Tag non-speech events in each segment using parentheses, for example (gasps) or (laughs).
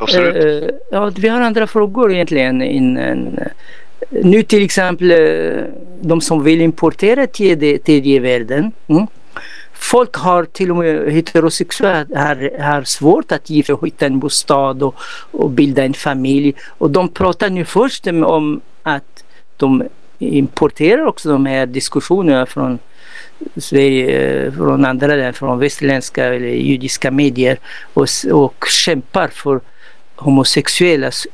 Absolut. Eh, eh, ja, vi har andra frågor egentligen. Eh, nu till exempel eh, de som vill importera till tredje världen. Mm. Folk har till och med heterosexuella har, har svårt att gifta hitta en bostad och, och bilda en familj. Och de pratar nu först om att de importerar också de här diskussionerna från Sverige, från andra från västerländska eller judiska medier och, och kämpar för homosexuellas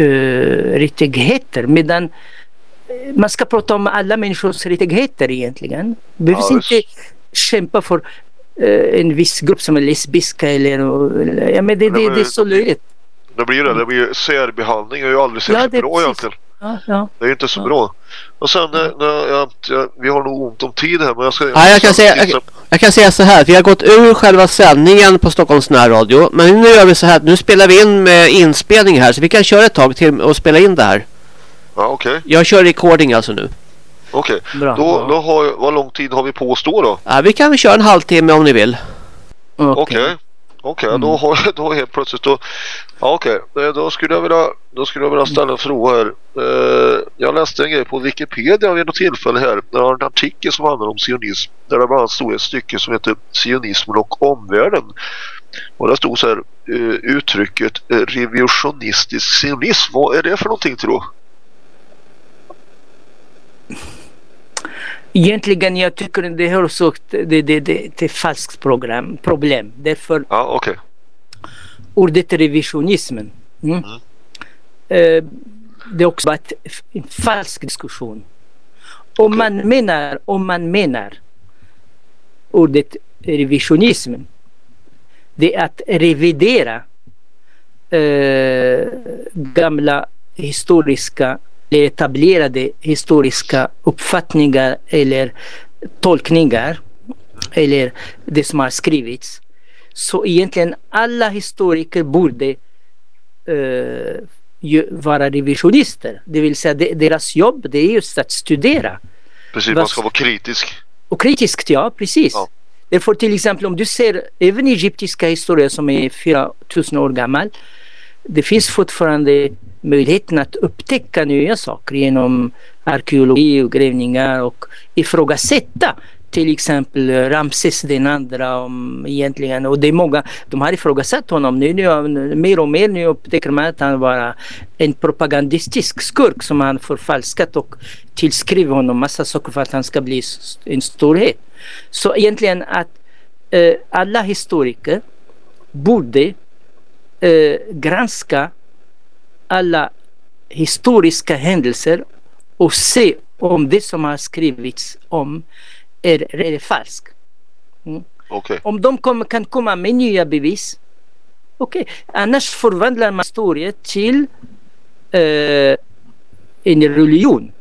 uh, rättigheter. Medan man ska prata om alla människors rättigheter egentligen. Behövs ja, inte kämpa för uh, en viss grupp som är lesbiska eller... Ja, men det, det, det, är så löjligt. Det blir det. Det blir särbehandling. Det är ju aldrig särskilt ja, bra precis. egentligen. Ja, ja. Det är inte så ja. bra. Och sen, när, när jag, jag, vi har nog ont om tid här men jag ska... Ja, jag, kan säga, jag, jag, kan säga så här, vi har gått ur själva sändningen på Stockholms närradio. Men nu gör vi så här, nu spelar vi in med inspelning här så vi kan köra ett tag till och spela in det här. Ja, okej. Okay. Jag kör recording alltså nu. Okej, okay. då, då har, vad lång tid har vi på att stå då? Ja, vi kan köra en halvtimme om ni vill. Okej. Okay. Okej, okay, mm. då har (laughs) då helt plötsligt då. Ja, okej, okay. då skulle jag vilja då skulle jag vilja ställa en fråga här. Uh, jag läste en grej på Wikipedia vid något tillfälle här. Där har en artikel som handlar om sionism. Där det bland annat stod ett stycke som heter Sionismen och omvärlden. Och där stod så här uh, uttrycket uh, revisionistisk sionism. Vad är det för någonting tror du? Egentligen jag tycker det är också det, det, det, det är falskt program, problem. Därför ja, okay. ordet revisionismen. Mm. Mm. Eh, det är också ett, en falsk diskussion. Om okay. man menar, om man menar ordet revisionism, det är att revidera eh, gamla historiska etablerade historiska uppfattningar eller tolkningar eller det som har skrivits. Så egentligen alla historiker borde uh, vara revisionister. Det vill säga deras jobb det är just att studera. Precis, man ska vara kritisk. Och kritiskt, ja precis. Ja. Därför till exempel om du ser även egyptiska historier som är 4000 år gammal. Det finns fortfarande möjligheten att upptäcka nya saker genom arkeologi och grävningar och ifrågasätta till exempel Ramses den andra om egentligen och det är många, de har ifrågasatt honom nu, nu mer och mer nu upptäcker man att han var en propagandistisk skurk som han förfalskat och tillskriver honom massa saker för att han ska bli en storhet. Så egentligen att eh, alla historiker borde eh, granska alla historiska händelser och se om det som har skrivits om är, är falskt. Mm. Okay. Om de kom, kan komma med nya bevis, okej. Okay. Annars förvandlar man historien till eh, en religion.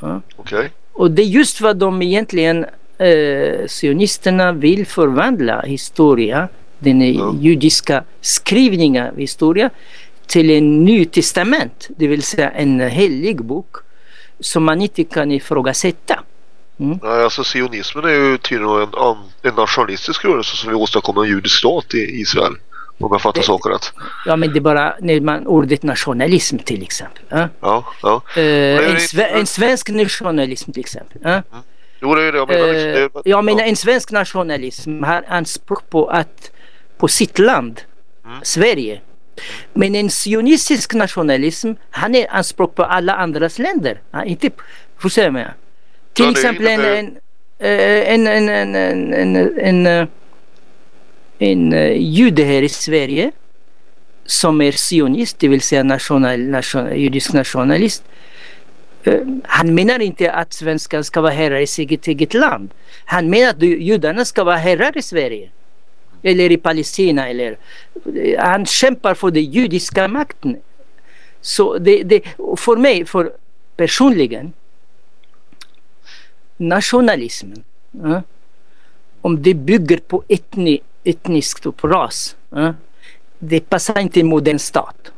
Ja. Okay. Och det är just vad de egentligen eh, sionisterna vill förvandla historia, den ja. judiska skrivningen av historia till en ny testament, det vill säga en helig bok som man inte kan ifrågasätta. Mm. Nej, alltså sionismen är ju tydligen en, en nationalistisk rörelse som vill åstadkomma en judisk stat i Israel. Om jag fattar saker rätt. Ja, men det är bara när man ordet nationalism till exempel. Ja, ja. ja. Uh, en, sve, en, svensk nationalism till exempel. Ja. Mm. Jo, det är det jag menar. Det, jag menar en svensk nationalism har anspråk på att på sitt land, mm. Sverige, men en sionistisk nationalism, han är anspråk på alla andras länder. Inte, förstår jag menar? Till exempel eh, en, en, en, en, en, en, eh, en, eh, jude här i Sverige som är sionist, det vill säga national, national, judisk nationalist. Han menar inte att svenskar ska vara herrar i sitt eget land. Han menar att judarna ska vara herrar i Sverige eller i Palestina. Eller, eh, han kämpar för den judiska makten. Så det, det, för mig, för personligen, nationalismen, ja, om det bygger på etni, etniskt typ och på ras, ja, det passar inte i en modern stat.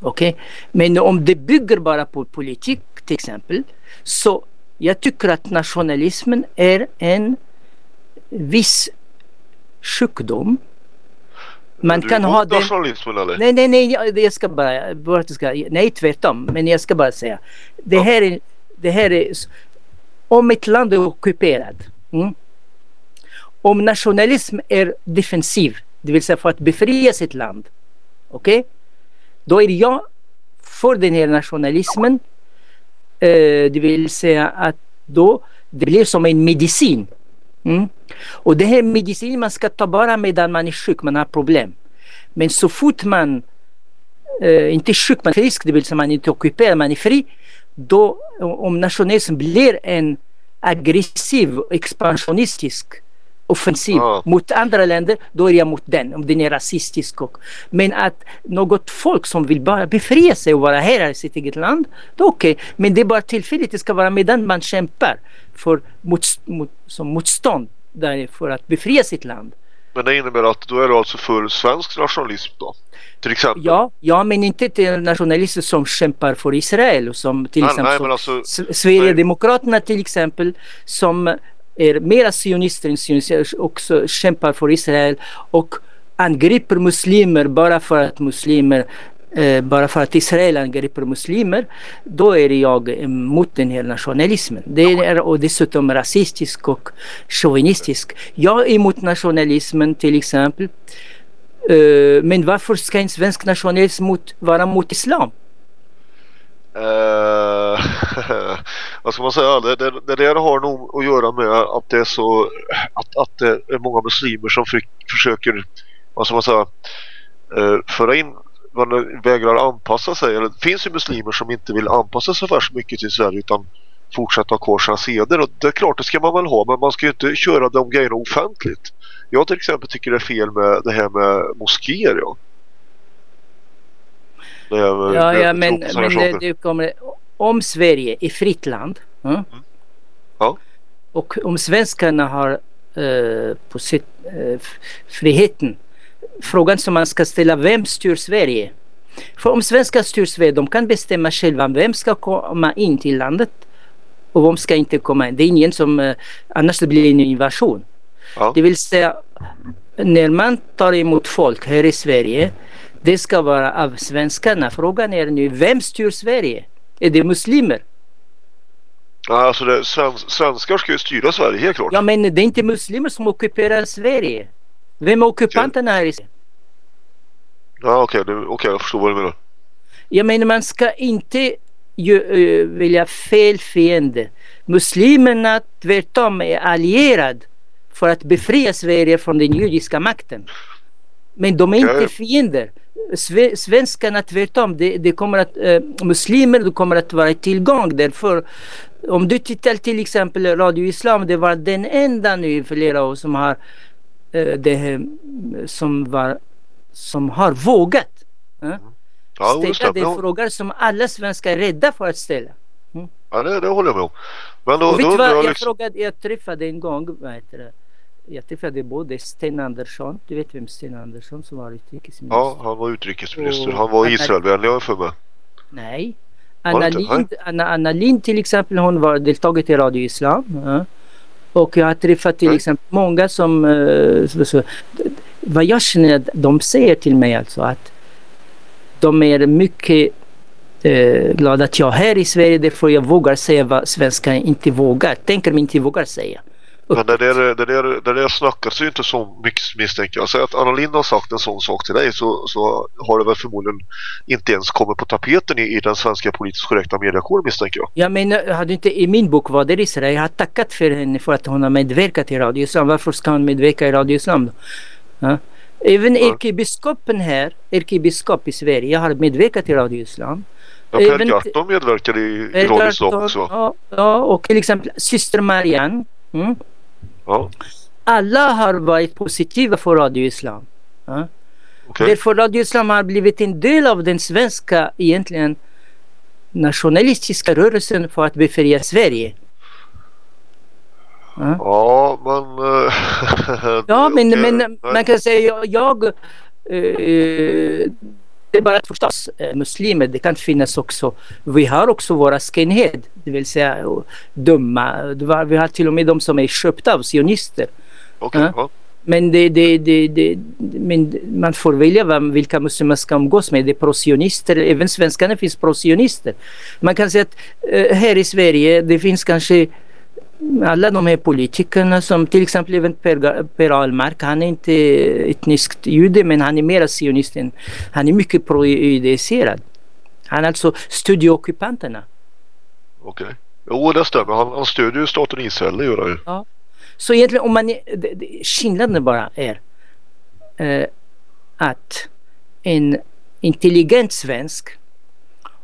Okay? Men om det bygger bara på politik till exempel, så jag tycker att nationalismen är en viss sjukdom man du kan ha den... nationalismen eller? Nej, nej, nej, jag, ska bara, bara ska, nej tvärtom, men jag ska bara säga. Det här är, det här är, om ett land är ockuperat, mm, om nationalism är defensiv, det vill säga för att befria sitt land, okej? Då är jag för den här nationalismen, eh, det vill säga att då det blir som en medicin. Mm. Och det här medicin man ska ta bara medan man är sjuk, man har problem. Men så fort man eh, inte är sjuk, man är frisk, det vill säga man är inte ockuperad, man är fri. Då om nationalism blir en aggressiv, expansionistisk offensiv Ja. mot andra länder, då är jag mot den, om den är rasistisk. Och, men att något folk som vill bara befria sig och vara här i sitt eget land, då okej. Men det är bara tillfälligt, det ska vara medan man kämpar för mot, mot, som motstånd där för att befria sitt land. Men det innebär att då är du alltså för svensk nationalism då? Till exempel? Ja, ja men inte till nationalister som kämpar för Israel och som till nej, exempel nej, alltså, Sverigedemokraterna till exempel som är mera sionister än sionister också kämpar för Israel och angriper muslimer bara för att muslimer bara för att Israel angriper muslimer då är jag emot den här nationalismen. Det är och dessutom rasistisk och chauvinistisk. Jag är emot nationalismen till exempel Eh, men varför ska en svensk nationalism mot, vara mot islam? Eh, (laughs) vad ska man säga? Det, det, det där har nog att göra med att det är så att, att det är många muslimer som för, försöker vad ska man säga eh, föra in man vägrar anpassa sig. Eller, det finns ju muslimer som inte vill anpassa sig för mycket till Sverige utan fortsätta ha kvar sina seder. Och det är klart, det ska man väl ha men man ska ju inte köra de grejerna offentligt. Jag till exempel tycker det är fel med det här med moskéer. Ja. Med, Ja, med ja tro men, men eh, du kommer, om Sverige är fritt land mm, Ja. och om svenskarna har eh, på sitt, eh, friheten frågan som man ska ställa, vem styr Sverige? För om svenskar styr Sverige, de kan bestämma själva vem ska komma in till landet och vem ska inte komma in. Det är ingen som, eh, annars det blir en invasion. Ja. Det vill säga, när man tar emot folk här i Sverige, det ska vara av svenskarna. Frågan är nu, vem styr Sverige? Är det muslimer? Ja, alltså det, svensk, svenskar ska ju styra Sverige helt klart. Ja, men det är inte muslimer som ockuperar Sverige. Vem är ockupanterna här i? Ja, okej, det- okej, jag förstår vad du menar. Jag menar, man ska inte ju, eh, vilja fel fiende. Muslimerna tvärtom är allierade för att befria Sverige från den judiska makten. Men de är Okej. inte fiender. Sve, svenskarna tvärtom, det, det kommer att, eh, muslimer det kommer att vara tillgång därför om du tittar till exempel Radio Islam, det var den enda nu i flera år som har det här, som var som har vågat eh, Ja, jo, det ställa de frågor som alla svenskar är rädda för att ställa. Ja, det, det håller jag med om. Men då, då vad, jag liksom... frågade, jag träffade en gång, vad heter det? Jag träffade både Sten Andersson, du vet vem Sten Andersson som var utrikesminister? Ja, han var utrikesminister. Och- Han var Israelvänlig, har jag för mig. Nej. Anna det? Lind, Anna, Anna Lind till exempel, hon var deltagit i Radio Islam. Ja. Och jag har träffat till Nej. exempel många som, eh, så, vad jag känner, att de säger till mig alltså att de är mycket eh, glada att jag är här i Sverige därför jag vågar säga vad svenskar inte vågar, tänker mig inte vågar säga. Men det där, det där, det där snackas ju inte så mycket misstänker jag. Säg att Anna Lindh har sagt en sån sak till dig så, så har det väl förmodligen inte ens kommit på tapeten i, i den svenska politiskt korrekta mediekåren misstänker jag. Jag menar, hade inte i min bok var det Israel. Jag har tackat för henne för att hon har medverkat i Radio Islam. Varför ska hon medverka i Radio Islam då? Ja. Även Ja. ärkebiskopen här, ärkebiskop i Sverige, har medverkat i Radio Islam. Ja, Per Även- Gahrton medverkade i, i Radio Islam också. ja, ja, och till exempel syster Marianne. Mm. Ja, Alla har varit positiva för Radio Islam. Ja. okej. Därför Radio Islam har blivit en del av den svenska egentligen nationalistiska rörelsen för att befria Sverige. Ja. Ja, men... eh, (laughs) Ja, men, men man kan säga jag, jag eh, det är bara att förstås eh, muslimer, det kan finnas också, vi har också våra skinhead, det vill säga dumma, vi har till och med de som är köpta av sionister. Okej, Ja. Men, det, det, det, det, men man får välja vem, vilka muslimer man ska umgås med. Det är prosionister, även svenskarna finns prosionister. Man kan säga att eh, här i Sverige det finns kanske alla de här politikerna som till exempel även Per, per Ahlmark, han är inte etniskt jude men han är mer sionist än, han är mycket pro-judaiserad. Han är alltså studieockupanterna. Okej. Okay. Jo det stämmer, han, han stödjer ju staten Israel, det gör han ju. Ja. Så egentligen om man, skillnaden bara är eh, att en intelligent svensk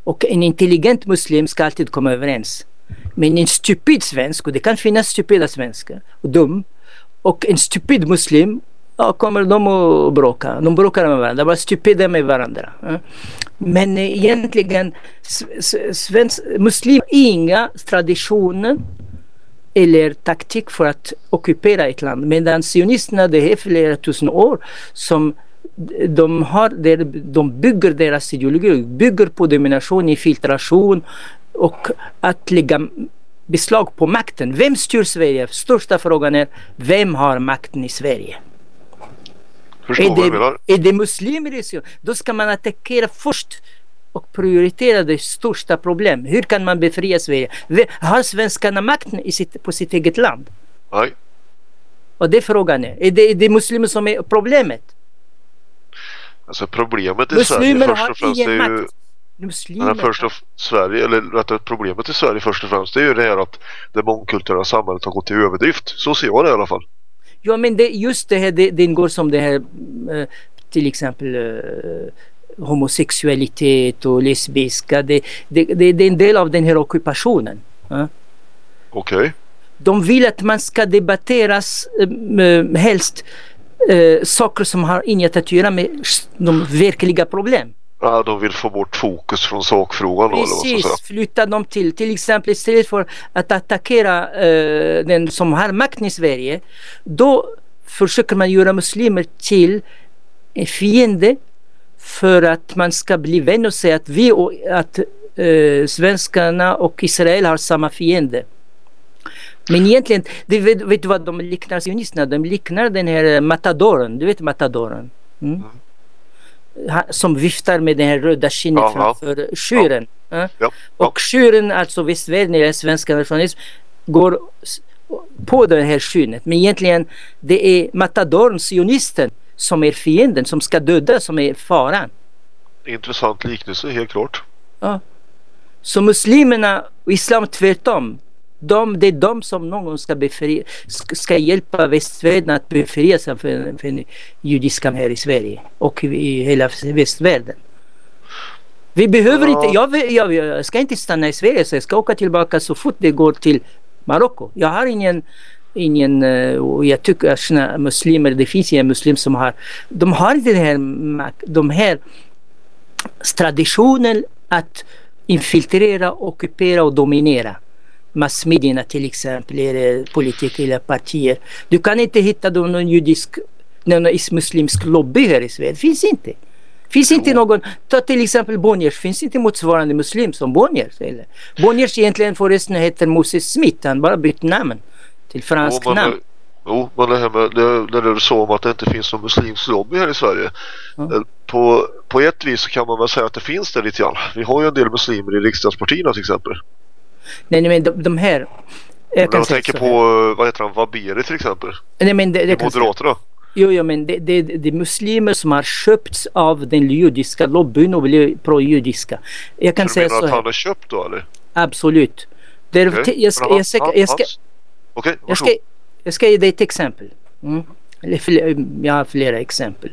och en intelligent muslim ska alltid komma överens. Men en stupid svensk, och det kan finnas stupida svenskar, och dum, och en stupid muslim, ja, kommer de att bråka. De bråkar med varandra, de är stupida med varandra. Men egentligen, svensk, muslim inga traditioner eller taktik för att ockupera ett land. Medan sionisterna, det är flera tusen år som de, har, de bygger deras ideologi, bygger på domination, infiltration och att lägga beslag på makten. Vem styr Sverige? Största frågan är vem har makten i Sverige? Förstår är, det, är det muslimer i Syrien? Då ska man attackera först och prioritera det största problem. Hur kan man befria Sverige? Har svenskarna makten i sitt, på sitt eget land? Nej. Och det frågan är. Är det, är det muslimer som är problemet? Alltså problemet i muslimer Sverige först och främst är ju Muslimer. först och Sverige, eller rättare problemet i Sverige först och främst det är ju det här att det mångkulturella samhället har gått till överdrift. Så ser jag det i alla fall. Ja men det, just det här, det, det ingår som det här eh, till exempel eh, homosexualitet och lesbiska. Det, det, det, det, är en del av den här ockupationen. Ja? Okej. Okay. De vill att man ska debatteras äh, helst äh, saker som har inget att göra med de verkliga problemen. Ja, de vill få bort fokus från sakfrågan. Precis, då, flytta dem till till exempel istället för att attackera äh, den som har makten i Sverige. Då försöker man göra muslimer till en fiende för att man ska bli vän och säga att vi och att eh, svenskarna och Israel har samma fiende. Men egentligen, det, vet, vet du vad de liknar sionisterna? De liknar den här matadoren, du vet matadoren? Mm? Mm. Som viftar med den här röda skinnet ja, framför tjuren. Ja. Ja. Och tjuren, alltså västvärlden eller svenska nationalism, går på det här skinnet. Men egentligen det är matadoren, sionisten, som är fienden, som ska döda, som är faran. Intressant liknelse, helt klart. Ja. Så muslimerna och islam tvärtom. De, det är de som någon gång ska, befria, ska hjälpa västvärlden att befria sig från, från judiska här i Sverige och i hela västvärlden. Vi behöver ja. inte, jag, jag, jag, ska inte stanna i Sverige så jag ska åka tillbaka så fort det går till Marocko. Jag har ingen ingen, eh, och jag tycker att muslimer, det finns inga muslimer som har, de har inte den här, de här traditionen att infiltrera, ockupera och dominera massmedierna till exempel, eller politik eller partier. Du kan inte hitta någon judisk, någon muslimsk lobby här i Sverige. Det finns inte. Finns inte någon, ta till exempel Bonniers, finns inte motsvarande muslim som Bonniers. Eller? Bonniers egentligen förresten heter Moses Smith, han bara bytt namn till fransk jo, namn. Jo, men det här med det, det du sa om att det inte finns någon muslimsk lobby här i Sverige. Mm. På, på ett vis kan man väl säga att det finns det lite grann. Vi har ju en del muslimer i riksdagspartierna till exempel. Nej, men de, de här... Jag, jag tänker på, vad heter han, Waberi till exempel. Nej, men det, det Moderaterna. Jo, jo, men det, det, det är muslimer som har köpts av den judiska lobbyn och blir pro-judiska. Jag kan så säga så du menar att han har köpt då eller? Absolut. Det, okay. jag, ska, jag, ska, jag, ska, Okay, jag, ska, jag ska ge dig ett exempel. Mm. Jag har flera exempel.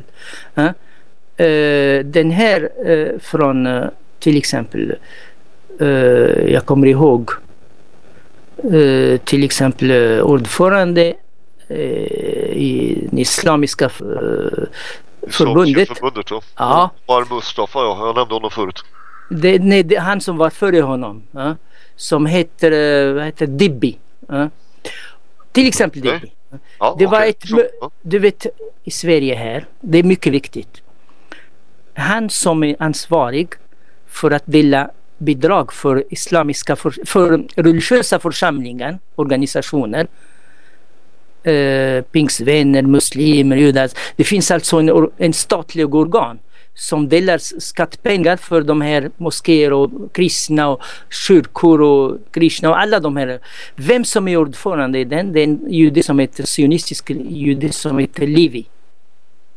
Uh, den här uh, från till exempel jag kommer ihåg till exempel ordförande i det islamiska förbundet. förbundet ja. ja. Var Mustafa ja, jag nämnde honom förut. Det, nej, det, han som var före honom. Ja, som heter, vad heter Dibbi. Ja. Till exempel det. Ja, det var okay. ett, du vet i Sverige här, det är mycket viktigt. Han som är ansvarig för att dela bidrag för islamiska, för, för religiösa församlingar, organisationer. eh, pingstvänner, muslimer, judar. Det finns alltså en, en statlig organ som delar skattpengar för de här moskéer och kristna och kyrkor och kristna och alla de här. Vem som är ordförande i den, det är en jude som heter sionistisk jude som heter Livi.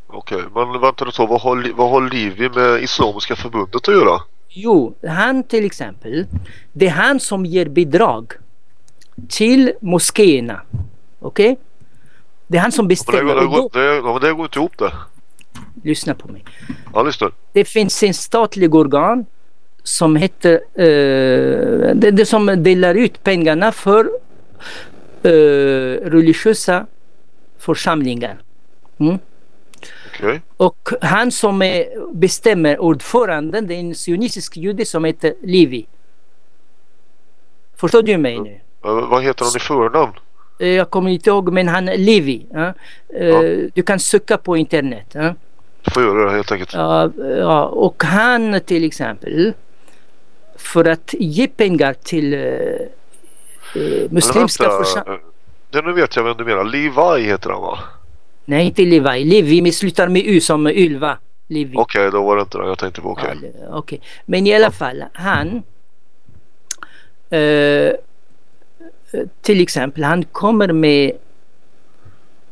Okej, okay, men vänta ett vad har, vad har Livi med Islamiska förbundet att göra? Jo, han till exempel, det är han som ger bidrag till moskéerna. Okej? Okay? Det är han som bestämmer. Men det, går, det, det, det går inte ihop det. Lyssna på mig. Ja, lyssna. Det finns en statlig organ som heter uh, det, det som delar ut pengarna för uh, religiösa församlingar. Mm? Okay. Och han som är, bestämmer ordföranden, det är en sionistisk jude som heter Livi. Förstår du mig nu? Uh, vad heter han i förnamn? Jag kommer inte ihåg men han är Livi. Ja? Du kan söka på internet. Ja? Du får göra det helt enkelt. Ja, och han till exempel för att ge pengar till uh, muslimska församlingar. Nu vet jag vem du menar. Levi heter han va? Nej inte Levi. Levi slutar med U som Ylva. Okej okay, då var det inte det jag tänkte på. Okej. Okay. Ja, okay. Men i alla fall han uh, till exempel han kommer med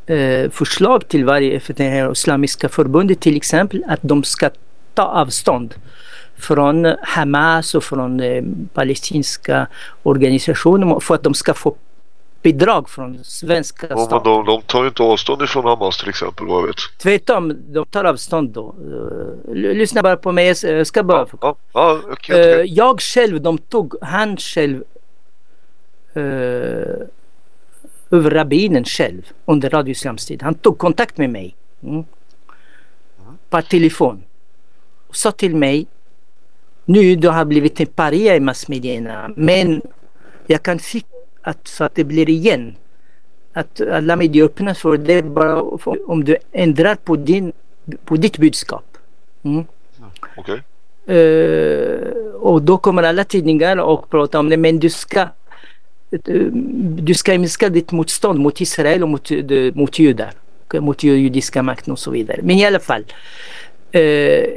eh, förslag till varje för det här islamiska förbundet till exempel att de ska ta avstånd från Hamas och från eh, palestinska organisationer för att de ska få bidrag från svenska ja, staten. De, de tar ju inte avstånd ifrån Hamas till exempel vad jag vet. Tvärtom, de tar avstånd då. Uh, lyssna bara på mig, jag ska bara ja, ja, okay, uh, Jag själv, de tog, han själv uh, över rabbinen själv under Radio Islams tid. Han tog kontakt med mig mm, per telefon och sa till mig nu du har blivit en paria i massmedierna men jag kan se att, så att det blir igen att alla medier öppnas för det bara om du ändrar på, din, på ditt budskap. Mm. Okay. Uh, och då kommer alla tidningar och prata om det men du ska du ska minska ditt motstånd mot Israel och mot, mot judar. Mot judiska makten och så vidare. Men i alla fall. Eh,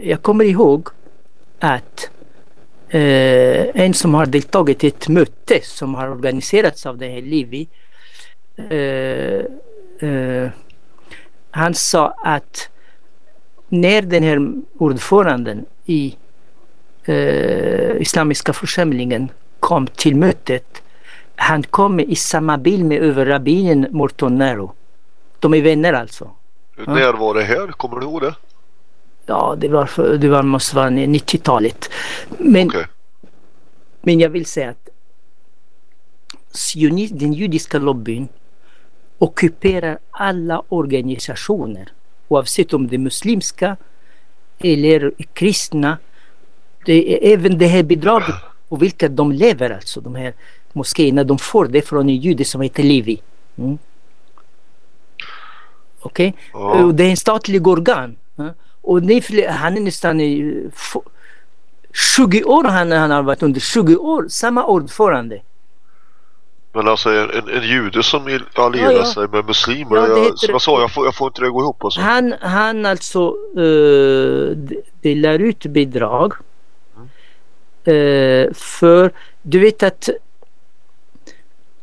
jag kommer ihåg att eh, Eh, en som har deltagit i ett möte som har organiserats av det här Livi. Eh, eh, han sa att när den här ordföranden i eh, Islamiska församlingen kom till mötet han kom i samma bil med överrabbinen Mortonero. De är vänner alltså. När var det här? Kommer du ihåg det? Ja, det var, för, det var måste vara 90-talet. Men, okay. men jag vill säga att den judiska lobbyn ockuperar alla organisationer oavsett om det är muslimska eller kristna. Det är även det här bidraget på vilket de lever alltså. De här moskéerna de får det från en jude som heter Levi. Mm. Okej? Okay? Ja. Det är en statlig organ. Och han är nästan 20 år han, han har varit under 20 år, samma ordförande. Men alltså en, en jude som allierar ja, ja. sig med muslimer, ja, jag, som jag sa, jag får, jag får inte det att gå ihop. Alltså. Han, han alltså uh, delar ut bidrag mm. uh, för, du vet att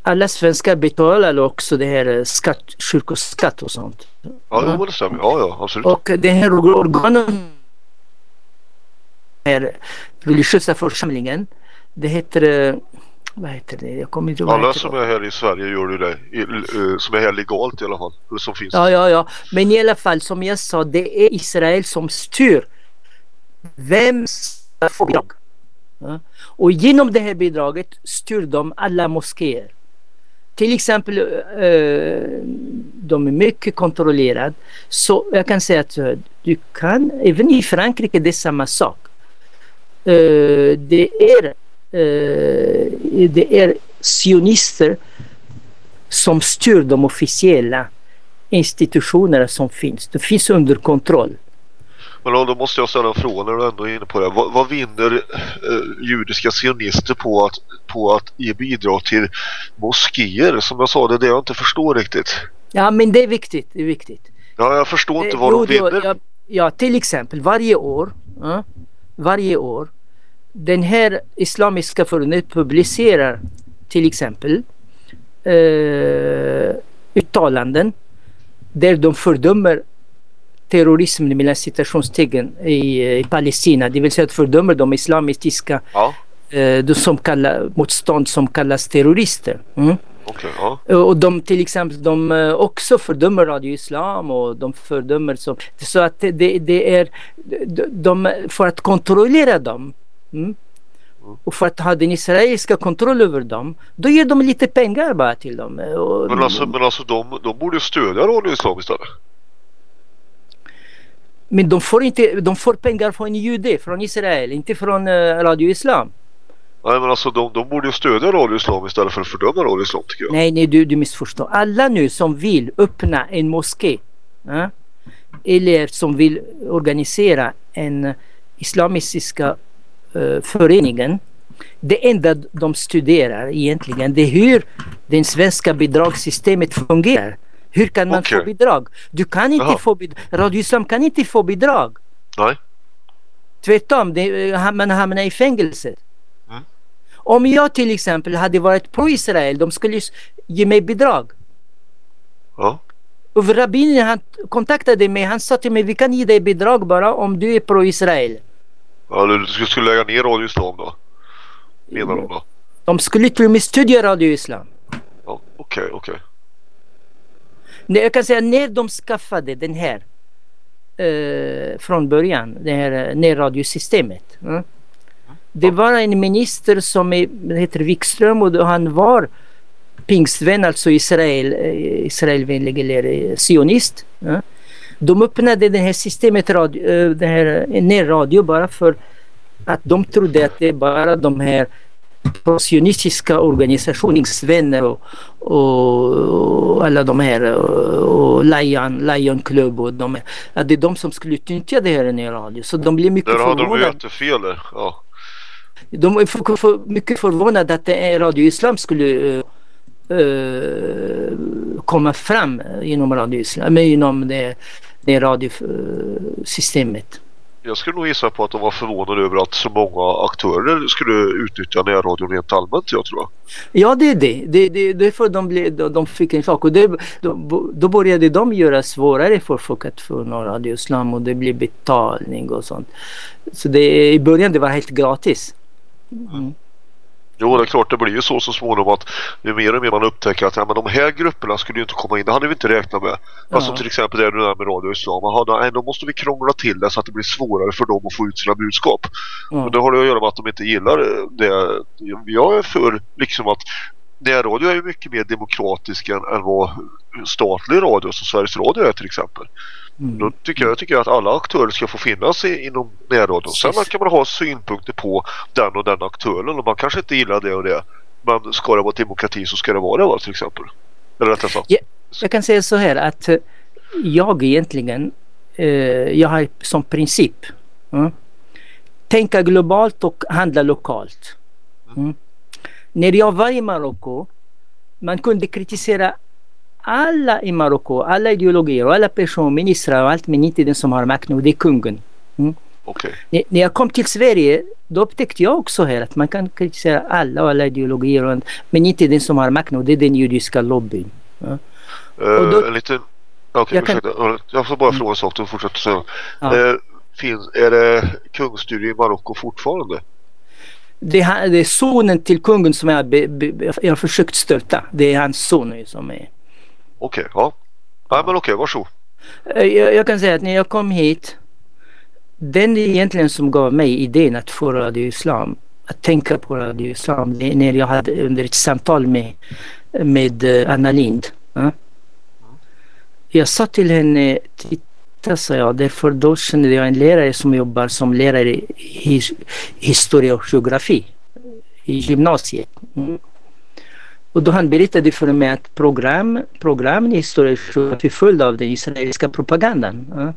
alla svenskar betalar också det här eh, skatt, kyrkoskatt och sånt. Ja, det, det stämmer. Ja, ja, absolut. Och den här organen den religiösa församlingen det heter eh, vad heter det? Jag kommer inte ihåg. Alla som är här i Sverige gör det, eh, som är här legalt i alla fall. Som finns. Ja, ja, ja. Men i alla fall som jag sa, det är Israel som styr vem ska få bidrag. Ja? Och genom det här bidraget styr de alla moskéer till exempel eh, de är mycket kontrollerade. Så jag kan säga att eh, du kan, även i Frankrike det är samma sak. Eh, det är eh, det är sionister som styr de officiella institutionerna som finns. Det finns under kontroll. Men då, måste jag ställa en fråga när du ändå är inne på det. Vad, vad vinner eh, judiska sionister på att, på att ge bidrag till moskéer? Som jag sa, det är det jag inte förstår riktigt. Ja, men det är viktigt. Det är viktigt. Ja, jag förstår inte vad jo, de vinner. Ja, ja, till exempel varje år. Ja, varje år. Den här Islamiska förbundet publicerar till exempel eh, uttalanden där de fördömer terrorism mellan citationstecken i, i Palestina. Det vill säga att fördömer de islamistiska ja. eh, de som kallar, motstånd som kallas terrorister. Mm. Okay, ja. Och de till exempel de eh, också fördömer Radio Islam och de fördömer så, så att det, det är de, för att kontrollera dem mm, och för att ha den israeliska kontroll över dem då ger de lite pengar bara till dem. Och, men alltså, men alltså de, de borde stödja Radio Islam istället. Men de får, inte, de får pengar från jude, från Israel, inte från uh, Radio Islam. Nej men alltså de, de borde stödja Radio Islam istället för att fördöma Radio Islam tycker jag. Nej, nej du, du missförstår. Alla nu som vill öppna en moské eh, eller som vill organisera en islamistiska eh, föreningen. Det enda de studerar egentligen det är hur det svenska bidragssystemet fungerar. Hur kan man okay. få bidrag? Du kan inte Aha. få bidrag. Radio Islam kan inte få bidrag. Nej. Tvärtom, det, man hamnar i fängelset. Mm. Om jag till exempel hade varit pro-Israel, de skulle ge mig bidrag. Ja. Och rabbinen han kontaktade mig, han sa till mig vi kan ge dig bidrag bara om du är pro-Israel. Ja, du skulle lägga ner Radio Islam då? Menar de då? De skulle till och med stödja Radio Islam. Ja, okej, okay, okej. Okay jag kan säga när de skaffade den här eh, från början, det här eh, närradiosystemet. Eh, Det var en minister som är, heter Wikström och han var pingstvän, alltså Israel, eh, Israelvänlig eller eh, sionist. Eh. De öppnade det här systemet, radio, det här närradio bara för att de trodde att det bara de här sionistiska organisationer, och, och, alla de här och Lion, Lion Club och de att det är de som skulle utnyttja det här i radio. Så de blev mycket förvånade. Där hade de jättefel där. Ja. De är för, för, mycket förvånade att Radio Islam skulle uh, komma fram inom Radio Islam, inom det, det radiosystemet. Jag skulle nog gissa på att de var förvånade över att så många aktörer skulle utnyttja närradion rent allmänt, jag tror. Ja, det är det. det, det därför de, blev, de fick en chock. Och det, då, då började de göra svårare för folk att få Radio radioslam och det blev betalning och sånt. Så det, i början det var helt gratis. Mm. Jo, det är klart det blir ju så så småningom att ju mer och mer man upptäcker att ja, men de här grupperna skulle ju inte komma in. Det hade vi inte räknat med. Ja. Alltså till exempel det där med Radio Islam. Aha, nej, då måste vi krångla till det så att det blir svårare för dem att få ut sina budskap. Ja. Men det har det att göra med att de inte gillar det. Jag är för liksom att närradio är ju mycket mer demokratisk än, än vad statlig radio som Sveriges Radio är till exempel. Mm. Då tycker jag, jag tycker att alla aktörer ska få finnas i, inom närradion. Sen kan man ha synpunkter på den och den aktören och man kanske inte gillar det och det. Men ska det vara demokrati så ska det vara det till exempel. Eller rättare sagt. Ja, jag kan säga så här att eh, jag egentligen eh, jag har som princip mm, tänka globalt och handla lokalt. Mm. När jag var i Marocko man kunde kritisera alla i Marocko, alla ideologier och alla personer, ministrar och allt men inte den som har makt nu, det är kungen. Mm. Okay. När jag kom till Sverige då upptäckte jag också här att man kan kritisera alla och alla ideologier och, men inte den som har makt nu, det är den judiska lobbyn. Ja. Uh, då, en liten... Okay, jag, kan, jag får bara fråga en sak, du fortsätter säga. Ja. Uh, finns, är det kungstyre i Marocko fortfarande? Det, det är sonen till kungen som jag, be, be, jag har försökt stötta. Det är hans son som är Okej, okay, ja. Nej men okej, okay, varsågod. Eh, jag, jag kan säga att när jag kom hit den egentligen som gav mig idén att få Radio Islam, att tänka på Radio Islam, när jag hade under ett samtal med, med eh, Anna Lind. Ja. Jag sa till henne, titta sa jag, därför då kände jag en lärare som jobbar som lärare i historia och geografi i gymnasiet. Mm. Och då han berättade för mig att program, programmen i historia till följd av den israeliska propagandan. Ja,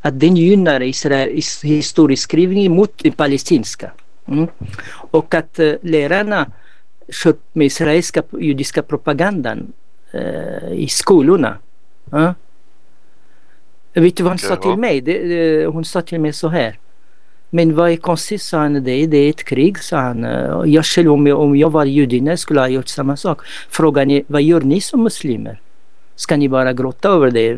att den gynnar Israel, historieskrivning mot den palestinska. Mm. Och att uh, lärarna kör med israeliska judiska propagandan uh, i skolorna. Ja? Vet du vad hon sa till mig? Det, det, hon sa till mig så här. Men vad är konstigt sa han, det, det är ett krig sa han. Eh, jag själv om jag, om jag var judinna skulle ha gjort samma sak. Frågan är vad gör ni som muslimer? Ska ni bara gråta över det? Eh,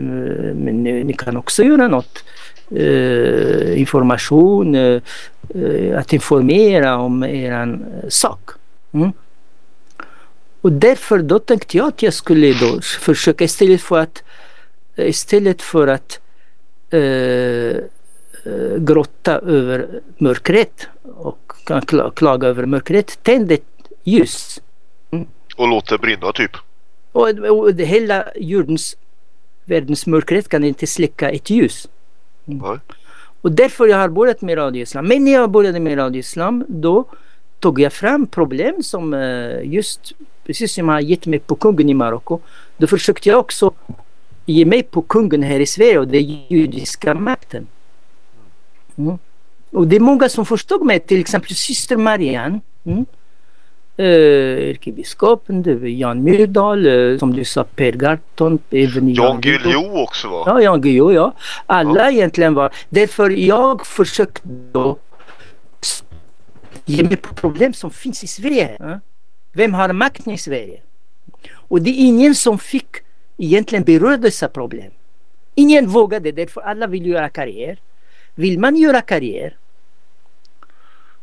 men ni, ni kan också göra något. Uh, information, uh, att informera om er sak. Mm. Och därför då tänkte jag att jag skulle då försöka istället för att istället för att grotta över mörkret och klaga över mörkret, tänd ett ljus. Mm. Och låt det brinna typ? Och, och hela jordens, världens mörkret kan inte släcka ett ljus. Mm. Och därför jag har börjat med Radio Islam. Men när jag började med Radio Islam då tog jag fram problem som uh, just precis som jag gett mig på kungen i Marocko. Då försökte jag också ge mig på kungen här i Sverige och den judiska makten. Mm. Och det är många som förstod mig, till exempel syster Marianne. Mm. Eh, ärkebiskopen, var Jan Myrdal, eh, som du sa Per Garton, även Jan Guillou också va? Ja, Jan Guillou ja. Alla ja. egentligen var, därför jag försökte då ge mig på problem som finns i Sverige. Ja? Vem har makten i Sverige? Och det är ingen som fick egentligen beröra dessa problem. Ingen vågade därför alla vill göra karriär. Vill man göra karriär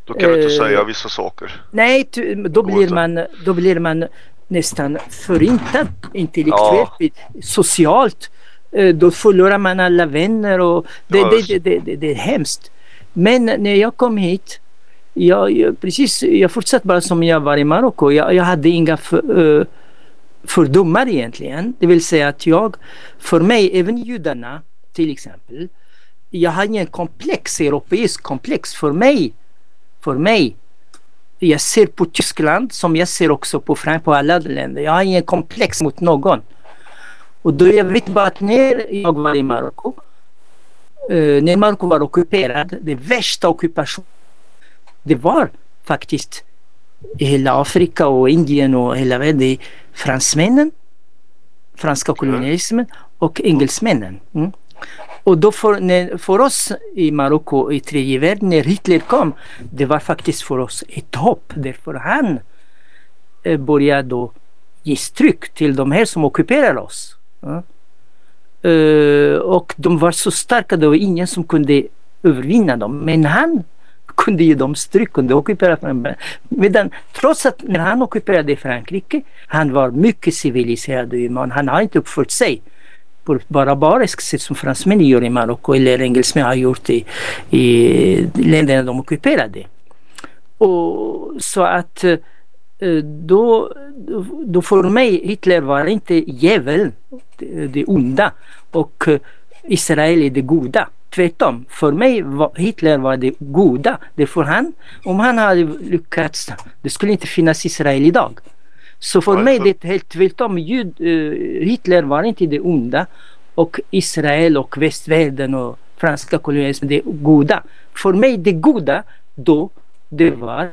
då kan du inte uh, säga vissa saker. Nej, då blir, man, då blir man nästan förintad intellektuellt, ja. socialt. Uh, då förlorar man alla vänner och det, ja, det, det, det, det, är hemskt. Men när jag kom hit, jag, jag, precis, jag fortsatte bara som jag var i Marocko. Jag, jag hade inga för, uh, fördomar egentligen. Det vill säga att jag, för mig, även judarna till exempel, jag har ingen komplex, europeisk komplex. För mig för mig. Jag ser på Tyskland som jag ser också på Frankrike, på alla länder. Jag har ingen komplex mot någon. Och då jag vet bara att när jag var i Marocko, eh, när Marocko var ockuperad, det värsta ockupationen, det var faktiskt i hela Afrika och Indien och hela världen, fransmännen, franska kolonialismen och engelsmännen. Mm. Och då för, när, för oss i Marocko i tredje världen när Hitler kom, det var faktiskt för oss ett hopp därför han eh, började då ge stryk till de här som ockuperar oss. Ja. Uh, och de var så starka, det var ingen som kunde övervinna dem. Men han kunde ge dem stryk, kunde ockupera Frankrike. Medan trots att när han ockuperade Frankrike, han var mycket civiliserad och human. Han har inte uppfört sig på ett barbariskt sätt som fransmännen gör i Marocko eller engelsmän har gjort i, i länderna eh, de ockuperade. Och så att då, då för mig Hitler var inte djävulen, det, onda och Israel är det goda. Tvärtom, för mig var Hitler var det goda. Därför han, om han hade lyckats, det skulle inte finnas Israel idag. Så för mig det är helt tvärtom. Jud, uh, Hitler var inte det onda och Israel och västvärlden och franska kolonialismen det goda. För mig det goda då det var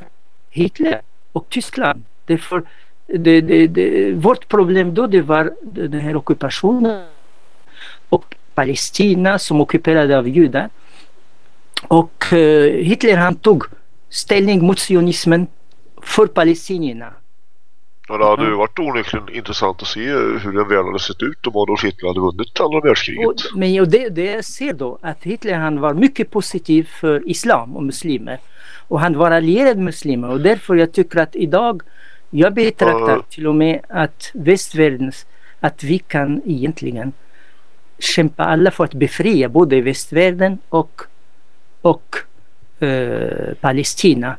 Hitler och Tyskland. Därför det, det, det, vårt problem då det var den här ockupationen och Palestina som ockuperade av judar. Och uh, Hitler han tog ställning mot sionismen för palestinierna. Men det hade ju varit onekligen intressant att se hur en värld hade sett ut om Adolf Hitler hade vunnit andra världskriget. Och, men och det, det ser då att Hitler han var mycket positiv för islam och muslimer. Och han var allierad med muslimer och därför jag tycker att idag jag betraktar uh, till och med att västvärldens att vi kan egentligen kämpa alla för att befria både västvärlden och, och uh, Palestina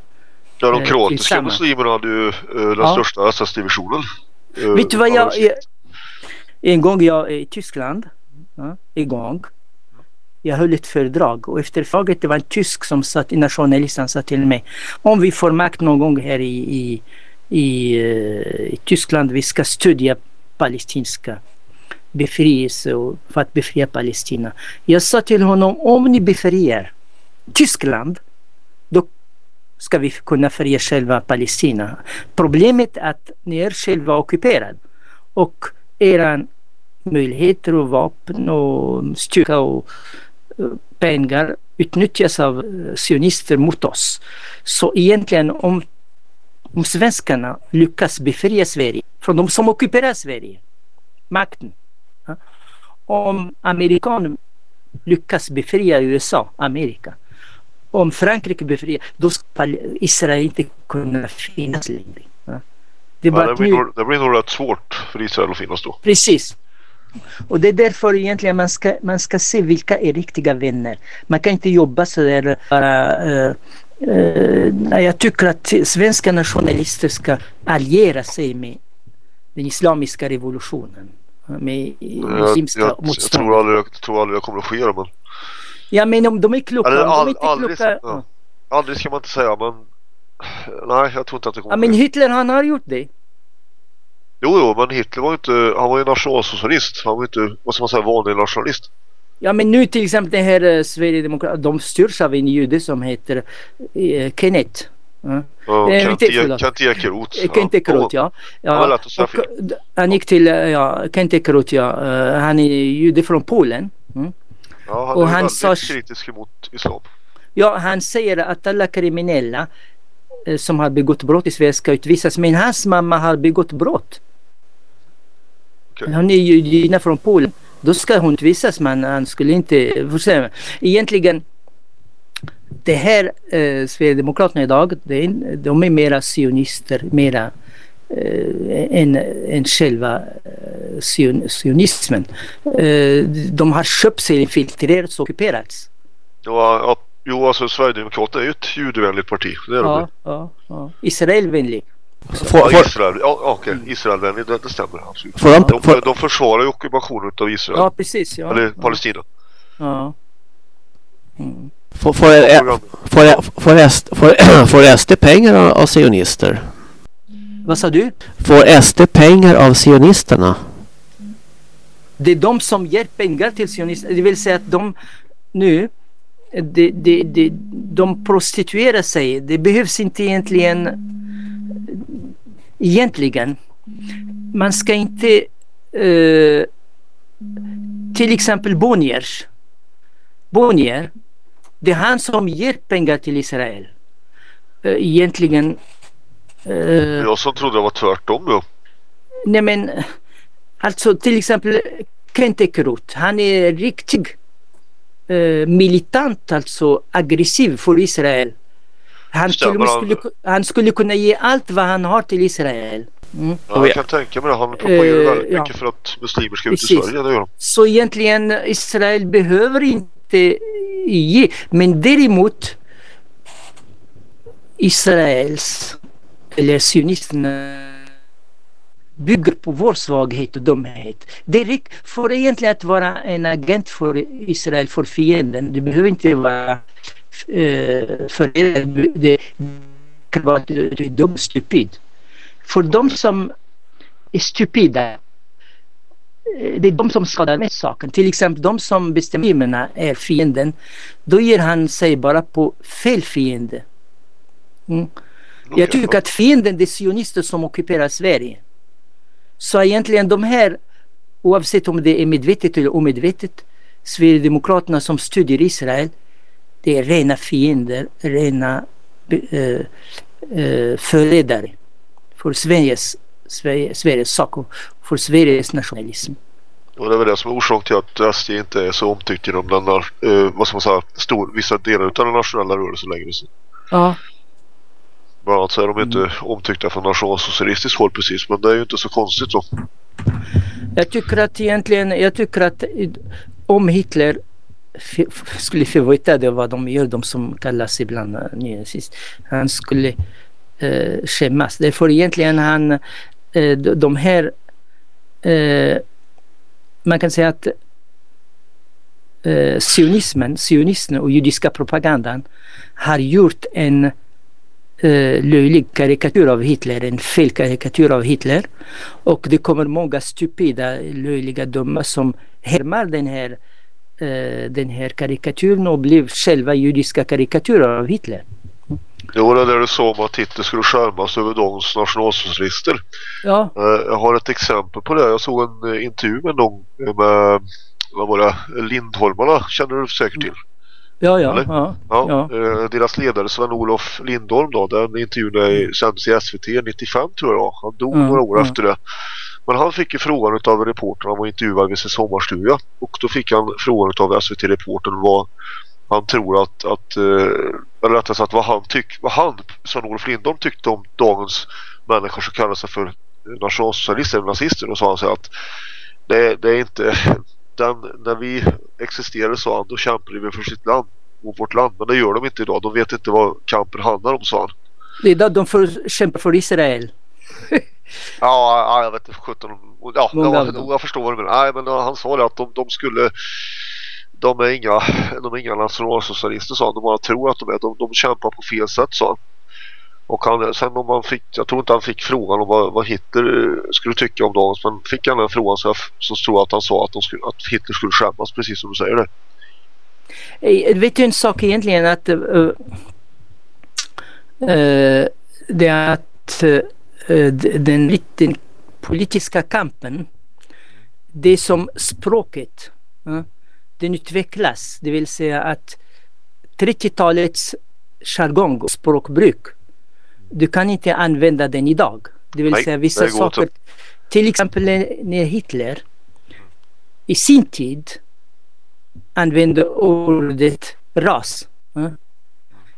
Ja, de eh, kroatiska muslimerna hade ju uh, den ja. största SS-divisionen. Uh, Vet du vad jag, jag... En gång jag i Tyskland, ja, en gång. Jag höll ett föredrag och efter föredraget det var en tysk som satt i nationalistan sa till mig om vi får makt någon gång här i, i, i, i Tyskland vi ska stödja palestinska befrielse och för att befria Palestina. Jag sa till honom om ni befriar Tyskland ska vi kunna fria själva Palestina. Problemet är att ni är själva ockuperade. och era möjligheter och vapen och styrka och eh, pengar utnyttjas av eh, sionister mot oss. Så egentligen om, om svenskarna lyckas befria Sverige från de som ockuperar Sverige, makten. Om amerikaner lyckas befria USA, Amerika. Om Frankrike befriar, då ska Israel inte kunna finnas längre. Ja. Det, ja, det, blir nog, det blir nog rätt svårt för Israel att finnas då. Precis. Och det är därför egentligen man ska, man ska se vilka är riktiga vänner. Man kan inte jobba så där bara uh, uh, jag tycker att svenska nationalister ska alliera sig med den islamiska revolutionen. Med muslimska jag, jag, jag, tror aldrig, jag tror aldrig det kommer att ske men... Ja men om de är kloka. Eller, all, de är inte aldrig, kloka ja. aldrig ska man inte säga men... Nej jag tror inte att det kommer ja, men Hitler han har gjort det. Jo, jo, men Hitler var ju inte, han var ju nationalsocialist. Han var inte, vad ska man säga, vanlig nationalist. Ja, men nu till exempel det här eh, Sverigedemokraterna, de styrs av en jude som heter eh, Kenneth. Ja, ja eh, Kent, Ekeroth. Eh, Kent Ekeroth, ja. ja. ja och, han gick till, ja, Kent Ekeroth, ja. Uh, han är jude från Polen. Mm. Ja, han och är han väldigt sa, kritisk mot islam. Ja, han säger att alla kriminella eh, som har begått brott i Sverige ska utvisas. Men hans mamma har begått brott. Okay. Hon är judinna från Polen. Då ska hon utvisas men han skulle inte... Egentligen det här eh, Sverigedemokraterna idag, det är, de är mera sionister, mera än, än själva eh, sion, sionismen. Eh, de har köpt sig, infiltrerats och ockuperats. Ja, jo, alltså Sverigedemokraterna är ju ett judevänligt parti. Det är ja, ja, ja. Israelvänligt. Får, ja, Israel, ja, okay. Israelvänlig, det, det stämmer absolut. Får de, de, får... de försvarar ju ockupationen av Israel. Ja, precis. Ja. Eller Palestina. Ja. Mm. Får, får, får, får, får SD pengar av, av sionister? Vad sa du? Får SD pengar av sionisterna? Det är de som ger pengar till sionisterna. Det vill säga att de nu de, de, de, de prostituerar sig. Det behövs inte egentligen egentligen. Man ska inte uh, till exempel Bonniers. Bonnier, det är han som ger pengar till Israel. Uh, egentligen. Uh, jag som trodde det var tvärtom ja. Nej men alltså till exempel Kent Ekeroth, han är riktig uh, militant, alltså aggressiv för Israel. Han skulle, skulle, han skulle kunna ge allt vad han har till Israel. Mm. Ja, jag kan tänka mig det. Han propagerar uh, väldigt ja. mycket för att muslimer ska ut i Sverige. Det gör Så egentligen Israel behöver inte ge. Men däremot Israels eller sionisterna eh, bygger på vår svaghet och dumhet. Det räcker för egentligen att vara en agent för Israel, för fienden. du behöver inte vara eh, det, kan vara att du är dum stupid. För de som är stupida eh, det är de som skadar mest saken. Till exempel de som bestämmer är fienden. Då ger han sig bara på fel fiende. Mm. Jag tycker att fienden det är sionister som ockuperar Sverige. Så egentligen de här, oavsett om det är medvetet eller omedvetet, Sverigedemokraterna som stödjer Israel, det är rena fiender, rena äh, äh, förrädare för Sveriges, Sverige, Sveriges sak och för Sveriges nationalism. Och det är väl det som är orsak till att SD inte är så omtyckt inom den där, eh, vad ska man säga, stor, vissa delar av den nationella rörelsen längre. Ja. Bland annat så är de inte mm. omtyckta från nationalsocialistiskt håll precis, men det är ju inte så konstigt då. Jag tycker att egentligen, jag tycker att om Hitler skulle det vad de gör, de som kallas ibland nynazist. Han skulle eh, skämmas. Därför egentligen han, eh, de här, eh, man kan säga att eh, sionismen, sionismen och judiska propagandan har gjort en eh, löjlig karikatyr av Hitler, en fel karikatyr av Hitler. Och det kommer många stupida, löjliga, dumma som härmar den här Eh, den här karikatyren och blev själva judiska karikatyrer av Hitler. Det är det du sa om att Hitler skulle skärmas över dagens nationalsocialister. Ja. Eh, jag har ett exempel på det. Jag såg en intervju med någon med vad var det? Lindholmarna känner du säkert till. Ja, ja, ja, ja. ja. Eh, deras ledare Sven-Olof Lindholm då, den intervjun sändes i SVT 95 tror jag. Han dog mm. några år mm. efter det. Men han fick ju frågan av reportern, han var intervjuad vid sin sommarstuga. Och då fick han frågan av SVT-reportern vad han tror att, att eller rättare sagt vad han, tyck, vad han Sven-Olof Lindholm tyckte om dagens människor som kallar sig för nationalsocialister eller nazister. Och sa han så att det, det är inte den, när vi existerade sa han, då kämpade vi för sitt land och vårt land. Men det gör de inte idag. De vet inte vad kampen handlar om, sa han. Det är då de får kämpa för Israel. (laughs) ja, ja, jag vet inte. 17, ja, jag, jag förstår vad du menar. Nej, men han sa det att de, de skulle de är inga, de är inga nationalsocialister sa han. De bara tror att de är. De, de kämpar på fel sätt sa han. Och han, sen om man fick, jag tror inte han fick frågan om vad, vad Hitler eh, skulle tycka om dagens men fick han den frågan så, så tror jag att han sa att, de skulle, att Hitler skulle skämmas precis som du säger det. Eh, jag vet du en sak egentligen att uh, uh, det är att uh, den, den politiska kampen det är som språket den utvecklas, det vill säga att 30-talets jargong och språkbruk du kan inte använda den idag. Det vill Nej, säga vissa saker. Till exempel när Hitler i sin tid använde ordet ras.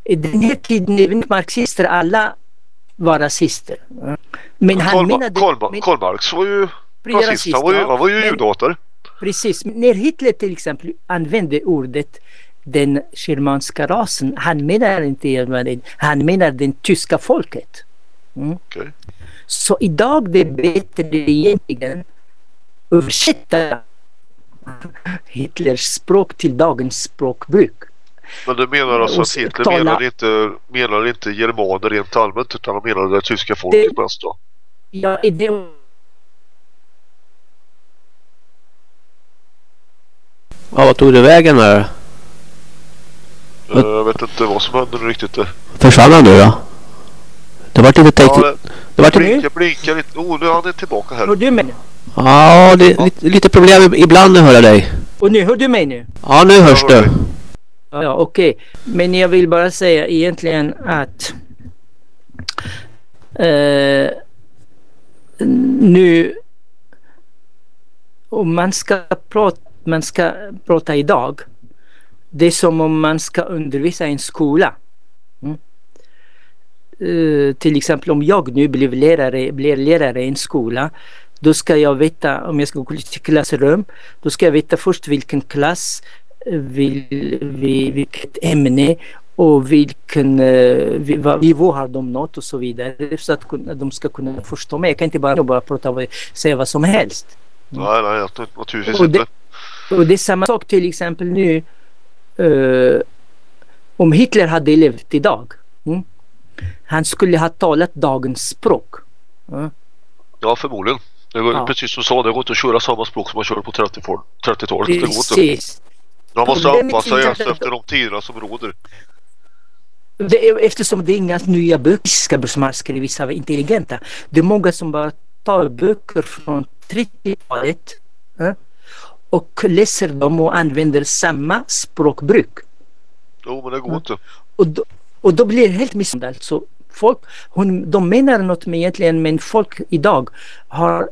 I den här tiden, även marxister, alla var rasister. Men han Karl, menade... Karl, Karl Marx var ju rasist, han var ju, han var ju judåter. Precis, när Hitler till exempel använde ordet den germanska rasen. Han menar inte han menar den tyska folket. Mm. Okay. Så idag det är bättre egentligen översätta Hitlers språk till dagens språkbruk. Men du menar alltså att Hitler tala... menar, inte, menar inte germaner rent allmänt utan han menar det tyska folket det... mest då? Ja, det Ja, vad tog det vägen här? Jag vet inte vad som hände riktigt. Försvann han nu då? Det vart lite tekniskt. Ja, det vart blinkar, blinkar lite. Oh, nu är han tillbaka här. Hör du mig? Ja, det är ja. Lite, lite, problem ibland att höra dig. Och nu hör du mig nu? Ja, nu hörs du. Ja, okej. Okay. Men jag vill bara säga egentligen att eh, nu om man ska prata, man ska prata idag det är som om man ska undervisa i en skola. Mm. Uh, till exempel om jag nu blir lärare, blir lärare i en skola då ska jag veta om jag ska gå till klassrum då ska jag veta först vilken klass, eh, vil, vil, vilket ämne och vilken uh, nivå har de nått och så vidare så att de ska kunna förstå mig. Jag kan inte bara, bara prata och säga vad som helst. Nej, nej, naturligtvis och inte. och det är samma sak till exempel nu uh, om Hitler hade levt idag. Mm, han skulle ha talat dagens språk. Uh. Ja, förmodligen. Det går, ja. Precis som du sa, det går inte att köra samma språk som man körde på 30-talet. 30 precis. Man måste anpassa sig efter de tiderna som råder. Det är, eftersom det är inga nya böcker som har skrivits av intelligenta. Det är många som bara tar böcker från 30-talet och läser dem och använder samma språkbruk. Jo, men det går inte. Och då, och då blir det helt missförstånd. Alltså, folk, hon, de menar något med egentligen, men folk idag har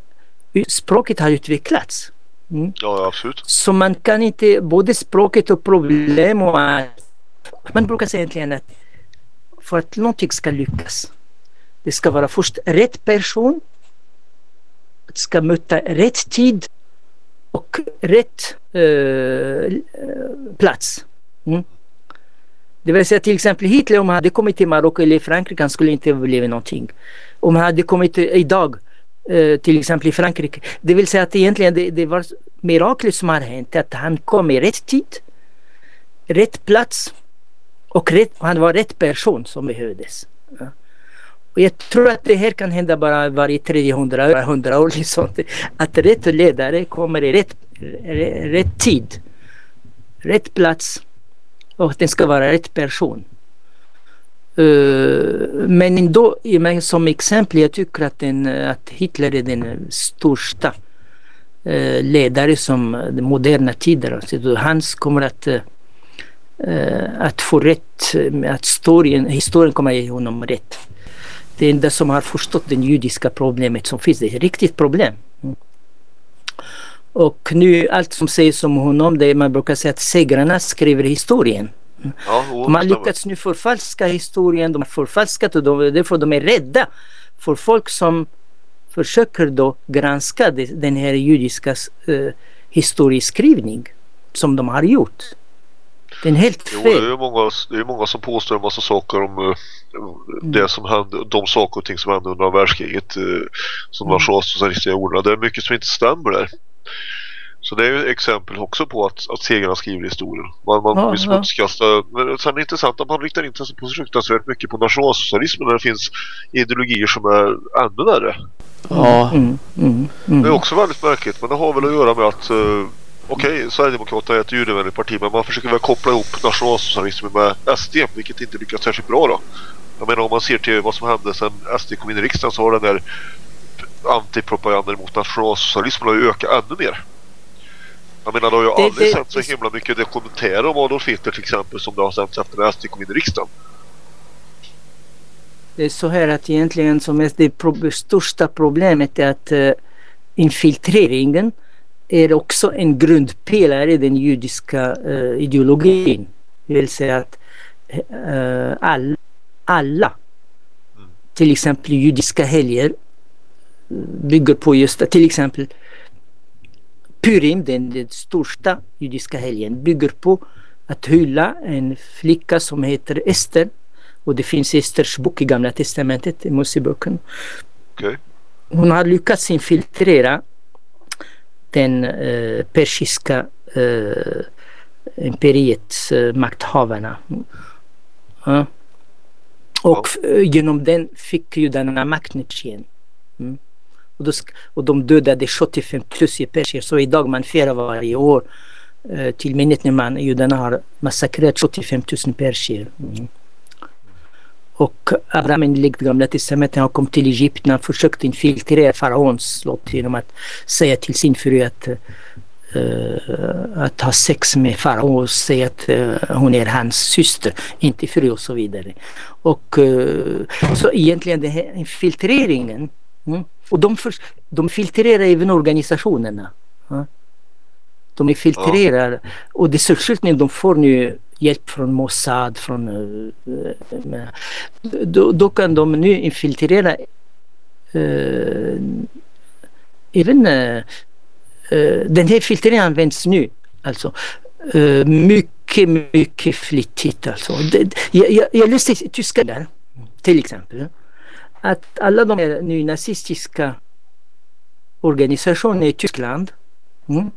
språket har utvecklats. Mm. Ja, absolut. Så man kan inte, både språket och problem och man brukar säga egentligen att för att någonting ska lyckas det ska vara först rätt person det ska möta rätt tid och rätt eh, plats. Mm. Det vill säga till exempel Hitler om han hade kommit till Marocko eller Frankrike han skulle inte blivit någonting. Om han hade kommit eh, idag eh, till exempel i Frankrike. Det vill säga att egentligen det, det var miraklet som har hänt. Att han kom i rätt tid, rätt plats och rätt, han var rätt person som behövdes. Ja. Och jag tror att det här kan hända bara varje 300 100 år. Liksom. Att rätt ledare kommer i rätt, rätt tid, rätt plats och att den ska vara rätt person. Eh, men ändå, som exempel, jag tycker att, den, att Hitler är den största eh, ledare som den moderna tider. Han kommer att, eh, att få rätt, att historien, historien kommer att ge honom rätt. Det enda som har förstått det judiska problemet som finns, det är ett riktigt problem. Och nu allt som sägs om honom, det är man brukar säga att segrarna skriver historien. Ja, de har lyckats nu förfalska historien, de har förfalskat och de, därför de är rädda för folk som försöker då granska den här judiska uh, historieskrivning som de har gjort. Det är helt fel. Jo, det är många, det är många som påstår en massa saker om uh, det som hände, de saker och ting som hände under världskriget uh, som mm. nationalsocialisterna gjorde. Det är mycket som inte stämmer där. Så det är ju exempel också på att, att segrarna skriver historien. Man, man ja, vill smutskasta. Ja. Men sen är det intressant att man riktar inte på fruktansvärt mycket på nationalsocialismen när det finns ideologier som är ännu värre. Ja. Mm, mm, mm. Det är också väldigt märkligt men det har väl att göra med att uh, Okej, okay, Sverigedemokraterna är ett judevänligt parti men man försöker väl koppla ihop nationalsocialismen med SD vilket inte lyckas särskilt bra då. Jag menar om man ser till vad som hände sen SD kom in i riksdagen så har den där antipropagandan mot nationalsocialismen har ju ökat ännu mer. Jag menar, det har ju det, aldrig det, sett så himla mycket dokumentärer om Adolf Hitler till exempel som det har sänts efter när SD kom in i riksdagen. Det är så här att egentligen som är det pro största problemet är att uh, infiltreringen är också en grundpelare i den judiska uh, ideologin. Det vill säga att uh, all, alla, till exempel judiska helger, bygger på just. Till exempel Purim, den, den största judiska helgen, bygger på att hylla en flicka som heter Ester. Och det finns Esters bok i Gamla Testamentet, i Moseboken. Okay. Hon har lyckats infiltrera den eh, persiska eh, imperiets eh, makthavarna. Ja. Och ja. genom den fick judarna makten igen. Mm. Och, då, och de dödade 75 plus perser. Så idag man firar varje år eh, till minnet när man, judarna har massakrerat 75 000 perser. Mm. Och Abraham enligt gamla testamentet han kom till Egypten och försökte infiltrera faraons slott genom att säga till sin fru att Uh, att ha sex med farao och säga att uh, hon är hans syster, inte fru och så vidare. Och uh, så egentligen den här infiltreringen mm, och de, för, de filtrerar även organisationerna. De filtrerar ja. och det är särskilt när de får nu hjälp från Mossad, från, uh, då, då, kan de nu infiltrera uh, även uh, den här filtreringen används nu alltså mycket, mycket flitigt alltså. Det, jag, jag, jag läste tyska där till exempel att alla de här nynazistiska organisationerna i Tyskland mm,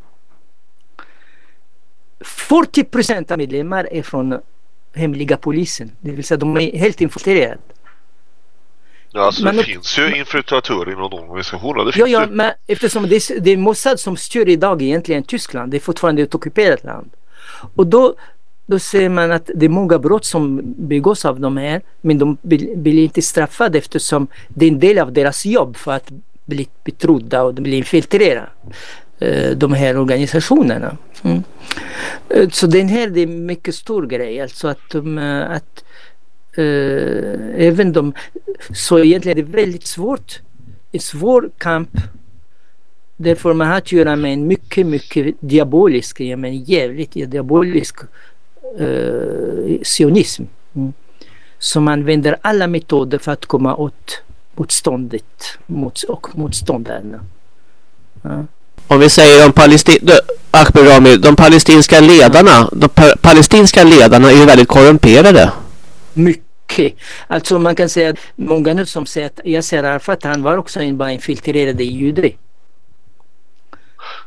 40 procent av medlemmar är från hemliga polisen. Det vill säga de är helt infiltrerade. Ja, alltså men, det finns ju infiltratörer inom organisationerna. ja, ja, men eftersom det är, det är Mossad som styr idag egentligen Tyskland. Det är fortfarande ett ockuperat land. Och då då ser man att det är många brott som begås av de här men de blir inte straffade eftersom det är en del av deras jobb för att bli betrodda och bli infiltrerade Eh, de här organisationerna. Mm. Eh, så den här det är en mycket stor grej alltså att, de, eh, att äh, även de så egentligen är det väldigt svårt en svår kamp Därför man har att göra med en mycket, mycket diabolisk, jag menar jävligt diabolisk eh, sionism. Mm. Som använder alla metoder för att komma åt motståndet mot, och motståndarna. Ja. Om vi säger de, palesti Rami, de palestinska ledarna, de pa palestinska ledarna är ju väldigt korrumperade. Mycket. Alltså man kan säga att många nu som säger att Yasser Arafat han var också en bara infiltrerad jude.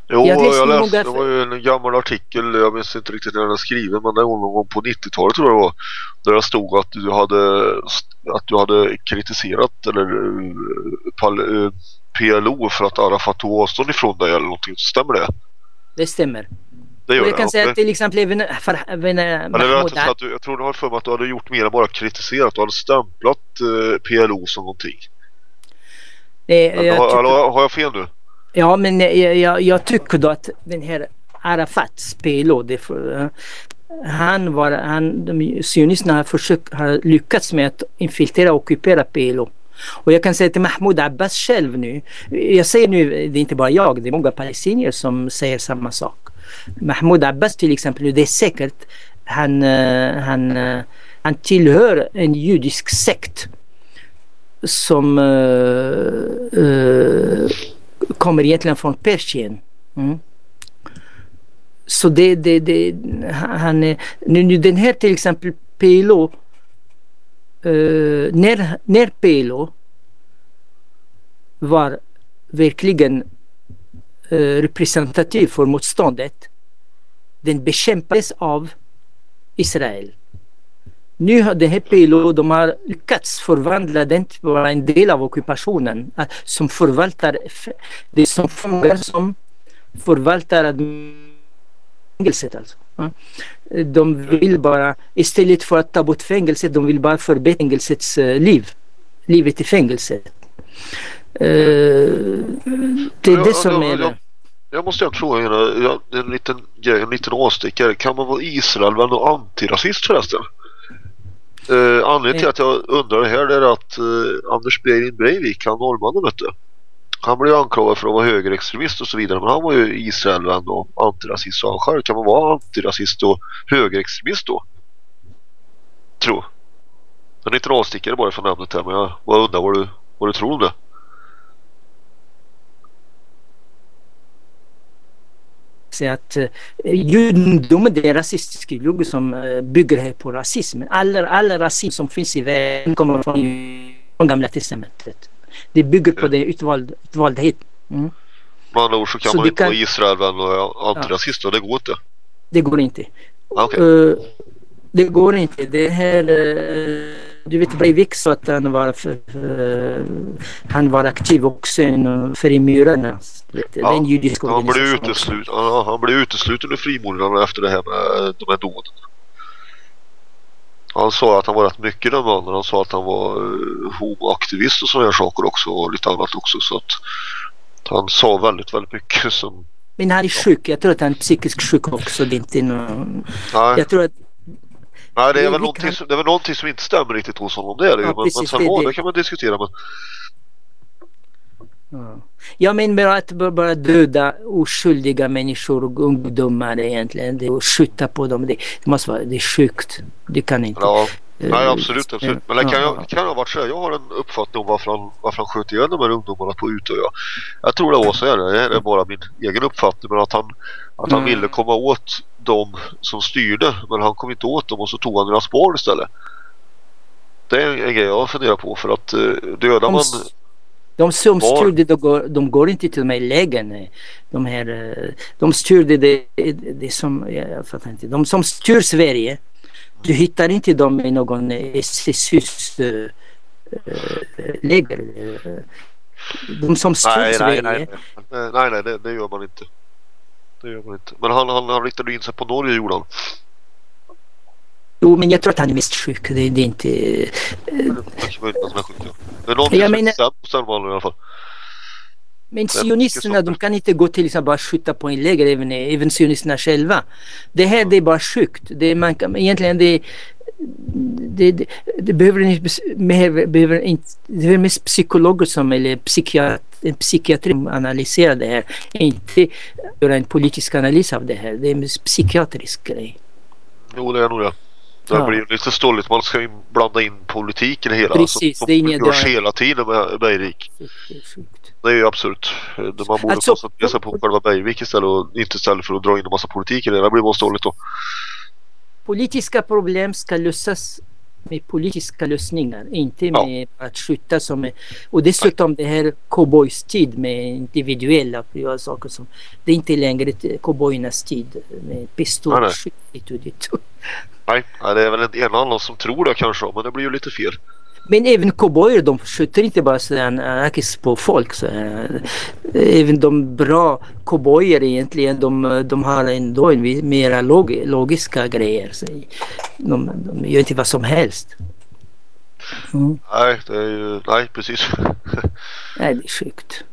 Jo, jag, jag läste, det var ju en gammal artikel, jag minns inte riktigt när den är skriven, men det var någon gång på 90-talet tror jag det var. Där det stod att du hade, att du hade kritiserat eller uh, PLO för att Arafat tog avstånd ifrån dig eller någonting. Stämmer det? Det stämmer. Det gör och jag det. kan Och säga det- att till exempel även, det Mahmoud du, jag tror du har för mig att du hade gjort mer än bara kritiserat. Du hade stämplat eh, PLO som någonting. Men, jag har, tycker- har, har jag fel nu? Ja, men jag, jag, jag tycker då att den här Arafats PLO, det för, han var, han, de sionisterna har, försökt, har lyckats med att infiltrera och ockupera PLO. Och jag kan säga till Mahmoud Abbas själv nu, jag säger nu, det är inte bara jag, det är många palestinier som säger samma sak. Mahmoud Abbas till exempel, nu, det är säkert, han, eh, han, eh, han tillhör en judisk sekt som uh, uh, kommer egentligen från Persien. Mm. Så det, det, det, han är, nu, nu den här till exempel PLO, eh, när, när PLO var verkligen eh, representativ för motståndet, den bekämpades av Israel. Nu har det här PLO, de har lyckats förvandla den till en del av ockupationen. Som förvaltar, det är som fångar som förvaltar fängelset alltså. De vill bara, istället för att ta bort fängelset, de vill bara förbättra fängelsets eh, liv. Livet i fängelset. Eh, det är det som är... ja. Jag måste en fråga. Jag, en liten grej, en liten avstickare. Kan man vara Israelvän och antirasist förresten? Eh, anledningen till att jag undrar det här är att eh, Anders Behring Breivik, han norrmannen vet du. Han blev anklagad för att vara högerextremist och så vidare men han var ju Israelvän och antirasist så han själv kan man vara antirasist och högerextremist då? Tror. En liten avstickare bara från namnet här men jag bara undrar vad du, vad du tror om det. säga att eh, judendomen det är en rasistisk ideologi som eh, bygger här på rasismen. All, all rasism som finns i världen kommer från, från gamla testamentet. Det bygger på det utvald, utvaldhet. Mm. Med andra ord så kan Så man inte kan- vara Israelvän och antirasist och det går inte. Det går inte. Okej. Eh, det går inte. Det här, eh, du vet Breivik sa att han var, för, för, han var aktiv också för murarna. Ja, Den judiska Han blev, utesluten, ja, han blev utesluten ur frimurarna efter det här med de här dåden. Han sa att han var rätt mycket den mannen. Han sa att han var uh, homoaktivist och sådana saker också och lite annat också. Så att han sa väldigt, väldigt mycket som... Men han är sjuk. Jag tror att han är psykiskt sjuk också. Det är inte någon... Nej, Jag tror att nej det, är väl kan- som, det är väl någonting som inte stämmer riktigt hos honom. Det är det ju. Ja, men, men precis, sen det det. det kan man diskutera. Men Ja. Jag menar bara att bara- bara döda oskyldiga människor och ungdomar egentligen. Det, och skjuta på dem. Det, det måste vara det är sjukt. Det kan inte. ja, eh, nej absolut. absolut. Men det kan, ja, ju, kan ha varit så. Jag har en uppfattning om varför han, varför han sköt ihjäl de här ungdomarna på Utöja. Jag tror det var så här. Det här är bara min egen uppfattning. Men att han, att han Mm. ville komma åt de som styrde. Men han kom inte åt dem och så tog han deras barn istället. Det är en, grej jag funderar på. För att eh, dödar De man... De som Var- styrde, de går, de går inte till de här lägren. De, här, eh, de styrde det, det som, jag fattar inte. De som styr Sverige, du hittar inte dem i någon SSUs äh, läger. eh. De som styr Nej, nej, Sverige, nej. Nej, nej, nej det, det gör man inte. Det gör man inte. Men han, han, han riktade in sig på Norge gjorde han. Jo men jag tror att han är mest sjuk. Det, det är inte... Det kanske möjligt att han är sjuk. ja. Är någonting Jag menar- mannen i alla fall. Men sionisterna de kan inte gå till exempel bara skjuta på en läger även, även sionisterna själva. Det här det är bara sjukt. Det, är- man kan, egentligen det, det, det, det behöver inte behöver, inte, det behöver mest psykologer som eller psykiat, en psykiatri som analyserar det här. Inte göra en politisk analys av det här. Det är en psykiatrisk grej. Jo, det är nog det. Det Ja. blir lite stolligt. Man ska ju blanda in politik i det hela. Precis, som, det är ingen- görs det är- hela tiden med Bergvik. Det är ju absurt. Man borde Alltså- koncentrera sig på själva Bergvik istället och inte istället för att dra in en massa politik i det. Det blir bara stolligt då. Politiska problem ska lösas med politiska lösningar, inte Ja. med att skjuta som är, och dessutom det här cowboys tid med individuella privata saker som det är inte längre cowboyernas tid med Nej, nej. pistolskytt och. Nej, det är väl en en och annan som tror det kanske men det blir ju lite fel. Men även cowboyer de skjuter inte bara anarkiskt på folk. Så, äh, även de bra cowboyer egentligen de, de har ändå en mera log, logiska grejer. Så, de, de gör inte vad som helst. Mm. Nej, det är ju, nej precis. (laughs) nej, det är sjukt.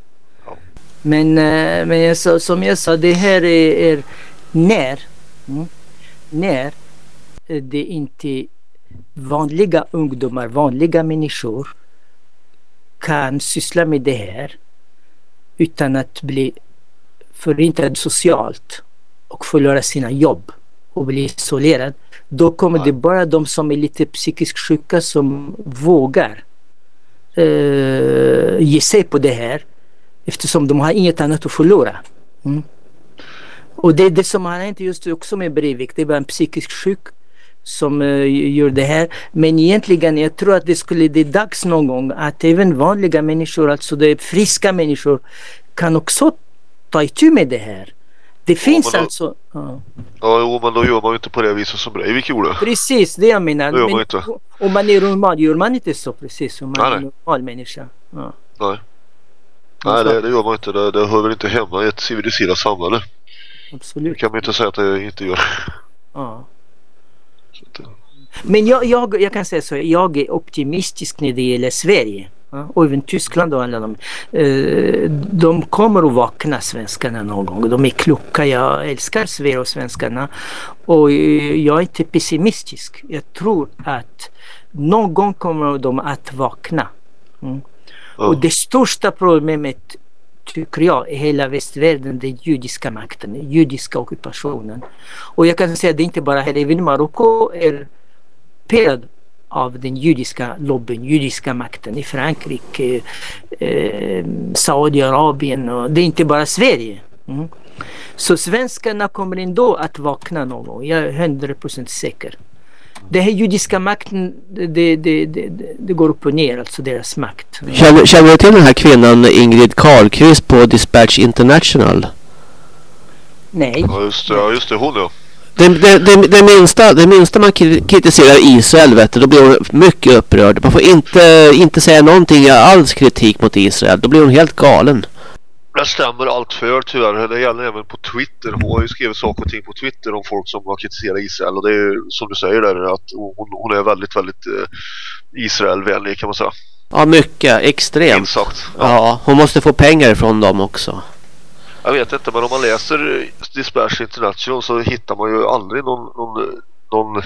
Ja. Men, äh, men jag sa, som jag sa, det här är, är när, mm, när det inte vanliga ungdomar, vanliga människor kan syssla med det här utan att bli förintad socialt och förlora sina jobb och bli isolerad. Då kommer det bara de som är lite psykiskt sjuka som vågar uh, ge sig på det här eftersom de har inget annat att förlora. Mm. Och det är det som har hänt just också med Breivik. Det var en psykiskt sjuk som uh, gör det här. Men egentligen jag tror att det skulle det är dags någon gång att även vanliga människor, alltså det friska människor kan också ta itu med det här. Det finns då, alltså... Ja. ja, jo, men då gör man ju inte på det viset som Breivik gjorde. Precis, det jag menar. Gör man inte. Om man är normal gör man inte så precis som man nej, är en normal människa. Ja. Nej. Nej, det, det, gör man inte. Det, det hör väl inte hemma i ett civiliserat samhälle. Absolut. Det kan man inte säga att det inte gör. Ja. Men jag, jag, jag kan säga så, jag är optimistisk när det gäller Sverige. Och även Tyskland och alla de. Eh, de kommer att vakna svenskarna någon gång. De är kloka. Jag älskar Sverige och svenskarna. Och jag är inte pessimistisk. Jag tror att någon gång kommer de att vakna. Mm. Och det största problemet tycker jag i hela västvärlden den judiska makten, den judiska ockupationen. Och jag kan säga att det inte bara här, även Marocko är ockuperad av den judiska lobbyn, judiska makten i Frankrike, eh, Saudiarabien och det är inte bara Sverige. Mm. Så svenskarna kommer ändå att vakna någon gång, jag är 100% säker. Den här judiska makten, det, det, det, det, går upp och ner, alltså deras makt. Känner, känner du till den här kvinnan Ingrid Carlqvist på Dispatch International? Nej. Ja just det, ja, just det hon ja. Det, det, det, det, minsta, det minsta man kritiserar Israel vet du, då blir hon mycket upprörd. Man får inte, inte säga någonting alls kritik mot Israel. Då blir hon helt galen. Det stämmer allt för tyvärr. Det gäller även på Twitter. Hon har ju skrivit saker och ting på Twitter om folk som har kritiserat Israel. Och det är som du säger där att hon, hon är väldigt, väldigt eh, Israelvänlig kan man säga. Ja, mycket. Extremt. Sagt, ja. ja, hon måste få pengar från dem också. Jag vet inte, men om man läser Dispatch International så hittar man ju aldrig någon, någon, någon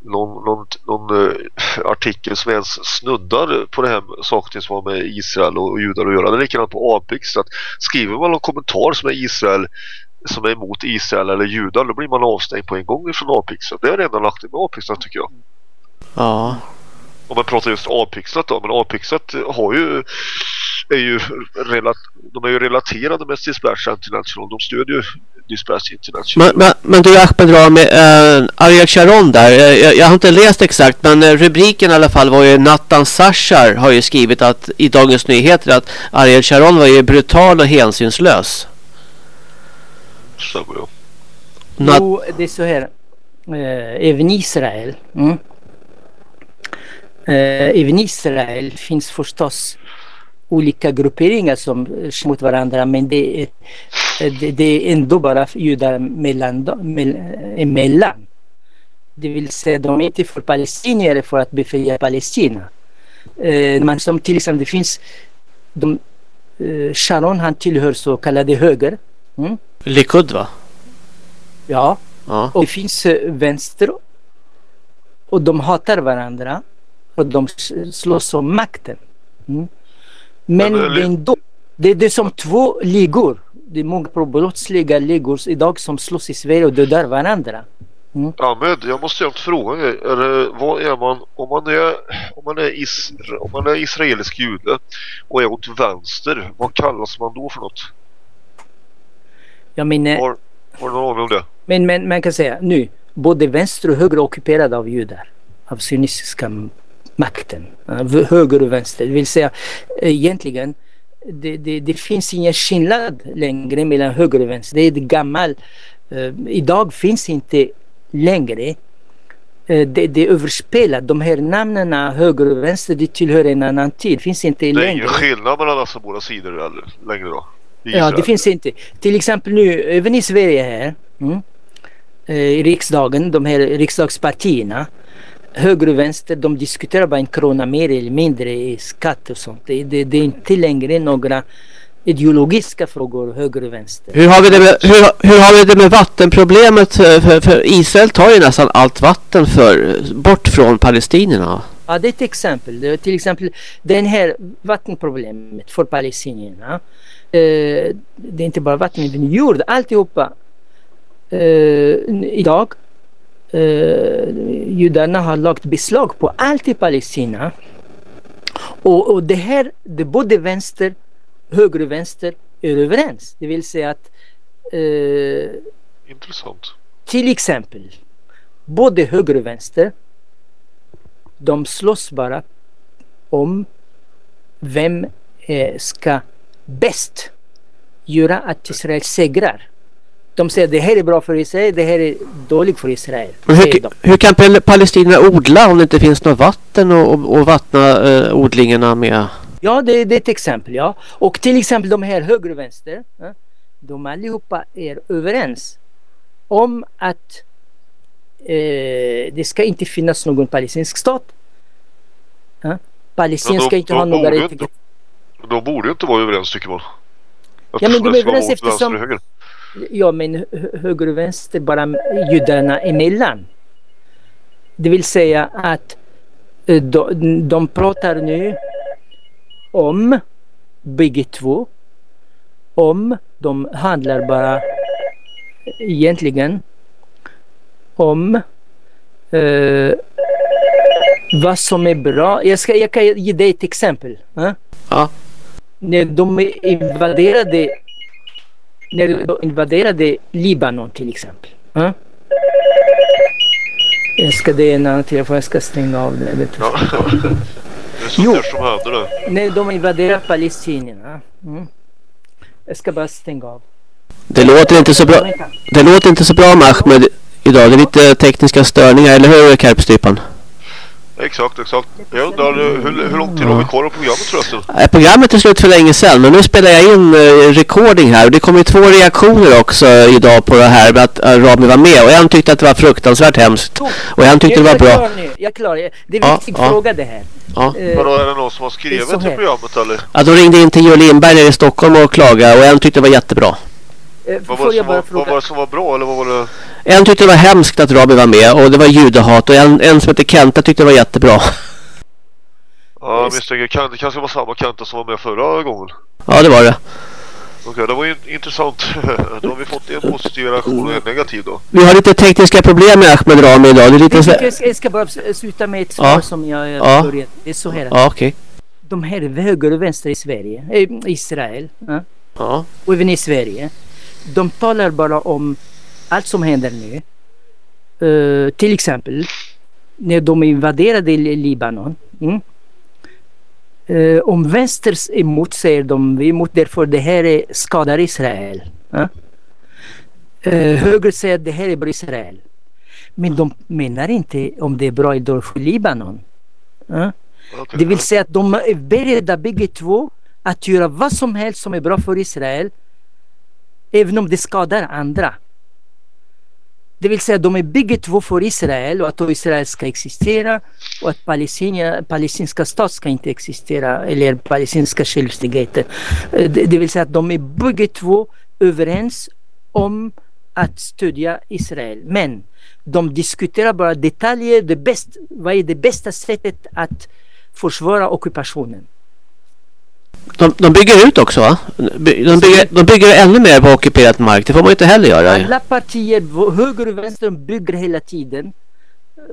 någon, någon, någon eh, (laughs) artikel som ens snuddar på det här saken som har med Israel och, och judar att göra. Det är likadant på Apix. Att skriver man någon kommentar som är Israel som är emot Israel eller judar då blir man avstängd på en gång från Apixlat. Det är redan lagt med Apixlat tycker jag. Ja. Om man pratar just Apixlat då. Men Apixlat har ju är ju relat, de är ju relaterade med Dispatch International. De stödjer ju Dispatch International. Men, men, men du Ahmed Rami, äh, Ariel Sharon där. Jag, jag, har inte läst exakt men eh, rubriken i alla fall var ju Nathan Sashar har ju skrivit att i Dagens Nyheter att Ariel Sharon var ju brutal och hänsynslös. Stämmer ja. Nat jo, det är så här. Eh, även Israel. Mm. Eh, även Israel finns förstås olika grupperingar som slår mot varandra men det är, det, det är ändå bara judar mellan, emellan. Det vill säga de är inte för palestinier för att befria Palestina. Eh, men som till exempel det finns de, eh, Sharon han tillhör så kallade höger. Mm. Likud va? Ja. ja. Och det finns vänster och de hatar varandra och de slåss om makten. Mm. Men det, ändå, det, det är som två ligor. Det är många brottsliga ligor idag som slåss i Sverige och dödar varandra. Mm. Ahmed, jag måste ju fråga dig. Vad är man om man är, om man är, is, om man är israelisk jude och är åt vänster? Vad kallas man då för något? Jag menar... Har, har du någon aning om det? Men, men man kan säga nu, både vänster och höger är ockuperade av judar. Av sionistiska makten. Höger och vänster. Det vill säga egentligen det, det, det finns ingen skillnad längre mellan höger och vänster. Det är gammalt. Uh, idag finns inte längre eh, det, det är överspelat. De här namnen höger och vänster det tillhör en annan tid. Finns inte längre. Det är ingen skillnad mellan dessa båda sidor eller, längre då? Ja, det finns inte. Till exempel nu även i Sverige här. Mm, eh, I riksdagen, de här riksdagspartierna. Höger och vänster, de diskuterar bara en krona mer eller mindre i skatt och sånt. Det, det, det är inte längre några ideologiska frågor, höger och vänster. Hur har vi det med, hur, hur har vi det med vattenproblemet? För, för Israel tar ju nästan allt vatten för, bort från palestinierna. Ja, det är ett exempel. Det är till exempel det här vattenproblemet för palestinierna. Eh, det är inte bara vatten, utan jord, alltihopa. Eh, idag judarna har lagt beslag på allt i Palestina. Och, och det här, det både vänster höger och vänster är överens. Det vill säga att eh, Intressant. Till exempel både höger och vänster de slåss bara om vem eh, ska bäst göra att Israel segrar. De säger det här är bra för Israel, det här är dåligt för Israel. Hur, hur, kan palestinierna odla om det inte finns något vatten och, och, och vattna eh, odlingarna med? Ja, det, det, är ett exempel. Ja. Och till exempel de här höger och vänster. Ja, de allihopa är överens om att eh, det ska inte finnas någon palestinsk stat. Ja. Palestina ska inte ha några rättigheter. De borde inte vara överens tycker man. ja men de är överens eftersom... Ja men höger och vänster bara judarna emellan. Det vill säga att eh, de, de pratar nu om bägge två. Om de handlar bara egentligen om eh, vad som är bra. Jag, ska, jag kan ge dig ett exempel. Eh? Ja. När de invaderade när de invaderade Libanon till exempel. Eh? Jag ska, det är en annan telefon, jag ska stänga av det. Ja. Det är sånt jo. som händer nu. När de invaderar palestinierna. Mm. Jag ska bara stänga av. Det låter inte så bra. Det låter inte så bra med Ahmed idag. Det är lite tekniska störningar, eller hur Karpstrypan? Exakt, exakt. Jag undrar hur, hur lång tid har vi kvar av programmet förresten? Ja, programmet är slut för länge sedan men nu spelar jag in uh, recording här och det kom ju två reaktioner också idag på det här med att uh, Rami var med och en tyckte att det var fruktansvärt hemskt och en tyckte det var bra. Jag är klar, det är en viktig ja, fråga det här. Ja. Uh, Vadå, är det någon som har skrivit till programmet eller? Ja, de ringde in till Joe Lindberg nere i Stockholm och klagade och en tyckte det var jättebra. Eh, vad, var det var, vad var det som var bra eller vad var det? En tyckte det var hemskt att Robin var med och det var judehat och en, en som heter Kenta tyckte det var jättebra. Ja, jag misstänker det kanske var samma Kenta som var med förra gången. Ja, det var det. Okej, okay, det var ju intressant. (laughs) då har vi fått en positiv reaktion och en negativ då. Vi har lite tekniska problem med Ahmed Rami idag. Det är lite. Jag ska bara sluta med ett svar ja. som jag ja. började. Det är så här. Ja, okej. Okay. De här höger och vänster i Sverige, äh, Israel ja. ja. och även i Sverige de talar bara om allt som händer nu. Uh, till exempel när de invaderade Libanon. Mm. Uh, om vänster är emot säger de vi är emot därför det här är, skadar Israel. Uh? Höger säger att det här är bra Israel. Men de menar inte om det är bra dåligt för Libanon. Okay. Det vill säga att de är beredda bägge två att göra vad som helst som är bra för Israel även om det skadar andra. Det vill säga de är bägge två för Israel och att Israel ska existera och att Palestina, palestinska stat ska inte existera eller palestinska självständigheter. Eh, det, det vill säga att de är bägge två överens om att stödja Israel. Men de diskuterar bara detaljer, det bäst, vad är det bästa sättet att försvara ockupationen. De, de bygger ut också va? De bygger, de bygger ännu mer på ockuperad mark. Det får man inte heller göra. Alla partier, höger och vänster, bygger hela tiden.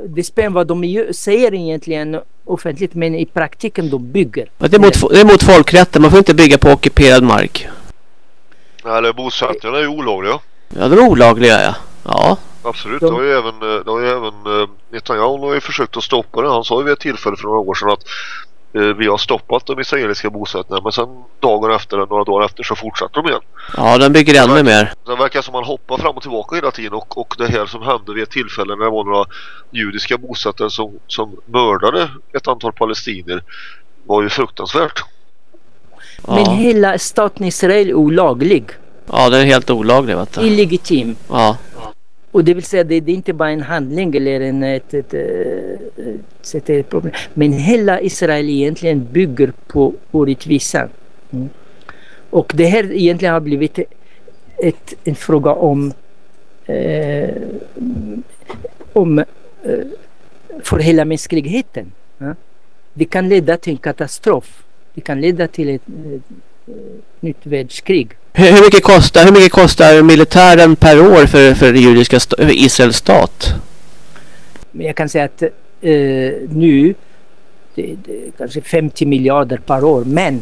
Det spelar vad de säger egentligen offentligt men i praktiken de bygger. det, är mot, det är mot folkrätten. Man får inte bygga på ockuperad mark. Eller bosättningarna är ju olagliga. Ja, de är olagliga ja. Ja. Absolut, de... det har ju även, det har ju även Netanyahu har ju försökt att stoppa det. Han sa ju vid ett tillfälle för några år sedan att eh, vi har stoppat de israeliska bosättningarna men sen dagen efter, några dagar efter så fortsätter de igen. Ja, den bygger ännu mer. Det verkar som man hoppar fram och tillbaka hela tiden och, och det här som hände vid ett tillfälle när det var några judiska bosättare som, som mördade ett antal palestinier var ju fruktansvärt. Men Ja. hela staten Israel är olaglig. ja, den är helt olaglig vet du. Illegitim. Ja. Och det vill säga det, det är inte bara en handling eller en, ett, ett, ett, ett, ett problem. Men hela Israel egentligen bygger på orättvisan. Mm. Och det här egentligen har blivit ett, en fråga om eh, om eh, för hela mänskligheten. Ja? Det kan leda till en katastrof. Det kan leda till ett, ett, ett nytt världskrig. Hur, hur, mycket kostar, hur mycket kostar militären per år för, för judiska sta- för Israels stat? Men jag kan säga att eh, nu det, det, kanske 50 miljarder per år men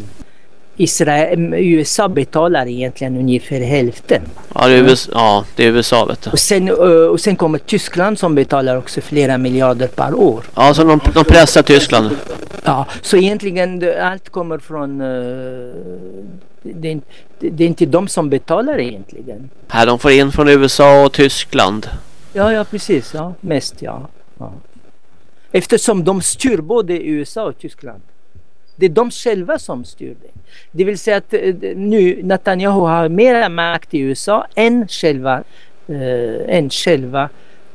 Israel, USA betalar egentligen ungefär hälften. Ja, det är USA, ja, det är USA vet du. Och sen, eh, och sen kommer Tyskland som betalar också flera miljarder per år. Ja, så de, de pressar Tyskland. Ja, så egentligen allt kommer från... det, är inte- det, det är inte de som betalar egentligen. Här, de får in från USA och Tyskland. Ja, ja precis. Ja, mest ja. ja. Eftersom de styr både USA och Tyskland. Det är de själva som styr det. Det vill säga att eh, nu Netanyahu har mera makt i USA än själva, eh, än själva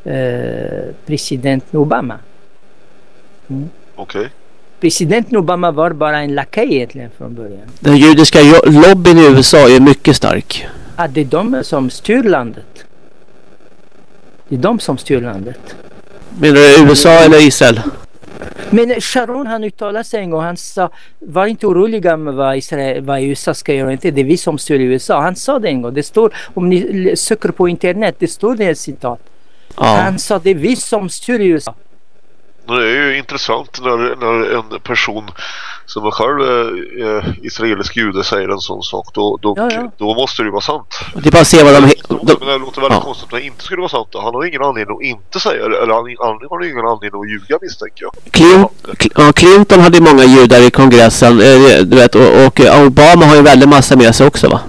eh, president Obama. Okej. President Obama var bara en lakej egentligen från början. Den judiska lobbyn i USA är mycket stark. Ja, det är de som styr landet. Det är de som styr landet. Menar du USA eller Israel? Men Sharon han uttalade sig en gång. Han sa var inte oroliga med vad, Israel, vad USA ska göra. Inte. Det är vi som styr USA. Han sa det en gång. Det står om ni söker på internet. Det står det ett citat. Ja. Han sa det är vi som styr USA. Det är ju intressant när, när en person som är själv är, israelisk jude säger en sån sak. Då, då, Ja, ja. då måste det ju vara sant. Det är bara att se vad de... he- Men de det låter väldigt Ja. konstigt att det inte skulle vara sant. Han har ingen anledning att inte säga det. Eller han, han har ingen anledning att ljuga misstänker jag. Clin, Cl- ja, Clinton hade ju många judar i kongressen. eh, Du vet, och, och Obama har ju en väldig massa med sig också va?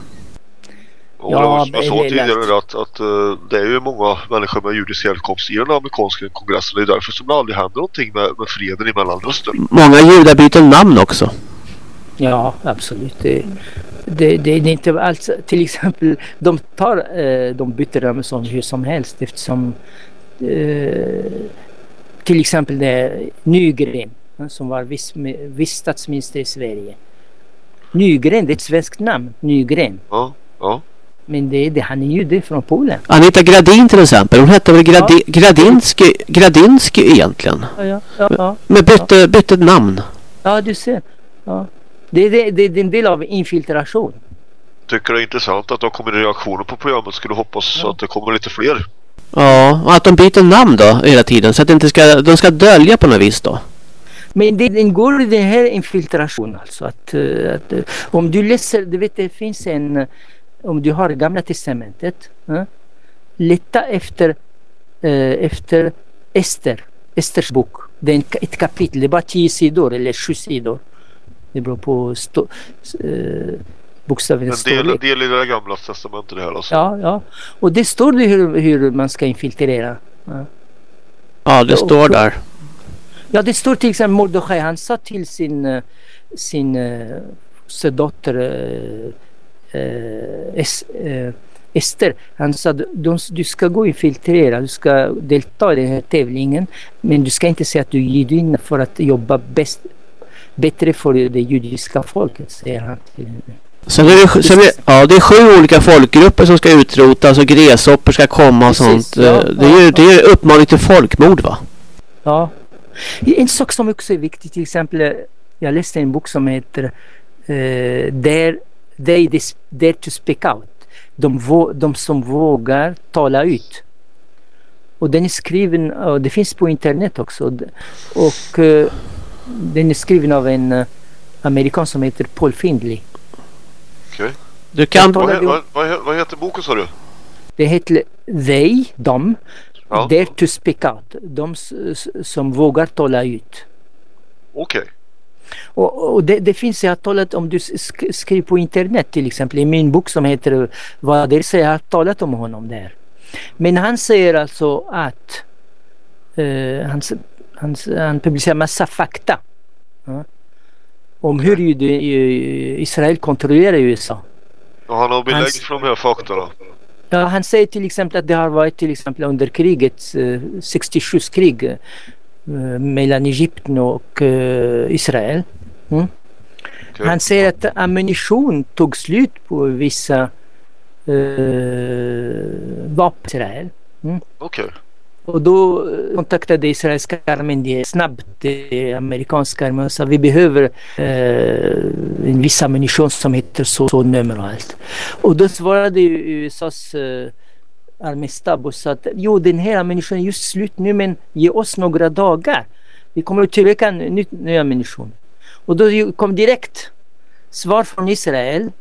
Och Ja, det var som jag sa tidigare att, att eh, det är ju många människor med judisk härkomst i den amerikanska kongressen. Det är därför som det aldrig händer någonting med, med freden i Mellanöstern. Många judar byter namn också. Ja, absolut. Det, det, det är inte alls... Till exempel, de tar... Eh, de byter dem som hur som helst eftersom... Eh, till exempel det Nygren som var viss, viss statsminister i Sverige. Nygren, det är ett svenskt namn. Nygren. Ja, ja. Men det, det, han är ju det från Polen. Anita Gradin till exempel. Hon hette väl Gradi, Gradinsky, Gradinsky egentligen. Ja, ja, ja, ja. Men bytte, bytte namn. ja du ser. Ja. Det, det, det, det är en del av infiltration. Tycker det är intressant att det har kommit reaktioner på programmet. Skulle hoppas Ja. att det kommer lite fler. Ja, och att de byter namn då hela tiden. Så att det inte ska, de ska dölja på något vis då. Men det ingår i den här infiltrationen alltså. Att, eh, att, eh, om du läser, du vet det finns en, om du har gamla testamentet. eh, leta efter, eh, efter Ester, Esters bok. Det är ett kapitel, det är bara tio sidor eller sju sidor. Det beror på stå, eh, bokstavens En del, storlek. del i det gamla testamentet det här alltså. Ja, ja. Och det står det hur, hur man ska infiltrera. Ja. Ja, det står och- där. Ja, det står till exempel Mordechai, han sa till sin, eh, sin uh, dotter eh, eh, es, eh, Ester, han sa du ska gå infiltrera, du ska delta i den här tävlingen men du ska inte säga att du är judinna för att jobba bäst, bättre för det judiska folket, säger han till henne. Sen är det, sen är, ja, det är sju olika folkgrupper som ska utrotas och gräshoppor ska komma och Precis, sånt. ja, Eh, det, är ja, det är uppmaning till folkmord va? Ja. En sak som också är viktig, till exempel, eh, jag läste en bok som heter uh, Dare, They Dare to Speak Out. De, vå- de som vågar tala ut. Och den är skriven, och det finns på internet också. Och eh, den är skriven av en eh, amerikan som heter Paul Findlay. Okej. Du kan... Vad, he- vad, vad, vad heter boken sa du? Det heter They, de, Ja. Dare to Speak Out. De s- s- som vågar tala ut. Okej. Och, och det, det, finns, jag har talat om, du sk skriver på internet till exempel i min bok som heter Vad det säger, jag har talat om honom där. Men han säger alltså att uh, han, han, han publicerar massa fakta. Uh, om hur Israel kontrollerar USA. Och han har belägg för de här fakta då? Ja, han säger till exempel att det har varit till exempel under kriget, eh, 67 krig eh, mellan Egypten och eh, Israel. Mm. Okay. Han säger att ammunition tog slut på vissa eh, vapen Israel. Mm. Okay. Och då kontaktade israeliska armén snabbt det amerikanska armén och sa vi behöver eh, en viss ammunition som heter så, så nummer och allt. Och då svarade USAs eh, arméstab och sa att jo den här ammunitionen är just slut nu men ge oss några dagar. Vi kommer att tillverka ny ammunition. Och då kom direkt svar från Israel,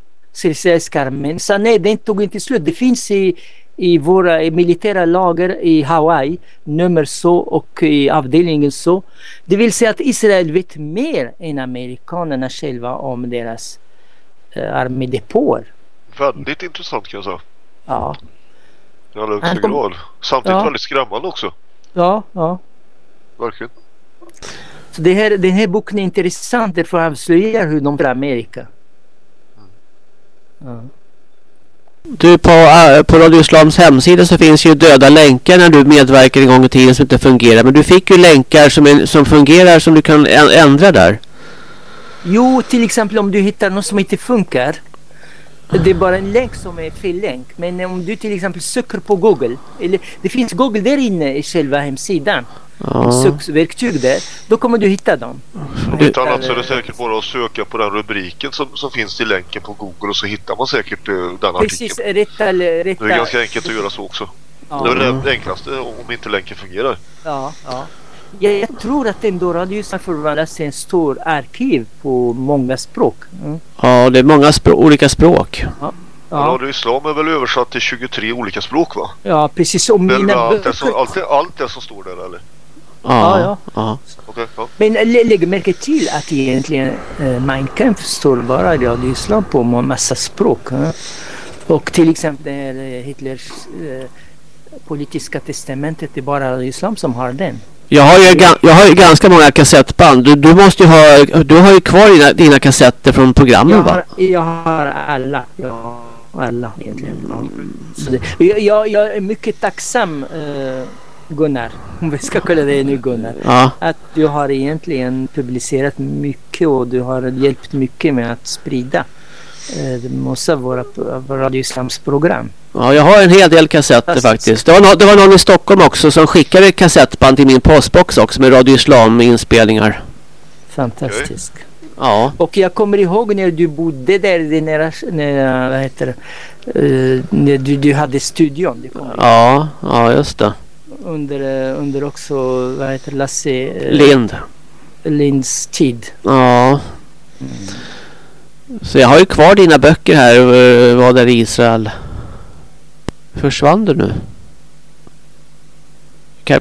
israeliska armén, sa nej den tog inte slut. Det finns i i våra militära lager i Hawaii, nummer så och i avdelningen så. Det vill säga att Israel vet mer än amerikanerna själva om deras eh, armédepåer. Väldigt intressant kan jag säga. Ja. I allra högsta kom... grad. Samtidigt ja. väldigt skrämmande också. Ja, ja. Verkligen. Så det här, den här boken är intressant därför att avslöjar hur de för Amerika. Mm. Ja. Du på, uh, på Radio Islams hemsida så finns ju döda länkar när du medverkar en gång i tiden som inte fungerar. Men du fick ju länkar som, är, som fungerar som du kan ändra där. Jo, till exempel om du hittar något som inte funkar. Det är bara en länk som är fel länk. Men om du till exempel söker på Google. Eller det finns Google där inne i själva hemsidan ja. sökverktyg där. Då kommer du hitta dem. Om inte annat så är det säkert bara att söka på den rubriken som, som finns i länken på Google och så hittar man säkert uh, den Precis, artikeln. Rätta, rätta. Det är ganska enkelt att göra så också. Ja. Det är det enklaste om inte länken fungerar. Ja, ja. Jag, jag tror att ändå Radiosar förvandlas till en stor arkiv på många språk. Mm. Ja, det är många språk, olika språk. Ja. Ja. Radio Islam är väl översatt till 23 olika språk va? Ja precis. Och mina allt, det som, allt, allt det som står där eller? Ja, ja. ja. Okay, ja. Men lä lägg märke till att egentligen eh, Mein Kampf står bara Radio Islam på en massa språk. Eh? Och till exempel eh, Hitlers eh, politiska testamentet, det är bara Radio Islam som har den. Jag har ju, jag har ju ganska många kassettband. Du, du måste ha, du har ju kvar dina, dina kassetter från programmen jag va? Har, jag har alla. Jag har alla egentligen. Så det, jag, jag, är mycket tacksam eh, Gunnar, om vi ska kalla dig nu Gunnar. Ja. Att du har egentligen publicerat mycket och du har hjälpt mycket med att sprida eh, många av våra Radio Islams program. Ja, jag har en hel del kassetter Fast... faktiskt. Det var, no det var någon i Stockholm också som skickade kassettband till min postbox också med Radio Islam inspelningar. Fantastiskt. Ja. Och jag kommer ihåg när du bodde där nära, nära vad heter det, uh, när du, du hade studion. ja, ja, just det under, under också vad heter Lasse eh, Lind. Linds tid. Ja. Mm. Så jag har ju kvar dina böcker här. Eh, vad är Israel? Försvann du nu?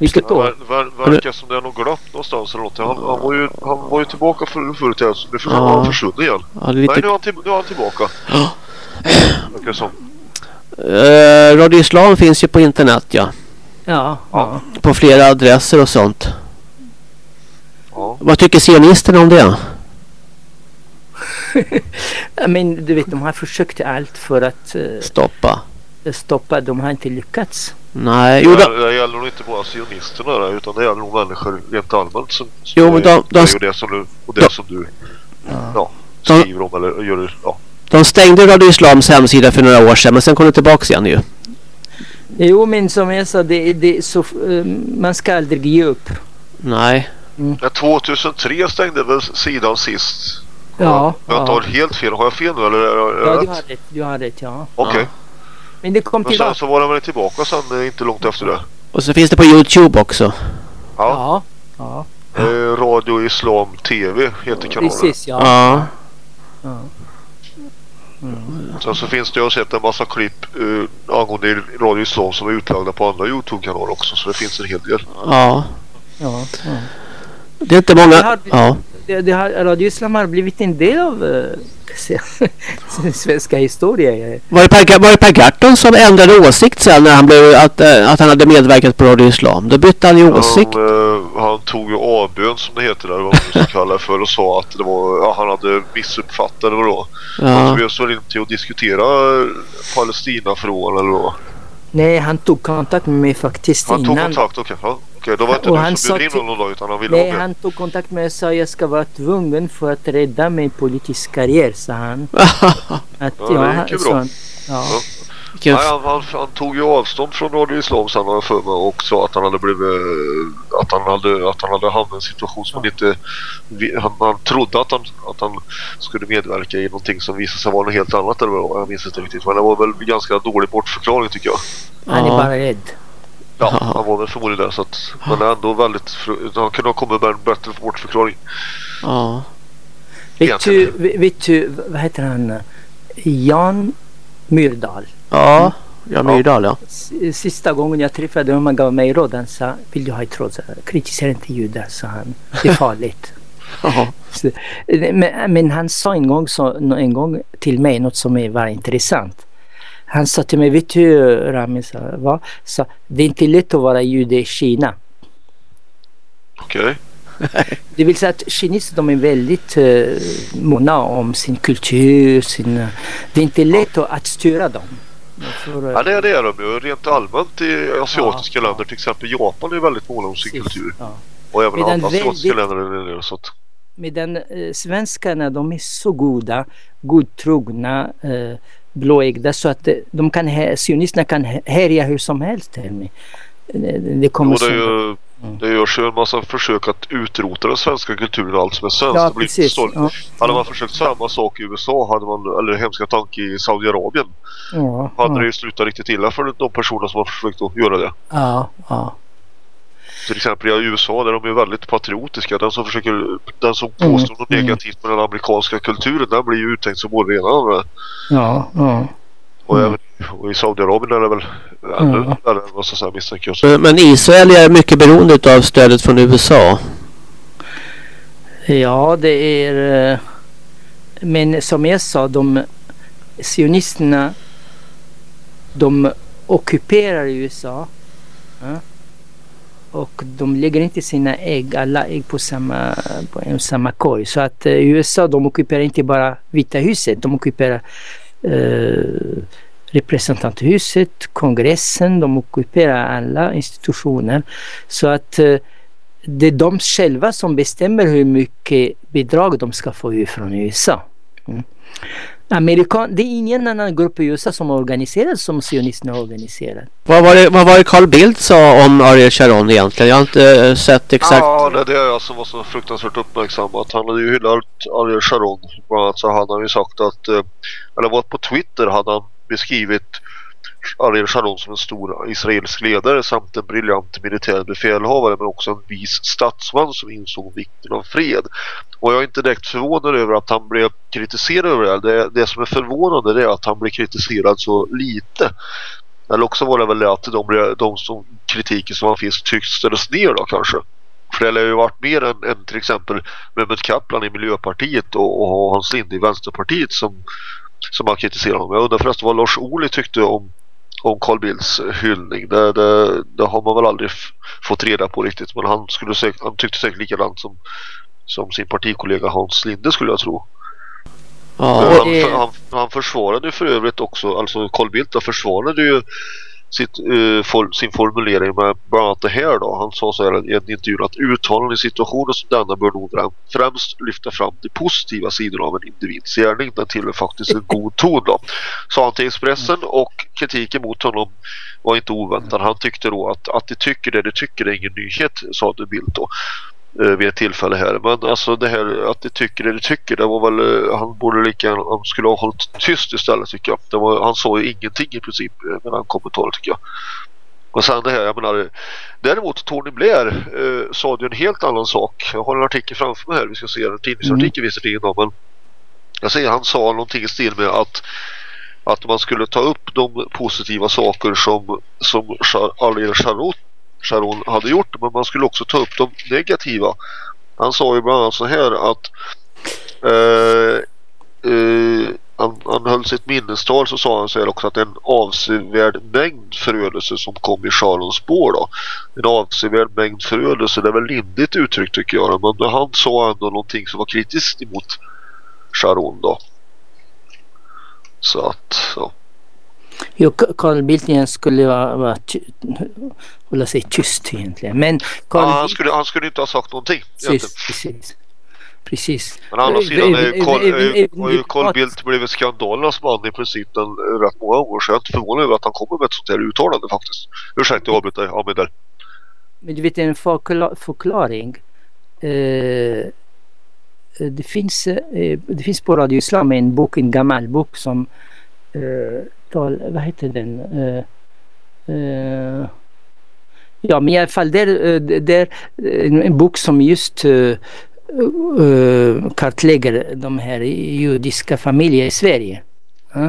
Vilket då? Ver, ver, verkar som det är något glapp någonstans eller något. Han, han, var ju, han var ju tillbaka för, förut. Här, det försvann, ja. han försvunnit igen. Ja, lite... Nej, nu är, han till, nu är han tillbaka. Ja. (gasps) Verkar som. Uh, Radio Islam finns ju på internet ja. Ja, ja. På flera adresser och sånt. Ja. Vad tycker sionisterna om det? (laughs) Men du vet, de har försökt allt för att uh, stoppa. Stoppa, de har inte lyckats. Nej, jo, det, det gäller nog inte bara sionisterna där, utan det gäller nog människor rent allmänt som, som jo, men de, de, de, det som du, och det de, som du ja. Ja, skriver om eller gör. Ja. De stängde Radio Islams hemsida för några år sedan men sen kom det tillbaka igen ju. Jo, men som jag sa, det, det, så, uh, man ska aldrig ge upp. Nej. Mm. Ja, 2003 stängde väl sidan sist? Ja. Jag ja. tar helt fel. Har jag fel nu eller? Är ja, du har rätt. Du har rätt, ja. Okej. Okay. Ja. Men det kom tillbaka. sen så var den väl tillbaka sen eh, inte långt efter det. Och så finns det på Youtube också. Ja. ja. ja. Eh, Radio Islam TV heter kanalen. Precis, ja. ja. ja. Mm. Sen så finns det, jag har sett en massa klipp uh, angående Radio Islam som är utlagda på andra Youtube-kanaler också. Så det finns en hel del. Ja. Ja. ja. Det är inte många. Hade, ja. Det, det har, Radio Islam har blivit en del av uh, (laughs) svenska historia. Var det, per, var det Per Gahrton som ändrade åsikt sen när han blev att, uh, att han hade medverkat på Radio Islam? Då bytte han ju åsikt. Han, uh, han tog ju avbön som det heter där, vad man ska kalla för och sa att det var, ja, han hade missuppfattat det då. Ja. Han tog väl inte att diskutera Palestinafrågan eller då. Nej, han tog kontakt med mig faktiskt han innan. Han tog kontakt, okej. Okay. Ja. Okej, då var inte och du som bjöd in honom då utan han ville Nej, han tog kontakt med mig och sa jag ska vara tvungen för att rädda min politisk karriär, sa han. (laughs) att, ja, det gick ju bra. Han, ja. ja. Nej, han, han, han, tog ju avstånd från Radio Islam sen har jag för mig och sa att han hade blivit att han hade, att han hade hamnat i en situation som ja. inte han, han trodde att han, att han skulle medverka i någonting som visade sig vara något helt annat eller vad jag minns inte riktigt men det var väl ganska dålig bortförklaring tycker jag. Han är bara rädd. Ja, han var väl förmodligen det. Så att, men ändå väldigt... Han kunde ha kommit med en bättre bortförklaring. Ja. Vet du, vet du, vad heter han? Jan Myrdal. Ja, Jan Myrdal ja. Sista gången jag träffade honom han gav mig råd. Han sa, vill du ha ett råd? Kritisera inte judar, sa han. Det är farligt. (laughs) men, men, han sa en gång, så, en gång till mig något som var intressant. Han sa till mig, vet du Rami, sa, va? Så, det är inte lätt att vara jude i Kina. Okej. Okay. (laughs) det vill säga att kineser de är väldigt uh, måna om sin kultur. Sin, uh, det är inte lätt ja. att styra dem. För, uh, ja det är det de ju. Rent allmänt i asiatiska ja, länder, till exempel Japan är väldigt måna om sin Precis, kultur. Ja. Och även andra asiatiska länder är det så att... Medan eh, svenskarna de är så goda, godtrogna. Eh, blåögda så att de kan, sionisterna kan härja hur som helst. Det, kommer jo, det, ju, mm. det görs ju en massa försök att utrota den svenska kulturen och allt som är svenskt. Ja, precis. Ja. Hade man försökt samma sak i USA hade man, eller hemska tanke i Saudiarabien ja, hade ja. det ju slutat riktigt illa för de personer som har försökt att göra det. Ja, ja till exempel i USA där de är väldigt patriotiska. Den som försöker, den som mm, påstår något mm. negativt med den amerikanska kulturen den blir ju uttänkt som andra. Ja, ja. Och, mm. även, och i Saudiarabien är det väl ännu ja. värre vad säga misstänker jag. Men Israel är mycket beroende av stödet från USA. Ja, det är... Eh, men som jag sa, de sionisterna de ockuperar USA. Ja och de lägger inte sina ägg, alla ägg på samma, på en samma korg. Så att eh, USA de ockuperar inte bara Vita huset, de ockuperar eh, representanthuset, kongressen, de ockuperar alla institutioner. Så att eh, det är de själva som bestämmer hur mycket bidrag de ska få från USA. Mm. Amerikan, det är ingen annan grupp i USA som är organiserad som sionisterna har organiserat. Vad var, det, vad var det Carl Bildt sa om Ariel Sharon egentligen? Jag har inte eh, sett exakt. Ja, det är det jag som var så fruktansvärt uppmärksammat. Han hade ju hyllat Ariel Sharon. Bland annat så hade han ju sagt att, eh, eller var på Twitter hade han beskrivit Ariel Sharon som en stor israelisk ledare samt en briljant militär befälhavare men också en vis statsman som insåg vikten av fred. Och jag är inte direkt förvånad över att han blev kritiserad över det. Det, det som är förvånande är att han blev kritiserad så lite. Eller också var det väl det att de, de som kritiken som han finns tycktes ner då kanske. För det har ju varit mer än, än till exempel Mehmet Kaplan i Miljöpartiet och, och Hans Linde i Vänsterpartiet som, som har kritiserat honom. Jag undrar förresten vad Lars Ohly tyckte om om Carl Bildts hyllning. Det, det, det, har man väl aldrig fått reda på riktigt. Men han, skulle säkert, han tyckte säkert likadant som, som sin partikollega Hans Linde skulle jag tro. Ja, han, han, han försvarade för övrigt också, alltså Carl Bildt försvarade ju sitt, uh, for, sin formulering med bland annat det här då. Han sa så här i en intervju att uttalanden i situationer som denna bör nog främst lyfta fram de positiva sidorna av en individs gärning. Den tillhör faktiskt en god ton då. Sa han till Expressen och kritiken mot honom var inte oväntad. Han tyckte då att, att de tycker det de tycker är ingen nyhet, sa du Bildt då vid ett tillfälle här. Men alltså det här att de tycker det de tycker, det var väl, eh, han borde lika han skulle ha hållit tyst istället tycker jag. Var, han sa ju ingenting i princip eh, med den kommentaren tycker jag. Och sen det här, jag menar, däremot Tony Blair eh, sa ju en helt annan sak. Jag har en artikel framför mig här, vi ska se en tidningsartikel mm. visserligen då, men jag säger han sa någonting i stil med att att man skulle ta upp de positiva saker som, som Charot Sharon hade gjort men man skulle också ta upp de negativa Han sa ju bland annat så här att eh, eh, han, han höll sitt minnestal så sa han så här också att en avsevärd mängd förödelse som kom i Sharons spår då. En avsevärd mängd förödelse, det är väl lindigt uttryckt tycker jag. Men han sa ändå någonting som var kritiskt emot Sharon då. Så att, ja. Jo, Carl Bildt igen skulle vara, vara hålla sig tyst egentligen. Men Carl ja, han, skulle, han skulle inte ha sagt någonting. Precis, precis. Precis. Men å andra sidan har ju Carl Bildt blivit skandalernas man i princip den rätt många år så jag är inte förvånad över att han kommer med ett sånt här uttalande faktiskt. Ursäkta jag avbryter dig, Ahmed där. Men du vet en förklaring. Eh, det, finns, eh, det finns på Radio Islam en bok, en gammal bok som eh, tal, vad heter den? Eh, eh, ja men i alla fall där, där en bok som just uh, kartlägger de här judiska familjer i Sverige. Uh.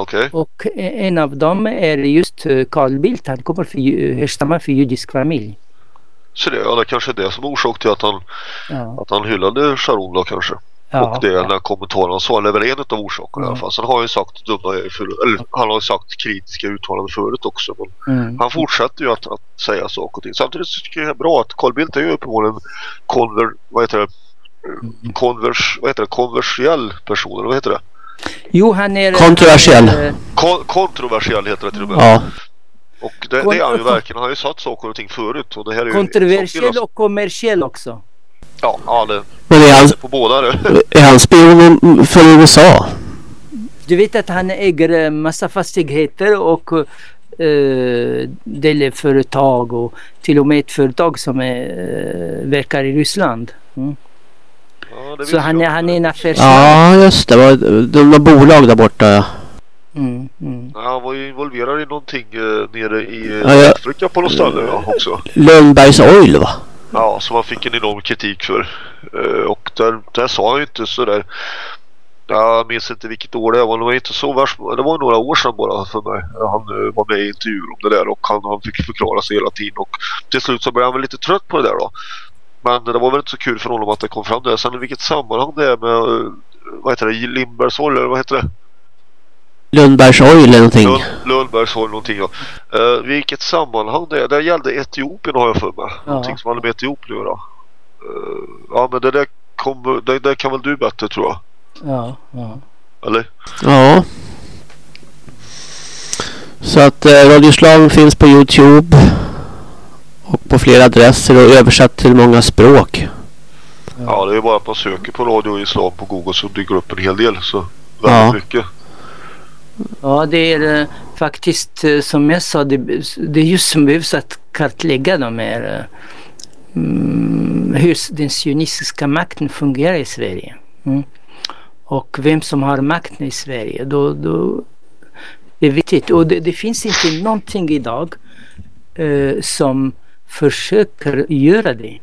Okay. Och en av dem är just Carl Bildt. Han kommer för, härstammar för judisk familj. Så det, ja, det kanske är det som är orsak till att han, ja. att han hyllade Sharon då kanske. Ja. Och det är den här kommentaren sa, eller väl en av orsakerna mm. i alla mm. fall. Sen har han ju sagt dumma, eller han har ju sagt kritiska uttalanden förut också. Men mm. han fortsätter ju att, att säga saker och ting. Samtidigt så tycker jag det är bra att Carl Bildt är ju uppenbarligen konver, vad heter det, mm. konvers, vad heter det, konversiell person, eller vad heter det? Jo, han är... Kontroversiell. Eh, Kon kontroversiell heter det till och med. Ja. Och det, det är han ju verkligen. Han har ju sagt saker och ting förut. Och det här är Kontroversiell och kommersiell också. Ja, ja det, Men är han, på båda det. (laughs) Är han spion för USA? Du vet att han äger massa fastigheter och uh, delar företag och till och med ett företag som är, uh, verkar i Ryssland. Mm. Ja, så han är, han är en affärsman. Ja just det, var, de var bolag där borta. Mm, mm. Ja, han var ju involverad i någonting uh, nere i uh, ja, Afrika på något ställe ja, också. Lundbergs Oil va? Ja, som han fick en enorm kritik för. Eh, och där, där sa han ju inte sådär. Jag minns inte vilket år det var. Det var inte så värst. Det var några år sedan bara för mig. Han eh, var med i intervjuer om det där och han, han fick förklara sig hela tiden. Och till slut så blev han väl lite trött på det där då. Men det var väl inte så kul för honom att det kom fram det. Sen i vilket sammanhang det är med, eh, vad heter det, Lindbergsholm eller vad heter det? Lundbergs Oil eller någonting. Lund, Oil någonting ja. Uh, vilket sammanhang det är. Det gällde Etiopien har jag för mig. Ja. Någonting som hade med Etiopien att göra. Uh, ja men det där kom, det, det kan väl du bättre tror jag. Ja. ja. Eller? Ja. Så att eh, Radio Slam finns på Youtube. Och på flera adresser och översatt till många språk. Ja, det är bara att man söker på Radio Islam på Google så dyker upp en hel del. Så väldigt ja. mycket. Ja, det är eh, faktiskt eh, som jag sa, det, det är just som behövs att kartlägga de här um, hur den sionistiska makten fungerar i Sverige. Mm. Och vem som har makten i Sverige. Då, då, det är viktigt. Och det, det finns inte någonting idag uh, som försöker göra det.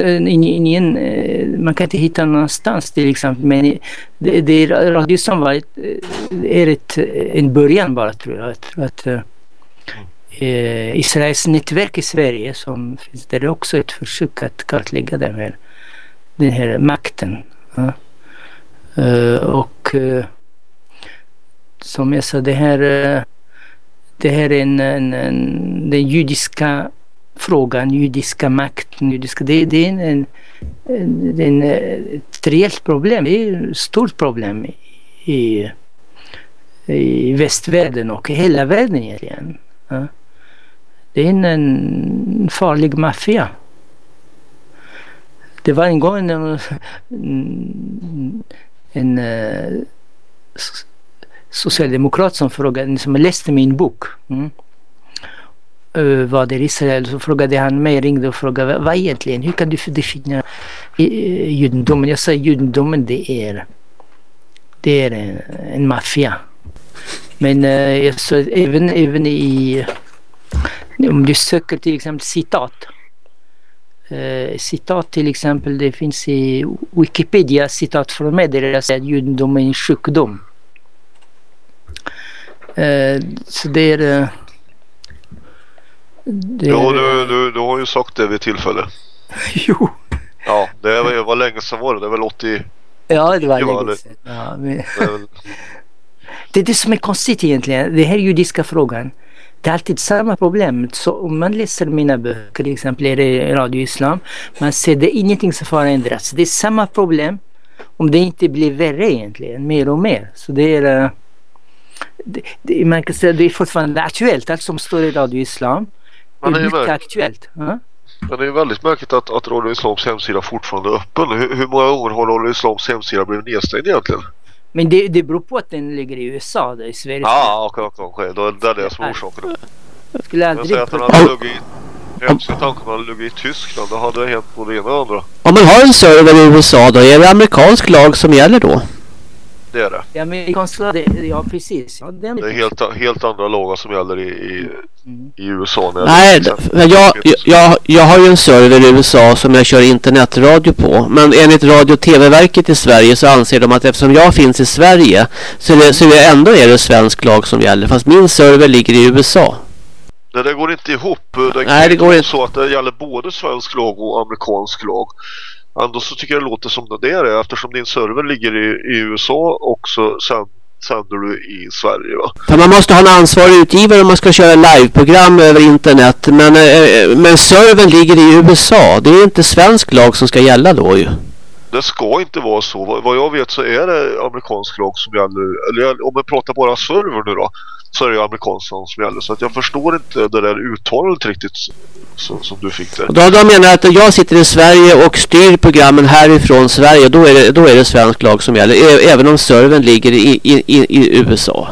Eh, ingen, eh, man kan inte hitta någonstans till exempel. Men det, det Radio som var ett, eh, är ett, en början bara tror jag. jag tror att, eh, Israels nätverk i Sverige som finns där är också ett försök att kartlägga den här, den här makten. Ja. Uh, och uh, som jag sa det här, uh, det här är en, en, en, den judiska frågan, judiska makten, judiska, det, det är en, en, en, ett reellt problem, det är ett stort problem i, i västvärlden och i hela världen egentligen. Ja. Det är en, en farlig maffia. Det var en gång en, eh, en, en socialdemokrat som frågade, som läste min bok. Mm uh, var det Israel så frågade han mig, ringde och frågade vad egentligen, hur kan du definiera uh, judendomen? Jag sa judendomen det är, det är en, en maffia. Men uh, jag sa även, även i, om du söker till exempel citat. Uh, citat till exempel, det finns i Wikipedia citat från mig där jag säger att judendomen är en sjukdom. Uh, så det är uh, det... Ja, du, du, du har ju sagt det vid tillfälle. (laughs) jo, Ja, det var, var länge sedan var det. Det är väl 80... Ja, det var Ja, länge det- sedan. Ja, men... Det är väl, (laughs) Det är det som är konstigt egentligen. Det här judiska frågan. Det är alltid samma problem. Så om man läser mina böcker, till exempel det Radio Islam, man ser det är ingenting som har ändrats. Det är samma problem om det inte blir värre egentligen, mer och mer. Så det är, eh, det, det, man kan säga, det är fortfarande aktuellt, allt som står i Radio Islam. Det Men det är mycket aktuellt. Ja? men det är väldigt märkligt att, att Radio Islams hemsida fortfarande är öppen. Hur, hur många gånger har Radio Islams hemsida blivit nedstängd egentligen? Men det, det beror på att den ligger i USA, det är i Sverige. Ja, okej, okej, okej. Då är det är det som är orsaken. Jag skulle Jag aldrig... säger att den hade legat i... Hemska tanken om den legat i Tyskland. Då hade det hänt både det ena och det andra. Om man har en server i USA då, är det amerikansk lag som gäller då? Det är det. Ja, amerikansk lag, det- ja precis. Ja, den Det är helt, helt andra lagar som gäller i, i, Mm. i USA. Nej, jag, jag, jag, jag har ju en server i USA som jag kör internetradio på. Men enligt Radio och TV-verket i Sverige så anser de att eftersom jag finns i Sverige så är det, så är det ändå är det svensk lag som gäller. Fast min server ligger i USA. Det där går inte ihop. Det, Nej, det går inte. så att det gäller både svensk lag och amerikansk lag. Ändå så tycker jag det låter som det är eftersom din server ligger i, i USA och så sen sänder du i Sverige va? För man måste ha en ansvarig utgivare om man ska köra liveprogram över internet. Men, eh, men servern ligger i USA. Det är inte svensk lag som ska gälla då ju. Det ska inte vara så. Vad, vad jag vet så är det amerikansk lag som gäller. Eller om vi pratar bara server nu då. Så är det ju amerikansk lag som gäller. Så att jag förstår inte det där uttalet riktigt som, som du fick där. Då, då menar att jag sitter i Sverige och styr programmen härifrån Sverige. Då är det, då är det svensk lag som gäller. ä- Även om servern ligger i, i, i, i USA.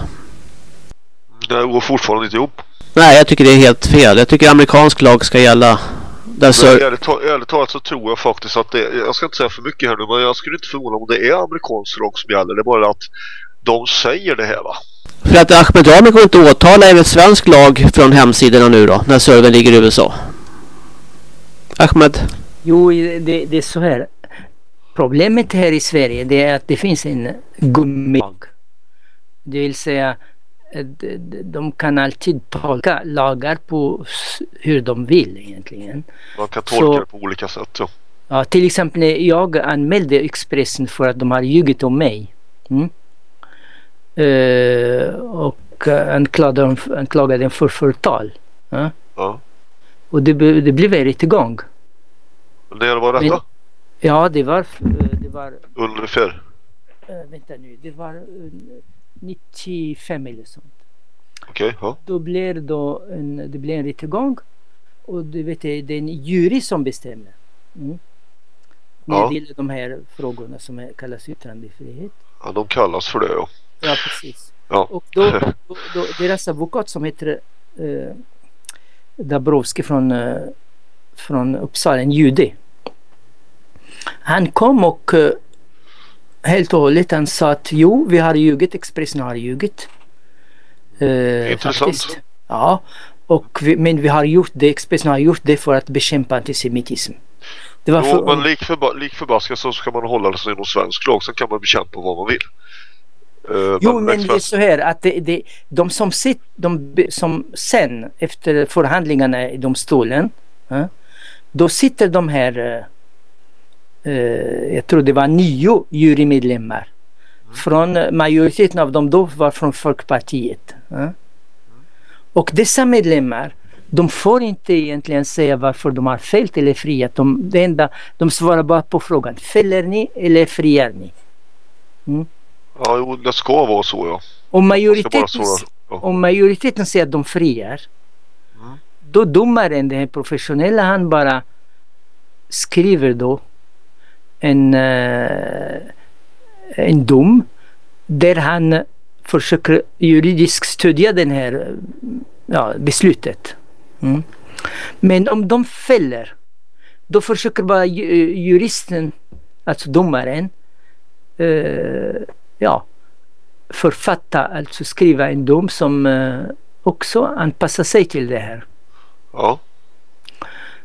Det går fortfarande inte ihop. Nej, jag tycker det är helt fel. Jag tycker amerikansk lag ska gälla. Där ser... ärligt, ärligt talat så tror jag faktiskt att det, jag ska inte säga för mycket här nu, men jag skulle inte förvåna om det är amerikansk lag som gäller. Det är bara att de säger det här va. För att Ahmed Rami går inte åtala enligt svensk lag från hemsidorna nu då, när servern ligger i USA. Ahmed? Jo, det, det är så här. Problemet här i Sverige det är att det finns en gummilag. Det vill säga eh, de, de- de kan alltid tolka lagar på hur de vill egentligen. Man kan tolka Så- det på olika sätt. Ja. Ja, till exempel när jag anmälde Expressen för att de har ljugit om mig. Mm. Eh, och eh, anklagade, anklagade för förtal. Ja. Ja. Och det, det blev en rättegång. Det var detta? Men- Ja, det var, eh, det var Ungefär. eh, vänta nu, det var eh, 95 eller sånt. Okej, ja. Då blev då en, det blev en rättegång och du vet det är en jury som bestämmer. Mm. När Ja. det gäller de här frågorna som kallas yttrandefrihet. ja. De kallas för det ja. Ja, precis. Ja. Och då, då, då deras advokat som heter eh, Dabrowski från, eh, från Uppsala, en jude. Han kom och eh, helt och hållet han sa att jo, vi har ljugit, Expressen har ljugit. Eh, Intressant. faktiskt. Ja, och vi, men vi har gjort det, Expressen har gjort det för att bekämpa antisemitism. Det var Jo, för, men lik, förba- lik förbaskat så ska man hålla sig inom svensk lag. Sen kan man bekämpa vad man vill. Eh, Jo, men det är så här att det, det, de som sitt, de som sen efter förhandlingarna i domstolen, ja, då sitter de här, eh, jag tror det var nio jurymedlemmar. Från eh, majoriteten av dem då var från Folkpartiet. Ja. Och dessa medlemmar, de får inte egentligen säga varför de har fällt eller friat. De, det enda, de svarar bara på frågan, fäller ni eller friar ni? Ja, jo, det ska vara så ja. Det bara majoriteten. Ja. om majoriteten säger att de friar, Mm. då domaren, den här professionella, han bara skriver då en, eh, en dom där han försöker juridiskt stödja den här ja, beslutet. Mm. Men om de fäller, då försöker bara ju- juristen, alltså domaren, eh, ja, författa, alltså skriva en dom som eh, också anpassar sig till det här. Ja.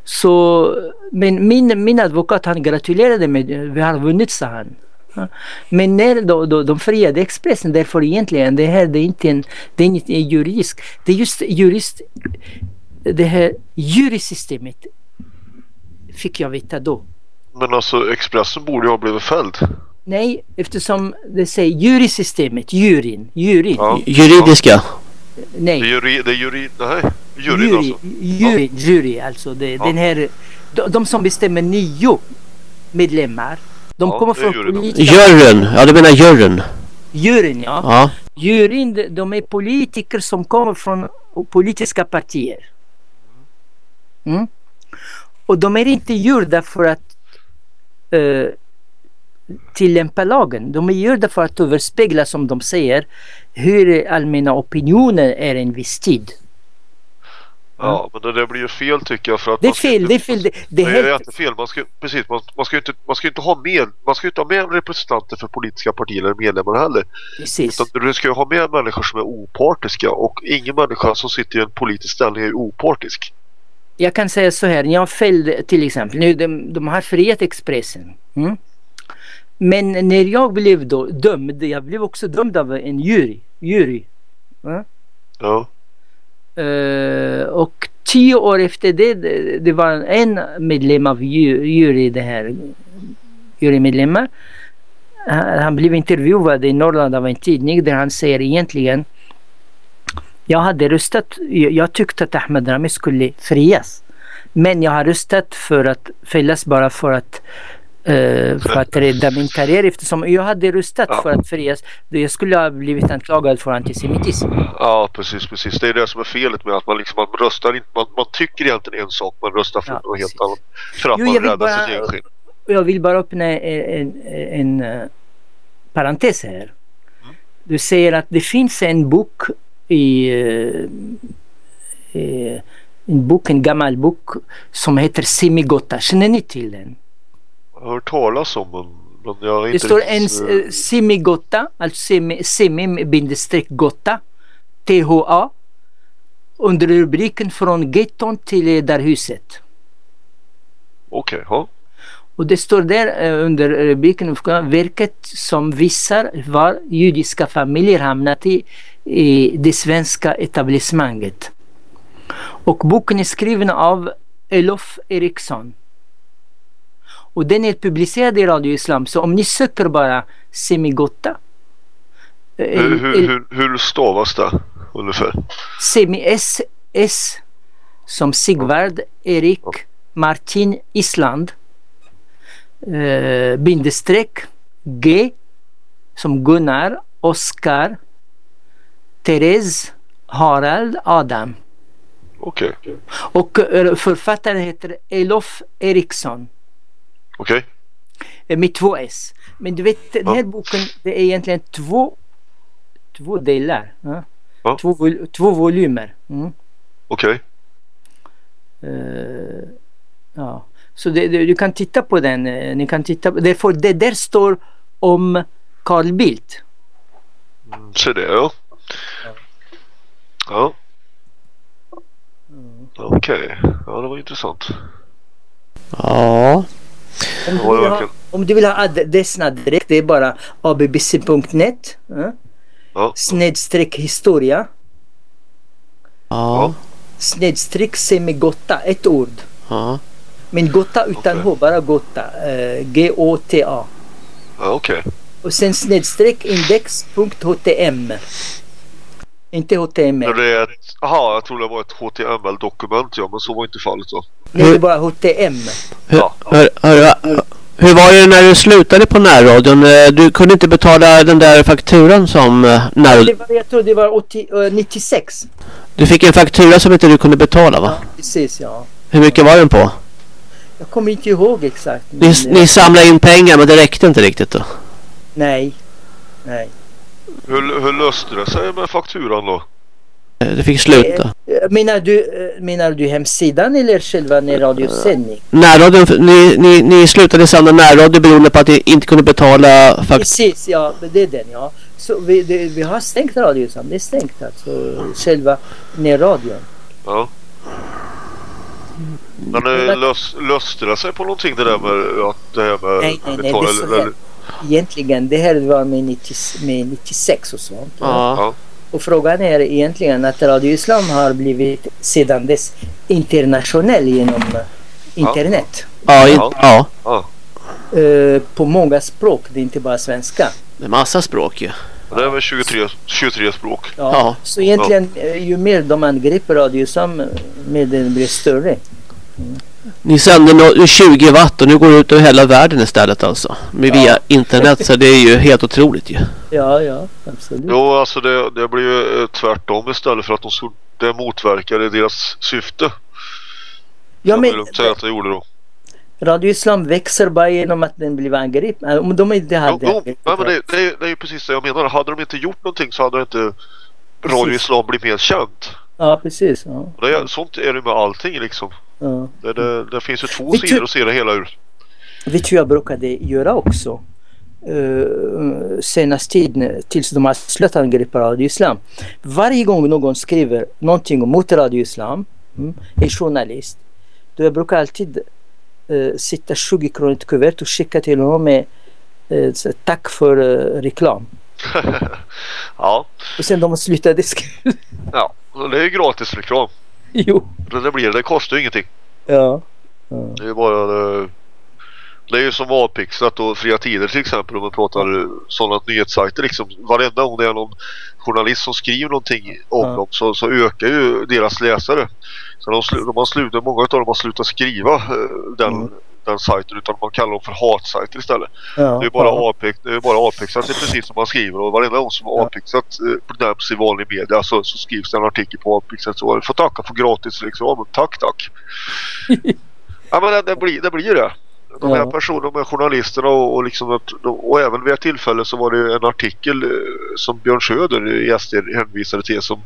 Så, men min, min advokat han gratulerade mig, vi har vunnit sa han. Men när då, då, de friade Expressen, därför egentligen det här det är inte en, det är inte en juridisk, det är just jurist, det här jurysystemet fick jag veta då. men alltså Expressen borde ju ha blivit fälld. Nej, eftersom det säger jurysystemet, juryn, juryn. Ja. Juridiska. Det är Nej, jury, det är jury, nej, juryn jury, alltså. jury, jury alltså. Det, Ja. den här, de, de som bestämmer nio medlemmar. De Ja, kommer från juryn. politiska... Juryn. Ja, du menar juryn. Juryn, ja. Ja. Juryn, de- de är politiker som kommer från politiska partier. Mm. Och de är inte gjorda för att eh, tillämpa lagen. De är gjorda för att överspegla, som de säger, hur allmänna opinionen är en viss tid. Ja, men det blir ju fel tycker jag för att Det är fel, inte- det är fel. Det, är helt, jättefel. Man ska, precis, man, man ska inte, man ska inte ha med, man ska inte ha med representanter för politiska partier eller medlemmar heller. precis. Utan du ska ju ha med människor som är opartiska och ingen människa som sitter i en politisk ställning är opartisk. Jag kan säga så här, jag fällde till exempel, nu de, de har friat Expressen. Mm. Men när jag blev då dömd, jag blev också dömd av en jury. jury. Ja, Eh, och tio år efter det, det, var en medlem av ju- jury, det här jurymedlemmar. Han, han blev intervjuad i Norrland av en tidning där han säger egentligen jag hade röstat, jag, tyckte att Ahmed Rami skulle frias. Men jag har röstat för att fällas bara för att för att rädda min karriär eftersom jag hade röstat Ja. för att frias. Jag skulle ha blivit anklagad för antisemitism. ja precis, precis. Det är det som är felet med att man liksom, man röstar inte, man, man tycker egentligen en sak, man röstar för Ja, något helt annat. För att Jo, man räddar bara- sin egen skinn. Jag vill bara öppna en, en, en eh, parentes här. Du säger att det finns en bok i eh, eh, en bok, en gammal bok som heter Semigotta. Känner ni till den? Hört talas om men, men jag Det inte står en riktigt, eh, Semigotta, alltså semi-gotta, THA, under rubriken Från getton till ledarhuset. Okej, ja. Och det står där eh, under rubriken verket som visar var judiska familjer hamnat i, i det svenska etablissemanget. Och boken är skriven av Elof Eriksson. Och den är publicerad i Radio Islam. Så om ni söker bara Semigotta. eh, Hur, hur, hur, hur stavas det ungefär? Semi S, S som Sigvard, Erik, Martin, Island. Eh, bindestreck G som Gunnar, Oskar, Therese, Harald, Adam. Okej, Och eh, författaren heter Elof Eriksson okej. eh, med två S. Men du vet den här boken det är egentligen två, två delar. Ja? Ja. Två, vol- två volymer. Mm. Okej. Eh, ja. Så det, det, du kan titta på den. eh, Ni kan titta på, därför det där står om Carl Bildt. Mm, Se det ja. Ja. Okej, ja det var intressant. Ja. Om du vill ha, om du vill ha adressen direkt, det är bara abbc.net ja? Ja. snedstreck historia Ja. snedstreck semigotta, ett ord. Ja. Men gotta utan Okej. H, bara gotta. Eh, G-O-T-A. Ja, okej. Och sen snedstreck index.htm. Inte HTML. Men det är ett... Aha, jag tror det var ett HTML-dokument ja, men så var inte fallet. Nej, det är bara HTM. Hur, Ja. hör, hör, hur var det när du slutade på närradion? Eh, Du kunde inte betala den där fakturan som eh, Det närradion... var, jag tror det var 80, eh, 96. Du fick en faktura som inte du kunde betala va? Ja, precis ja. Hur mycket var den på? Jag kommer inte ihåg exakt. Ni, men, eh, ni samlade in pengar men det räckte inte riktigt då? Nej. Nej. Hur, hur löste det sig med fakturan då? Eh, Du fick sluta? Eh, Menar du, eh, menar du hemsidan eller själva närradiosändning? Närradion, ni, ni, ni slutade sända närradio beroende på att ni inte kunde betala fakturan? Precis, ja. Det är den ja. Så vi, det, vi har stängt radion. Det är stängt alltså. Själva närradion. Ja. Men lös, löste det sig på någonting det där med att det här med Nej, nej, nej. Det är så eller, här. Egentligen, det här var med, 90, med 96 och sånt. Ja. Ja. Och frågan är egentligen att Radio Islam har blivit sedan dess internationell genom eh, internet. Ja, Ja. ja. Ja. Eh, på många språk, det är inte bara svenska. Det är massa språk ju. Det är väl 23, 23 språk. Ja. Ja. Så egentligen eh, ju mer de angriper radiosam, mer den blir större. Ni sänder nå- 20 watt och nu går det ut över hela världen istället alltså. Med via Ja. internet så det är ju helt otroligt ju. Ja, ja, absolut. Jo, alltså det, det blir ju eh, tvärtom istället för att de skulle, det motverkar deras syfte. Ja, men lugnt säga att det gjorde då. Radio Islam växer bara genom att den blir angripen. Om de inte Jo, hade jo, nej, men det, det, är, det är ju precis det jag menar. Hade de inte gjort någonting så hade inte Radio Precis. Islam blivit mer känt. Ja, precis. Ja, det sånt är det med allting liksom. Ja. Det, det, det finns ju två Vet sidor att se det hela ur. Vet du jag brukade göra också? Uh, senast tid tills de har slutat angripa Radio Islam. Varje gång någon skriver någonting mot Radio Islam, mm, en journalist, då jag brukar alltid uh, sitta 20 kronor i ett kuvert och skicka till honom med uh, tack för uh, reklam. (laughs) ja, Och sen de slutade skriva. ja. Det är ju gratis reklam. (laughs) jo. Det, blir det. Kostar ju ingenting. Ja. ja. Det är bara det, det är ju som avpixlat och Fria Tider till exempel om man pratar sådana nyhetssajter liksom. Varenda gång det är någon journalist som skriver någonting om Ja. dem så, så ökar ju deras läsare. Så de, de har slutat, många av dem har slutat skriva eh, den, Mm. Den sajten utan man kallar dem för hatsajter istället. ja. Det är bara, ja. avpix, det är bara avpixlat, det är precis som man skriver och varenda gång som Ja. avpixlat eh, nämns i vanlig media så, så skrivs det en artikel på avpixlat så får tacka för gratis reklam. Tack, tack. (laughs) ja men det, det, blir, det blir ju det. De här personerna, de här journalisterna och, och, liksom, och även vid ett tillfälle så var det en artikel eh, som Björn Söder i SD hänvisade till som,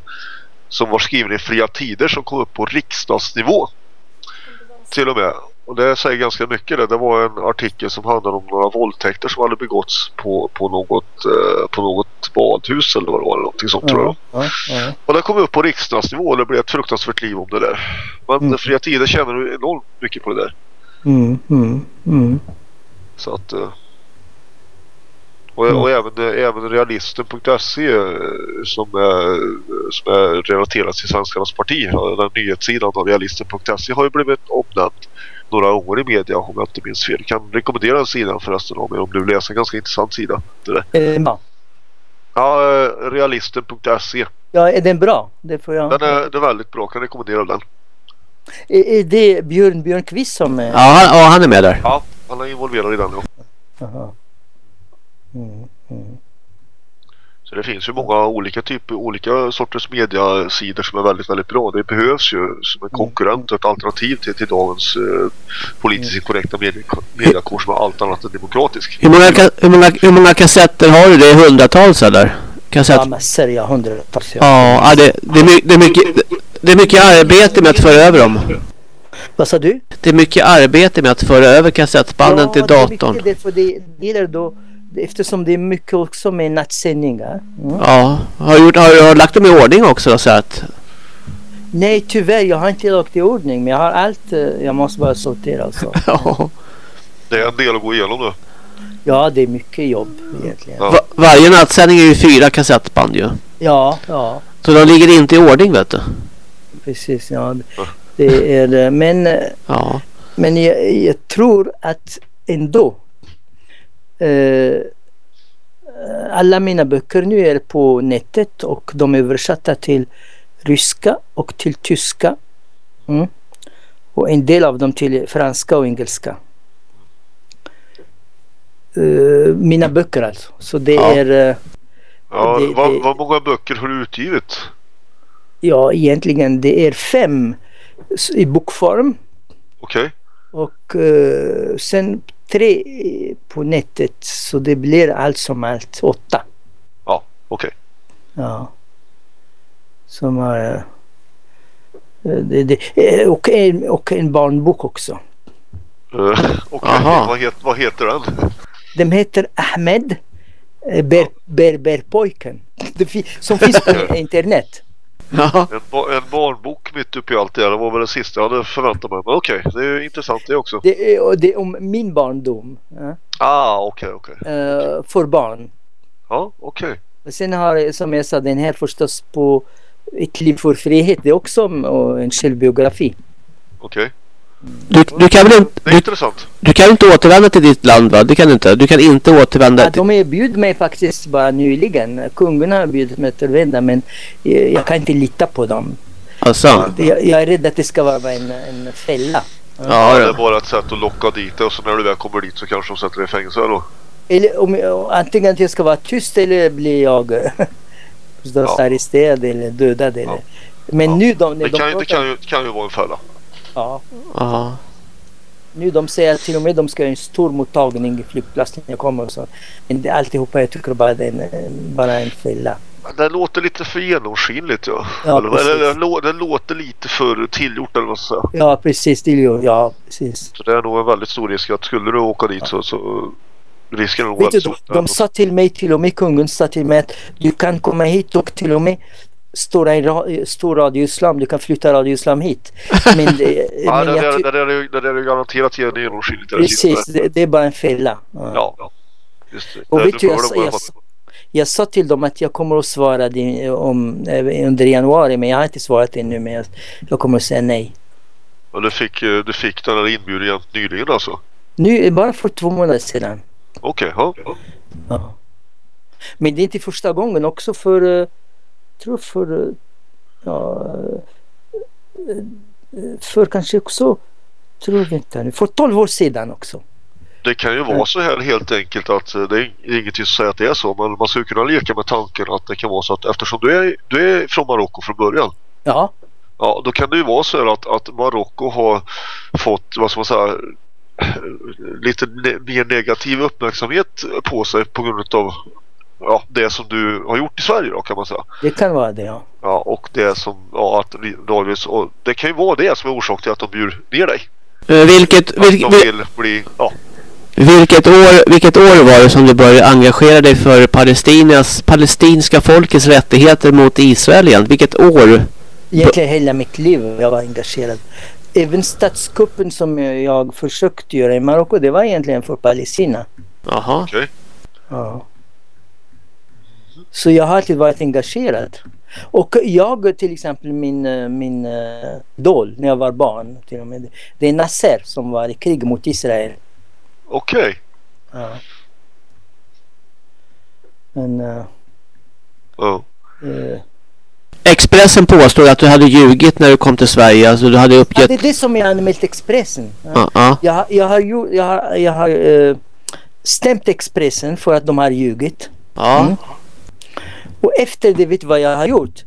som var skriven i Fria Tider som kom upp på riksdagsnivå. Till och med. Och det säger ganska mycket det. Det var en artikel som handlade om några våldtäkter som hade begåtts på, på, något, eh, på något badhus eller vad det var. Eller någonting sånt tror jag. Ja, ja, ja. Och det kom upp på riksdagsnivå och det blev ett fruktansvärt liv om det där. Men Mm. Fria Tider tjänar ju enormt mycket på det där. Mm, mm, mm. Så att... eh, Och, Mm. och även, eh, även realisten.se eh, som är, som är relaterat till Svenskarnas parti, ja, den nyhetssidan av realisten.se har ju blivit omnämnd några gånger i media om jag inte minns fel. Jag kan rekommendera den sidan förresten om, om du läsa en ganska intressant sida. Bra? Ja, eh, realisten.se. Ja, är den bra? Det får jag... Den är, den är väldigt bra, kan rekommendera den. Är, är det Björn Björnqvist som är... Ja, han, ja, han är med där. Ja, han är involverad i den nu. Aha. Mm, mm. Så det finns ju många olika typer, olika sorters mediasidor som är väldigt, väldigt bra. Det behövs ju som en konkurrent och ett alternativ till, till dagens eh, politiskt korrekta medie, mediakår som är allt annat än demokratisk. Hur många, hur, många, hur många kassetter har du? Det är hundratals eller? Kassett? Ja, massor. Ja, hundratals. Ja. Ja, ja det, det, är my, det, är mycket, det är mycket arbete med att föra över dem. Vad sa du? Det är mycket arbete med att föra över kassettbanden till det är datorn. mycket därför det, det gäller då eftersom det är mycket också med nattsändningar. Mm. Ja, har du, gjort, har du har lagt dem i ordning också då, så att... Nej, tyvärr. Jag har inte lagt i ordning. Men jag har allt. eh, Jag måste bara sortera alltså. (laughs) Ja. Det är en del att gå igenom nu. Ja, det är mycket jobb egentligen. Ja. Va, varje nattsändning är ju fyra kassettband ju. Ja, ja. Så de ligger inte i ordning vet du. Precis. Ja. Det är, men eh, Ja. Men jag, jag tror att ändå eh, alla mina böcker nu är på nätet och de är översatta till ryska och till tyska. Mm. Och en del av dem till franska och engelska. Eh, mina böcker alltså. Så det Ja. är eh, Ja, Det- vad, det- vad många böcker har du utgivit? ja egentligen det är fem i bokform. Okej. Och eh, sen tre på nätet så det blir allt som allt åtta. Ja, okej. Ja. Som har... eh, det, det, eh, och, en, och en barnbok också. Eh, Okej, Aha. vad, het, vad heter den? Den heter Ahmed eh, Ber, Berberpojken. Som finns på (laughs) internet. Ja. En, en barnbok mitt uppe i allt det här. Det var väl det sista jag hade förväntat mig. Men okej, det är intressant det också. Det är, det är om min barndom. Ja, Ah, okej, okej. eh, för barn. Ja, okej. Sen har som jag sa den här förstås på Ett liv för frihet. Det är också en självbiografi. Okej. Du, du kan väl inte... Du, du kan inte återvända till ditt land va? Det kan du inte. Du kan inte återvända Ja, de erbjöd mig faktiskt bara nyligen. Kungen har erbjudit mig att återvända men eh, jag kan inte lita på dem. Alltså. Jag, jag är rädd att det ska vara en, en fälla. Ja, Ja, det är bara ett sätt att locka dit dig och så när du väl kommer dit så kanske de sätter dig i fängelse då. Eller om, jag- antingen att jag ska vara tyst eller blir jag Ja. arresterad eller dödad. Eller. Ja. Men Ja. nu de, när Det de kan, ju- det pratar- kan, ju, kan ju vara en fälla. Ja, ja. nu de säger att till och med de ska ha en stor mottagning i flygplatsen jag kommer och så. Men det, alltihopa jag tycker bara det är en, bara en fälla. Det låter lite för genomskinligt ja. Ja, eller, precis. eller, det låter lite för tillgjort eller vad ska säga. Ja precis, det gör ja precis. Så det är nog en väldigt stor risk att skulle du åka dit så, så risken är nog väldigt de, stor. de sa till mig, till och med kungen sa till mig att du kan komma hit och till och med stå en ra, stor Radio Islam, du kan flytta Radio Islam hit. Men, det, (laughs) Ja, men det, jag det, det, det, är ju- det, är ju garanterat genomskinligt. det precis, det, det är bara en fälla. Ja. Ja, ja. Just det. Och Det- vet du, jag, det jag, jag sa till dem att jag kommer att svara det om, eh, under januari men jag har inte svarat ännu men jag, jag kommer att säga nej. Och du fick, eh, du fick den här inbjudan nyligen alltså? Nu, bara för två månader sedan. Okej, ja. Ja. Men det är inte första gången också för, eh, tror för, ja, för kanske också, tror jag inte. Nu, för 12 år sedan också. Det kan ju vara så här helt enkelt att eh, det är ingenting som säger att det är så men man skulle kunna leka med tanken att det kan vara så att eftersom du är, du är från Marocko från början. Ja, Ja, då kan det ju vara så här att, att Marocko har fått, vad ska man säga, lite ne mer negativ uppmärksamhet på sig på grund av ja, det som du har gjort i Sverige då kan man säga. det kan vara det ja. Ja, och det som, ja, att Davis, och det kan ju vara det som är orsak till att de bjuder ner dig. Eh, Vilket, Att vil, de vil, vill bli, ja, vilket, år, vilket år var det som du började engagera dig för Palestinas, palestinska folkets rättigheter mot Israel igen? Vilket år? Egentligen hela mitt liv jag var engagerad. Även statskuppen som jag försökte göra i Marocko, det var egentligen för Palestina. Jaha. okej. Ja. Så jag har alltid varit engagerad. Och jag till exempel min, eh, min uh, idol när jag var barn till och med. Det är Nasser som var i krig mot Israel. Okej. Ja. Men eh, Ja. eh, Expressen påstår att du hade ljugit när du kom till Sverige. Alltså du hade ja, uppgett... det är det som jag anmält Expressen. Ja. Ja, ja. Jag, har- jag har, jag har, jag har eh, stämt Expressen för att de har ljugit. ja. Mm. Och efter det, vet du vad jag har gjort?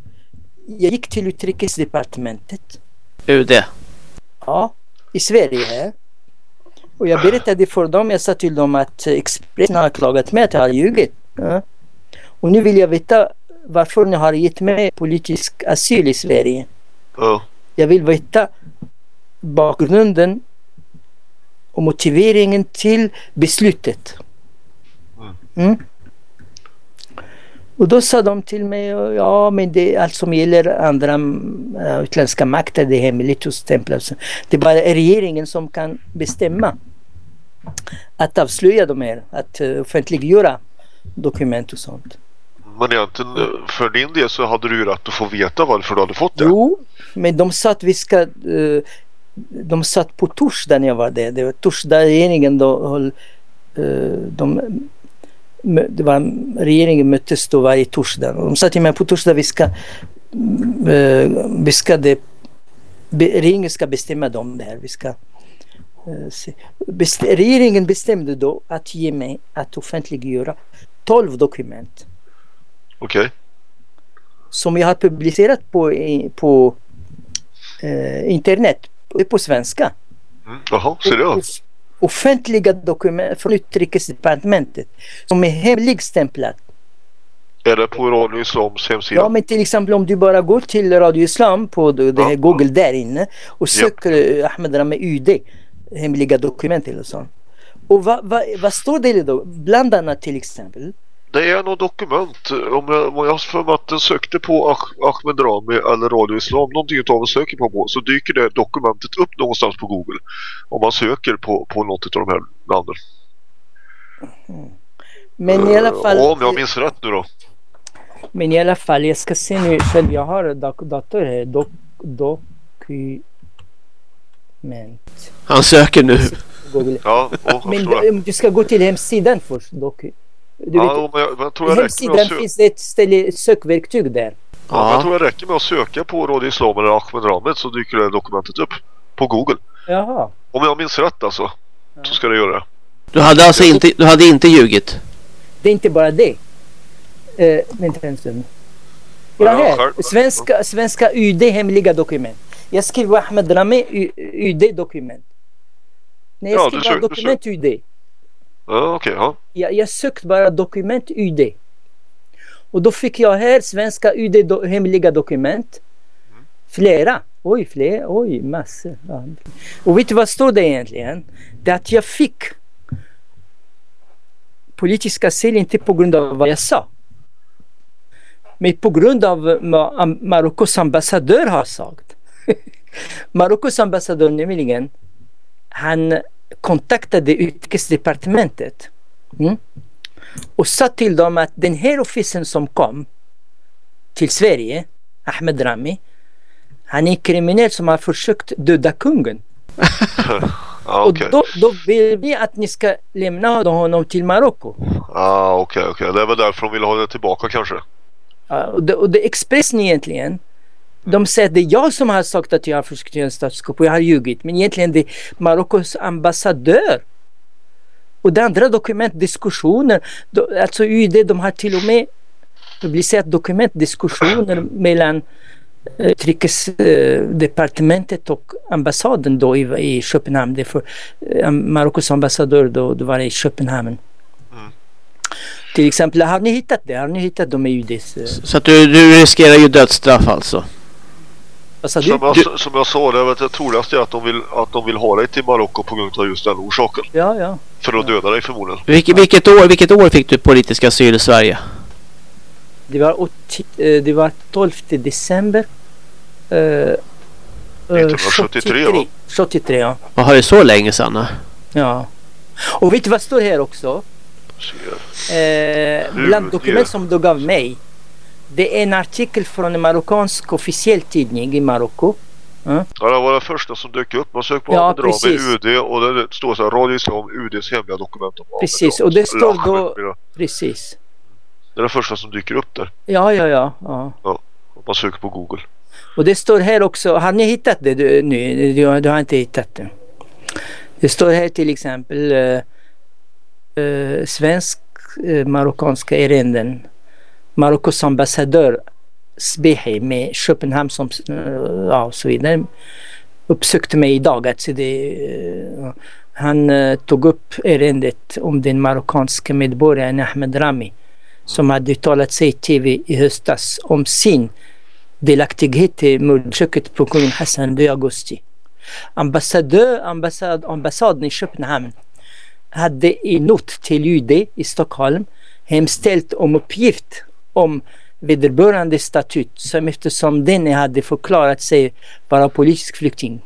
Jag gick till utrikesdepartementet. UD. Ja, i Sverige här. Och jag berättade för dem, jag sa till dem att Expressen har klagat mig att jag har ljugit. Ja. Och nu vill jag veta varför ni har gett mig politisk asyl i Sverige. Ja. Jag vill veta bakgrunden och motiveringen till beslutet. Mm. Och då sa de till mig, ja men det allt som gäller andra äh, utländska makter, det är hemligt och stämplat. Det är bara regeringen som kan bestämma att avslöja de här, att uh, offentliggöra dokument och sånt. Men egentligen eh, för din del så hade du ju rätt att få veta varför du hade fått det. Jo, men de sa att vi ska eh, de satt på torsdag när jag var där. Det var torsdag regeringen då höll eh, de, det var, regeringen möttes då varje torsdag. Och de sa till mig på torsdag vi ska mm, vi ska det, regeringen ska bestämma om det här. Vi ska, eh. Best, regeringen bestämde då att ge mig att offentliggöra 12 dokument Okej. som jag har publicerat på, på eh, internet på, svenska. Mm. Jaha, ser du? Off- Offentliga dokument från utrikesdepartementet som är hemligstämplat. Det på Radio Islams hemsida? Ja men till exempel om du bara går till Radio Islam på det det här Ja. Google där inne och söker ja. Ahmed Rami UD hemliga dokument eller så. Och vad, vad, vad står det då? Bland annat till exempel Det är något dokument. Om jag, om jag för mig att den sökte på Ah- Ahmed Rami eller Radio Islam, någonting utav en söker på, på så dyker det dokumentet upp någonstans på Google. Om man söker på, på något av de här namnen. Men i alla Eh, fall och om jag minns rätt nu då. Men i alla fall, jag ska se nu själv. Jag har dok- dator här. Dok, dokument. Han söker nu. Google. Ja, och, Men det. du ska gå till hemsidan först dock. Du Ja, vet, jag, men jag jag räcker med hemsidan att söka. finns det ett ställe, ett sökverktyg där. Ja, men jag Ja. tror jag räcker med att söka på Radio Islam eller Ahmed Rahmed så dyker det dokumentet upp på Google. Jaha. Om jag minns rätt alltså. Så ska det göra det. Du hade alltså inte, du hade inte ljugit? Det är inte bara det. Eh, vänta en stund. Ja, Ja, här. Svenska, svenska UD hemliga dokument. Jag skriver Ahmed Rami UD dokument. När jag Ja, du dokument UD. Ja, ja. Jag, jag sökte bara dokument UD. Och då fick jag här svenska UD do, hemliga dokument. Flera. Oj, flera. Oj, massor. Och vet du vad står det egentligen? Det är att jag fick politiska asyl inte på grund av vad jag sa. Men på grund av vad Marockos ambassadör har sagt. (laughs) Marockos ambassadör nämligen, han kontaktade utrikesdepartementet mm, och sa till dem att den här officen som kom till Sverige, Ahmed Rami, han är kriminell som har försökt döda kungen. Ja, (laughs) Och okej. då, då vill vi att ni ska lämna honom till Marocko. Ja, okej, okej. Det är väl därför de vill ha det tillbaka kanske. Ja, och, det, och det Expressen egentligen, de säger att det är jag som har sagt att jag har försökt göra en statskupp och jag har ljugit. Men egentligen det är Marockos ambassadör. Och det andra dokument, diskussioner, alltså UD de har till och med publicerat dokument, diskussioner mellan eh, utrikesdepartementet och ambassaden då i, i Köpenhamn. Det för, eh, Marockos ambassadör då, då var det i Köpenhamn. Mm. Till exempel, har ni hittat det? Har ni hittat dem i UDs? eh, Så att du, du riskerar ju dödsstraff alltså? Du? Som jag, som jag sa, det är det troligaste är att de, vill, att de vill ha dig till Marocko på grund av just den orsaken. Ja, ja. För att döda dig förmodligen. Vilket, vilket, år, vilket år fick du politisk asyl i Sverige? Det var, 80, eh, det var 12 december. eh, eh, 1973, va? 73, ja. Vad har det så länge sedan? ja. Och vet du vad står här också? Eh, bland dokument Ja. som du gav mig. Det är en artikel från en marockansk officiell tidning i Marocko. Ja, det var det första som dök upp. Man sökte på Ja, Ahmed Rami. UD och det står så här Radio Islam, UDs hemliga dokument om Precis, och det står då-. Precis. Det är det första som dyker upp där. Ja, ja, ja. ja. Om man söker på Google. Och det står här också, har ni hittat det du, nu? Du, du har inte hittat det. Det står här till exempel eh, eh, svensk eh, ärenden. Marockos ambassadör Sbehi med Köpenhamn som eh, ja, och så vidare uppsökte mig idag. Alltså det, eh, han eh, tog upp ärendet om den marockanska medborgaren Ahmed Rami som hade uttalat sig i tv i höstas om sin delaktighet i mordförsöket på kungen Hassan i augusti. Ambassadör, ambassad, ambassaden i Köpenhamn hade i not till UD i Stockholm hemställt om uppgift om vederbörande statut som eftersom den hade förklarat sig vara politisk flykting.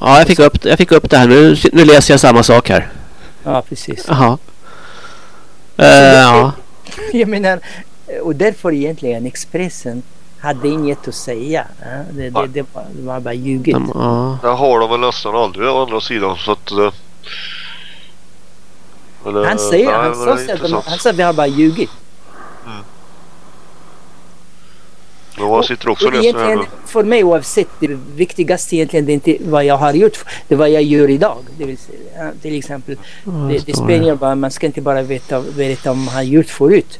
Ja, jag fick upp, jag fick upp det här. Nu, nu läser jag samma sak här. Ja, precis. Jaha. Eh, ja. (laughs) Jag menar, och därför egentligen Expressen hade inget att säga. Det, det, det, var, det var bara ljuget. De, ja. Det har de väl nästan aldrig å andra sidan så att... eh, eller, Han säger, nej, han sa att de, han sa att vi har bara ljugit. Men man sitter också och Och läser här egentligen, för mig oavsett, det viktigaste egentligen det är inte vad jag har gjort, det är vad jag gör idag. Det vill säga, till exempel, det, det spelar roll, man ska inte bara veta, veta om man har gjort förut.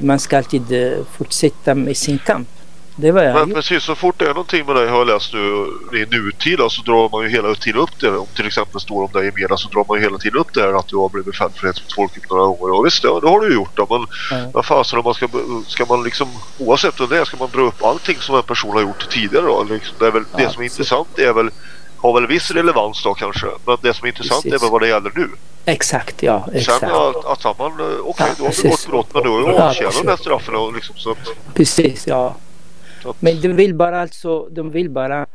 Man ska alltid eh, fortsätta med sin kamp. Det vad jag Men precis så fort det är någonting med dig har jag läst nu i nutid så drar man ju hela tiden upp det. Om till exempel står om dig i media så drar man ju hela tiden upp det här att du har blivit fälld för hets mot folkgrupp några år. Och visst, ja, det har du ju gjort då. Men Ja. vad fasen om man ska, ska man liksom oavsett vad det är ska man dra upp allting som en person har gjort tidigare då? Liksom, det är väl det Ja, som är precis. intressant är väl har väl viss relevans då kanske. Men det som är intressant Precis. är väl vad det gäller nu. Exakt, ja. Sen Exakt. att, att har man, eh, okej Ja, du har begått brott men du har ju Ja, avtjänat de här straffen liksom så att, Precis, ja. Men de vill bara alltså, de vill bara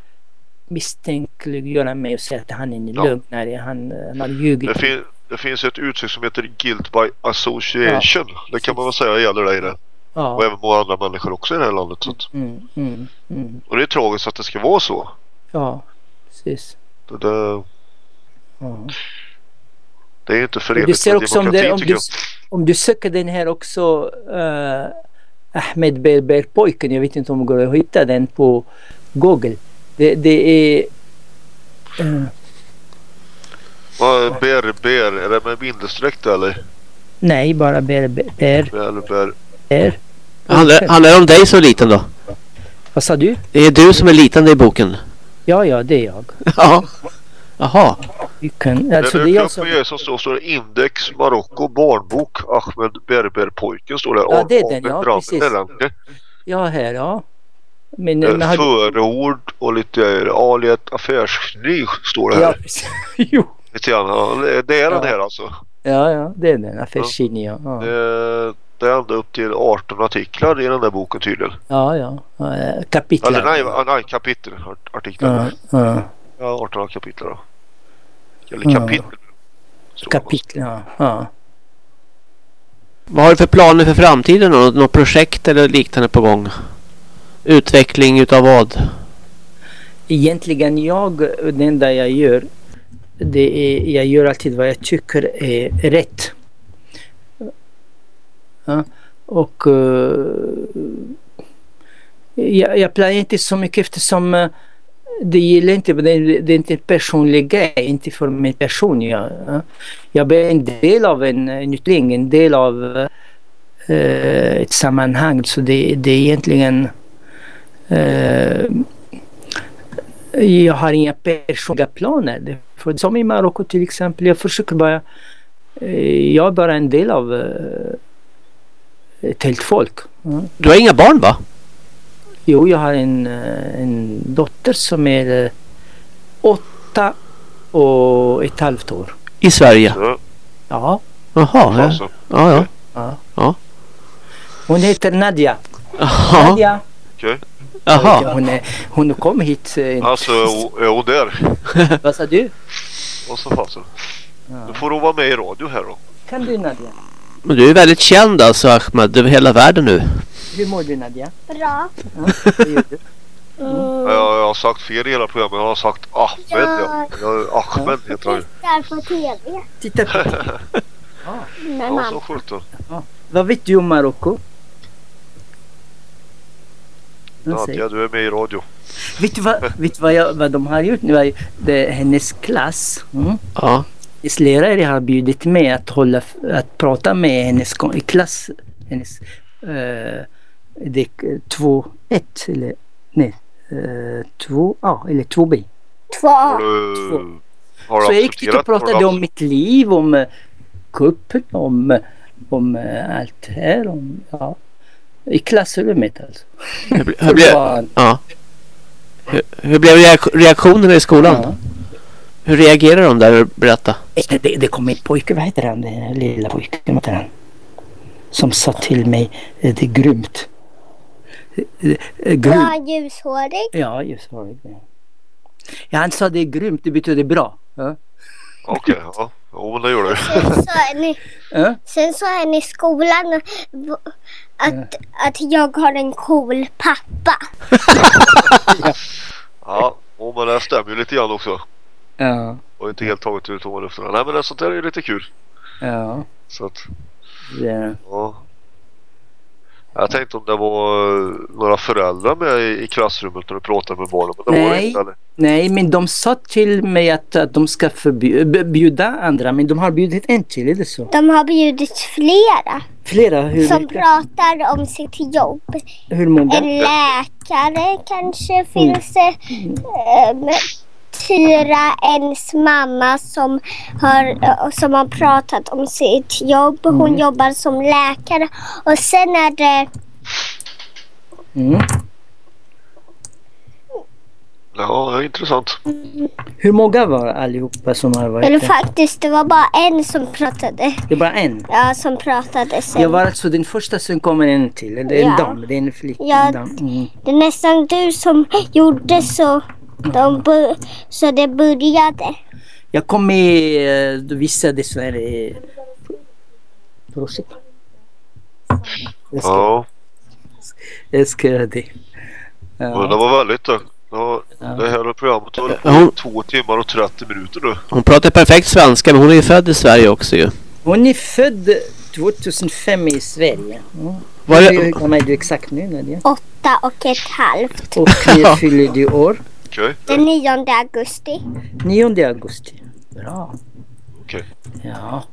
misstänkliggöra mig och säga att han är en Ja. lögnare. Han, han har ljugit. Det, fin det finns ett uttryck som heter guilt by association. det kan man väl säga gäller dig det. Och Ja. även många andra människor också i det här landet. Att, Mm, mm, mm. och det är tragiskt att det ska vara så. Ja, precis. Det, det, Ja. det är inte Du förenligt med också om, demokrati det, om, du, om du söker den här också uh, Ahmed Berber-pojken, jag vet inte om det går att hitta den på Google. Det, det är... eh, Vad är ber, ber? Är det med bindestreck eller? nej, bara Berber. Ber, Ber. Handlar, handlar det om dig som liten då? Vad sa du? Det är du som är liten i boken. Ja, ja, det är jag. Ja. Jaha. Vi kan, När alltså, det är upp som... som står, står Index Marocko barnbok Ahmed Berber-pojken står det. Ja, det är den, ja, precis. Den. Ja, här, ja. Men, är men har. Förord och lite aliet affärskniv står det Ja, här. precis. (laughs) jo. Lite grann. Ja, det- är den Ja. här alltså. Ja, ja, det är den. Affärskini, ja. Ja, Det, det är ända upp till 18 artiklar i den där boken tydligen. ja. ja. ja kapitlar. Eller nej, nej kapitel. art- Artiklar. Ja, ja. Ja, 18 kapitel då. Eller Ja. kapitel. det. Kapitel, ja. ja. Vad har du för planer för framtiden då? Något projekt eller liknande på gång? Utveckling utav vad? Egentligen jag, det enda jag gör, det är, jag gör alltid vad jag tycker är rätt. Ja, och eh, jag, jag planerar inte så mycket eftersom eh, det gillar inte, det, det är inte personliga, inte för min person. Jag, jag blir en del av en, en yttring, en del av eh, ett sammanhang. Så det, det är egentligen eh, jag har inga personliga planer. För som i Marocko till exempel, jag försöker bara... eh, Jag är bara en del av eh, ett helt folk. Ja. Du har inga barn va? Jo, jag har en, eh, en dotter som är eh, åtta och ett halvt år. I Sverige? Så, Ja, Jaha. Ja, alltså. ja. ja. ja. Ja. Hon heter Nadja. Jaha. Nadja. Okej. Jaha. Hon, är, hon kom hit. eh, Alltså, är hon där? (laughs) Vad sa du? Och så fasen. Ja. Då får hon vara med i radio här då. Kan du Nadja? Men du är väldigt känd alltså Ahmed över hela världen nu. Hur mår du Nadja? Bra. Ja, vad gör du? Mm. Jag, jag har sagt fel i hela programmet. Jag har sagt Ahmed. Ja. Jag, Ahmed heter han ju. Tittar på TV Titta på (laughs) med Ja, så mamma. sjutton. Vad vet du om Marocko? Nadja, du är med i radio. Vet du vad, vet vad, jag, vad de har gjort nu? Det, hennes klass, mm, Ja. hennes lärare har bjudit mig att, hålla, att prata med hennes klass. Hennes, eh, det är två, ett eller nej, eh, två A eller två B. Två. Har du, Två. har du Så jag gick dit och pratade om mitt liv, om eh, kuppen, om, om eh, allt här. Om, ja, I klassrummet alltså. Hur, ble- hur, (laughs) blev, barn. ja. hur, hur blev reak- reaktionerna i skolan? Ja. Hur reagerar de där? Berätta. Det, det, det kom en pojke, vad heter han, den lilla pojken, vad heter han? Som sa till mig, eh, det är grymt. Grymt. han ljushårig? Ja, det. Ja, han sa det är grymt, det betyder bra. Ja. Okej, ja. Jo, men det gör du. Sen sa (laughs) ni, Ja. sen sa han i skolan att, att jag har en cool pappa. (laughs) Ja, jo, men det stämmer ju lite grann också. Ja. Och inte helt taget ut tomma luften. Nej, men det, sånt där är ju lite kul. ja. Så att, Det, ja. Jag tänkte om det var eh, några föräldrar med i, klassrummet när du pratade med barnen. Men det var det Nej. inte. Eller? nej, men de sa till mig att, att de ska förbjuda andra, men de har bjudit en till, är det så? De har bjudit flera Flera? Hur, som vilka? pratar om sitt jobb. hur många? En läkare kanske finns det. Um, Tyra, ens mamma som har, eh, som har pratat om sitt jobb. Hon jobbar som läkare. Och sen är det Mm. Ja, det är intressant. Hur många var allihopa som har varit Eller faktiskt, det var bara en som pratade. Det är bara en. Ja, som pratade sen. Jag var alltså den första, sen kommer en till. Det är en Ja. dam, det är en flicka. Ja. Mm. Det är nästan du som gjorde så. De så det började. Jag kom med, du visade Projekt. Jag ska, Ja, jag ska göra det. men det Ja. var väldigt, eh, Ja, det här programmet har hållit på Hon- två timmar och 30 minuter nu. Hon pratar perfekt svenska men hon är ju född i Sverige också ju. Hon är född 2005 i Sverige. Mm. Var det- Hur gammal är du exakt nu Nadia? Åtta och ett halvt. Och när (laughs) fyller du år? Okej, Den 9 augusti. 9 augusti. Bra. okej. Ja.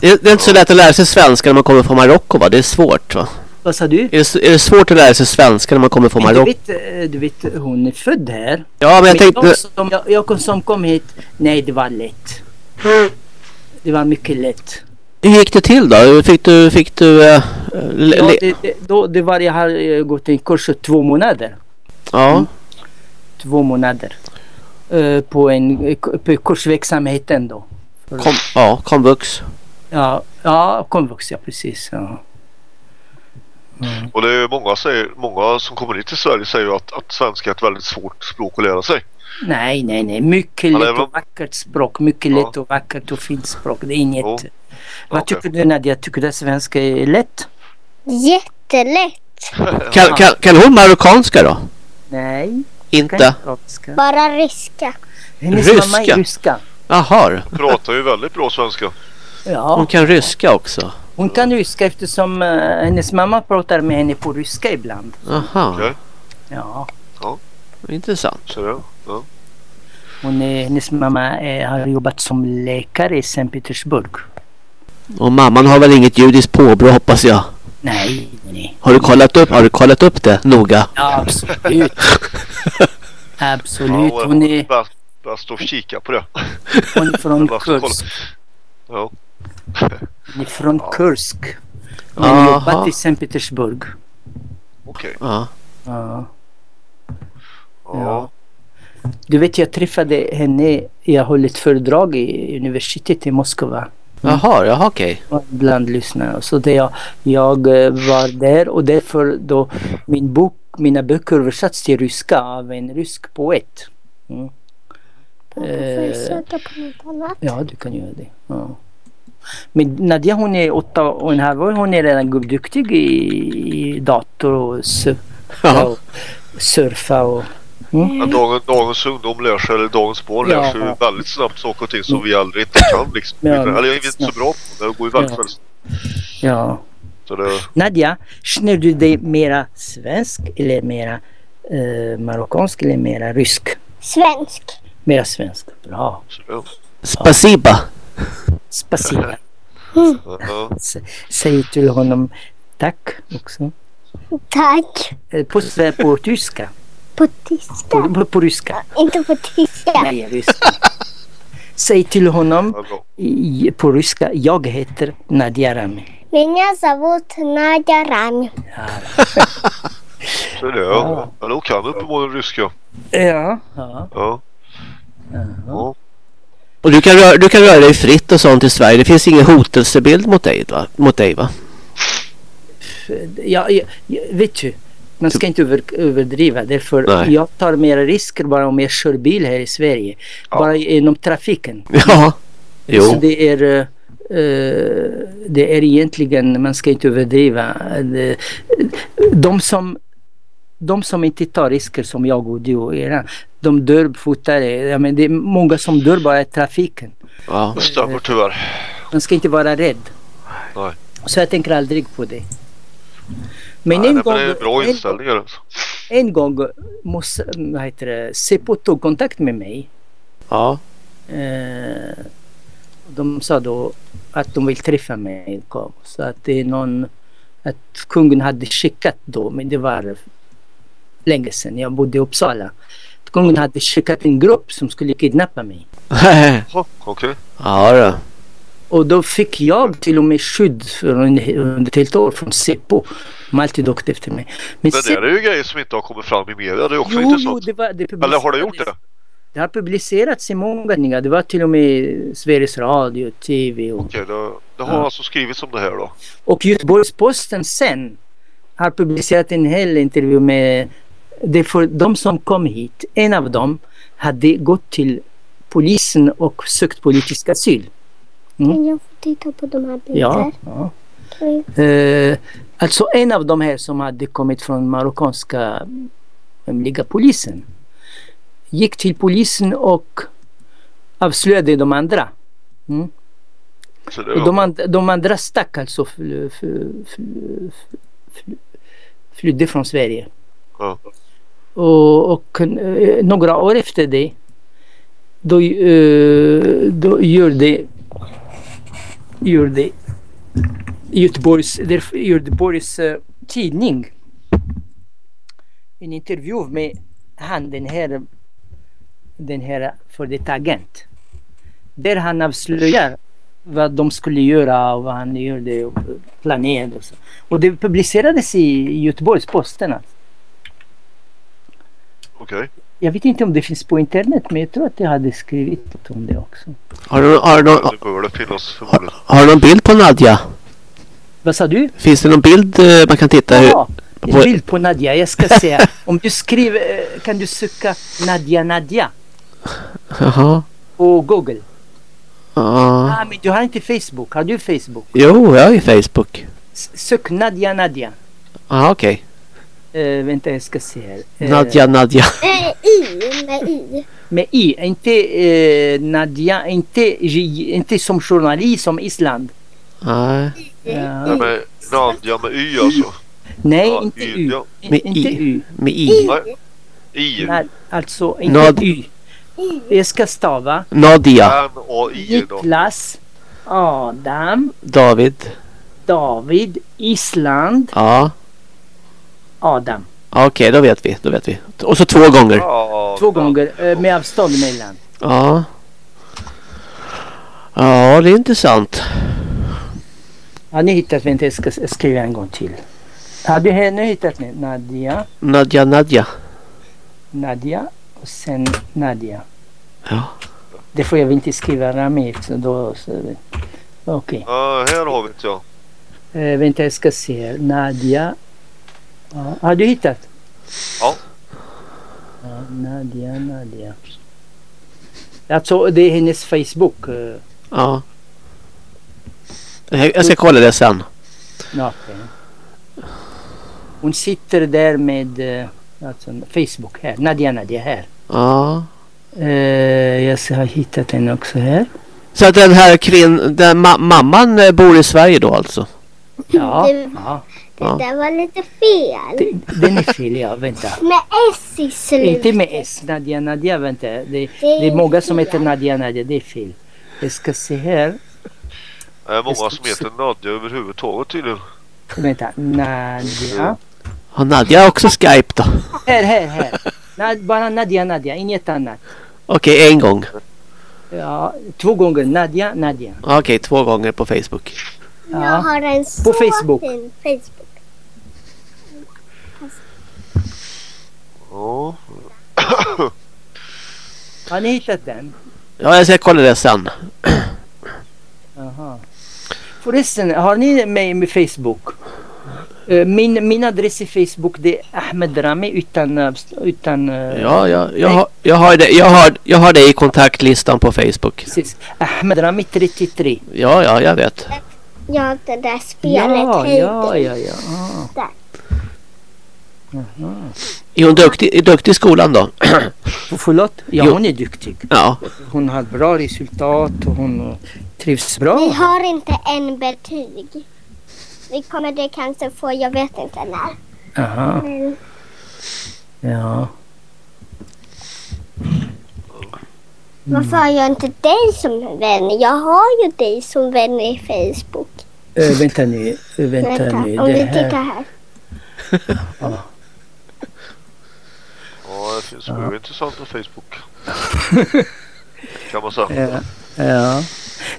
Det det är inte så lätt att lära sig svenska när man kommer från Marocko va? Det är svårt va? Vad sa du? Är det, är det svårt att lära sig svenska när man kommer från Du Marocko? vet, eh, du vet, hon är född här. Ja men jag tänkte... jag, som, jag, jag som kom hit, nej det var lätt. Det var mycket lätt. Hur gick det till då? Fick du... Fick du le, Ja, det, det, då, det var, jag har eh, gått en kurs i två månader. ja. Två månader. Eh, på en på kursverksamheten då. Kom, ja, komvux. Ja, ja komvux ja precis. Ja. Och det är ju många, säger, många som kommer hit till Sverige säger att, att svenska är ett väldigt svårt språk att lära sig. Nej, nej, nej. Mycket lätt och vackert språk. Mycket Ja. lätt och vackert och fint språk. Det är inget. Jo. Vad Okej. tycker du Nadia? Tycker du att svenska är lätt? Jättelätt. Kan, kan, kan hon marockanska då? Nej. Inte? Ryska. Bara ryska. Ryska? ryska. Jaha. Pratar ju väldigt bra svenska. Ja, Hon kan ryska också. hon kan ryska eftersom uh, hennes mamma pratar med henne på ryska ibland. Aha. Okej. Ja, Intressant. Så ja. hon är, hennes mamma är, har jobbat som läkare i Sankt Petersburg. Och mamman har väl inget judiskt påbrå hoppas jag. Nej, nej. Har du kollat upp, har du kollat upp det noga? Ja, absolut. Absolut. Ja, Hon är, bäst, bäst att kika på det. hon är från. Kursk. Ja. Hon är från Kursk. Men har jobbat i Sankt Petersburg. Okej. Ja. Ja. Ja. Du vet, jag träffade henne. Jag höll ett föredrag i universitetet i Moskva. Jaha, jaha okej. Och Bland lyssnarna. Så det jag, jag eh, var där och därför då min bok, mina böcker översatts till ryska av en rysk poet. Mm. Får jag söka på något annat? Ja, du kan göra det. Ja. Men Nadia hon är åtta och en halv år. Hon är redan gubbduktig i, i dator och Ja. och, surfa och mm. Men dagens, dagens ungdom lär sig, eller dagens barn lär Ja. sig ju väldigt snabbt saker och ting som vi äldre inte kan. Liksom. Ja, eller jag är inte så bra på det. Det går ju väldigt, Ja. väldigt ja. så det, Nadia, känner du dig mera svensk eller mera eh, marockansk eller mera rysk? Svensk. Mera svensk. Bra. Spasiba. Spasiba. (laughs) ja. Säg till honom tack också. Tack. Eh, På, sve- på tyska. På tyska. På, på, på ryska. Inte på tyska. Nej, ryska. Säg till honom Ja, bra. i, på ryska. Jag heter Nadia Rami. Меня зовут Надя Рами. Så det, ja. Ja, då kan uppenbarligen ryska. Ja. ja. Ja. ja. Och du kan, röra, du kan röra dig fritt och sånt i Sverige. Det finns ingen hotelsebild mot dig va? Mot dig, va? Ja, ja, ja, vet du, man ska inte över, överdriva därför Nej. jag tar mera risker bara om jag kör bil här i Sverige. Ja. Bara inom trafiken. (laughs) Ja. Så Jo. det är, eh, eh, det är egentligen, man ska inte överdriva. De som, de som inte tar risker som jag och du och era, de dör fortare. Ja, men det är många som dör bara i trafiken. Ja. Det stämmer tyvärr. Man ska inte vara rädd. Nej. Så jag tänker aldrig på det. Men Nej, en gång, det är bra en, inställning. Alltså. en gång måste, vad heter det, Seppo tog kontakt med mig. Ja. Eh, de sa då att de vill träffa mig. Så att det är någon, att kungen hade skickat då, men det var länge sedan. Jag bodde i Uppsala. Att kungen hade skickat en grupp som skulle kidnappa mig. (laughs) Ja, Okej. ja då. Och då fick jag till och med skydd för under ett helt år från Seppo. De har alltid åkt efter mig. Men Det där är ju grejer som inte har kommit fram i media. Det är också jo, jo, intressant. det var, det Eller har det gjort det? Det har publicerats i många tidningar. Det var till och med Sveriges Radio, TV och, Okej, det, det har Ja. alltså skrivits om det här då. och Göteborgs-Posten sen har publicerat en hel intervju med det för de som kom hit. En av dem hade gått till polisen och sökt politisk asyl. Kan jag få titta på de här Ja. bilderna? ja. Eh, alltså en av de här som hade kommit från marockanska hemliga polisen. gick till polisen och avslöjade de andra. Mm. Var, de, and, de andra stack alltså fly, fly, fly, fly, flydde från Sverige. ja. Och, och eh, några år efter det då, eh, då gjorde, gjorde Göteborgs, där Göteborgs uh, tidning en intervju med han den här den här för detta agent. Där han avslöjar vad de skulle göra och vad han gjorde och planerade. Och, så. och det publicerades i Göteborgs-Posten. Alltså. Okej. Jag vet inte om det finns på internet men jag tror att jag hade skrivit om det också. Har du, har, du, förmodligen. har du någon bild på Nadja? Vad sa du? Finns det någon bild eh, man kan titta? hur- Ja, en bild på Nadja. Jag ska se. (laughs) Om du skriver, eh, kan du söka Nadja Nadja Jaha. på Google. Ja. Ah, men du har inte Facebook. Har du Facebook? Jo, jag har ju Facebook. S- Sök Nadja Nadja. Ja, okej. Eh, vänta, jag ska se här. Eh, Nadja, Nadja. Eh, I med I. Med I. Inte eh, Nadja, inte, inte som journalist som Island. Nej. Ja. Men Nadja med Y alltså. Nej, Ja, inte Y, U. ja. I- Med inte I. U. Med I. Nej. I. Nej, alltså inte Nad- Y. Jag ska stava. Nadia. Niklas, Adam, David. David, Island, Ja. Adam. Ja, Okej, då vet vi. Då vet vi. Och så två gånger. Ja, Två gånger eh, med avstånd emellan. Ja. Ja, det är intressant. Har ni hittat? Vänta, jag ska skriva en gång till. Har du henne hittat? nu? Nadia, Nadja, Nadja. Nadia och sen Nadia. Ja. Det får jag väl inte skriva arameisk så då... så- Okej. Ja, här har vi det ja. Eh, vänta, jag ska se här. Ja, har du hittat? Ja. ja. Nadia, Nadia. Alltså, det är hennes Facebook. eh, Ja. Jag jag ska kolla det sen. Ja, okej. Hon sitter där med eh, alltså, Facebook här. Nadia Nadia här. Ja. Eh, jag ska ha hittat henne också här. Så att den här kvinnan, mamman bor i Sverige då alltså? Ja, ja. Det Ja. där var lite fel. Det, den är fel, ja. Vänta. Med S i slutet. Inte med S. Nadia Nadia, vänta. Det, det är många som heter Nadia Nadia. Det är fel. Jag ska se här. Det är många som heter Nadja överhuvudtaget tydligen. Vänta. Nadia. Har Nadja också Skype då? Här, här, här. Nad, bara Nadia Nadia. Inget annat. Okej, en gång. Ja, två gånger. Nadia Nadia. Okej, två gånger på Facebook. Jag Ja. har en så På Facebook. fin Facebook. Ja. Har ni hittat den? Ja, jag ska kolla det sen. Jaha. Förresten, har ni mig med Facebook? Eh, Min, min adress i Facebook det är Ahmed Rami utan... eh, utan eh, Ja, ja jag, har, jag, har det, jag, har, jag har det i kontaktlistan på Facebook. Precis. Ahmed Rami 33. Ja, ja, jag vet. Ja, det där spelet Ja, ja, ja, ja. Ah. Där. Är hon duktig, är duktig i skolan då? Förlåt? Ja, Jo. hon är duktig. Ja. Hon har bra resultat och hon trivs bra. Vi har inte en betyg. Vi kommer det kanske få, jag vet inte när. Aha, Men ja. varför har jag inte dig som vän? Jag har ju dig som vän i Facebook. Uh, vänta nu, vänta, Vänta, nu. om Det vi här. tittar här. Ja, det finns mycket intressant på Facebook. (laughs) Kan man säga. Ja, ja.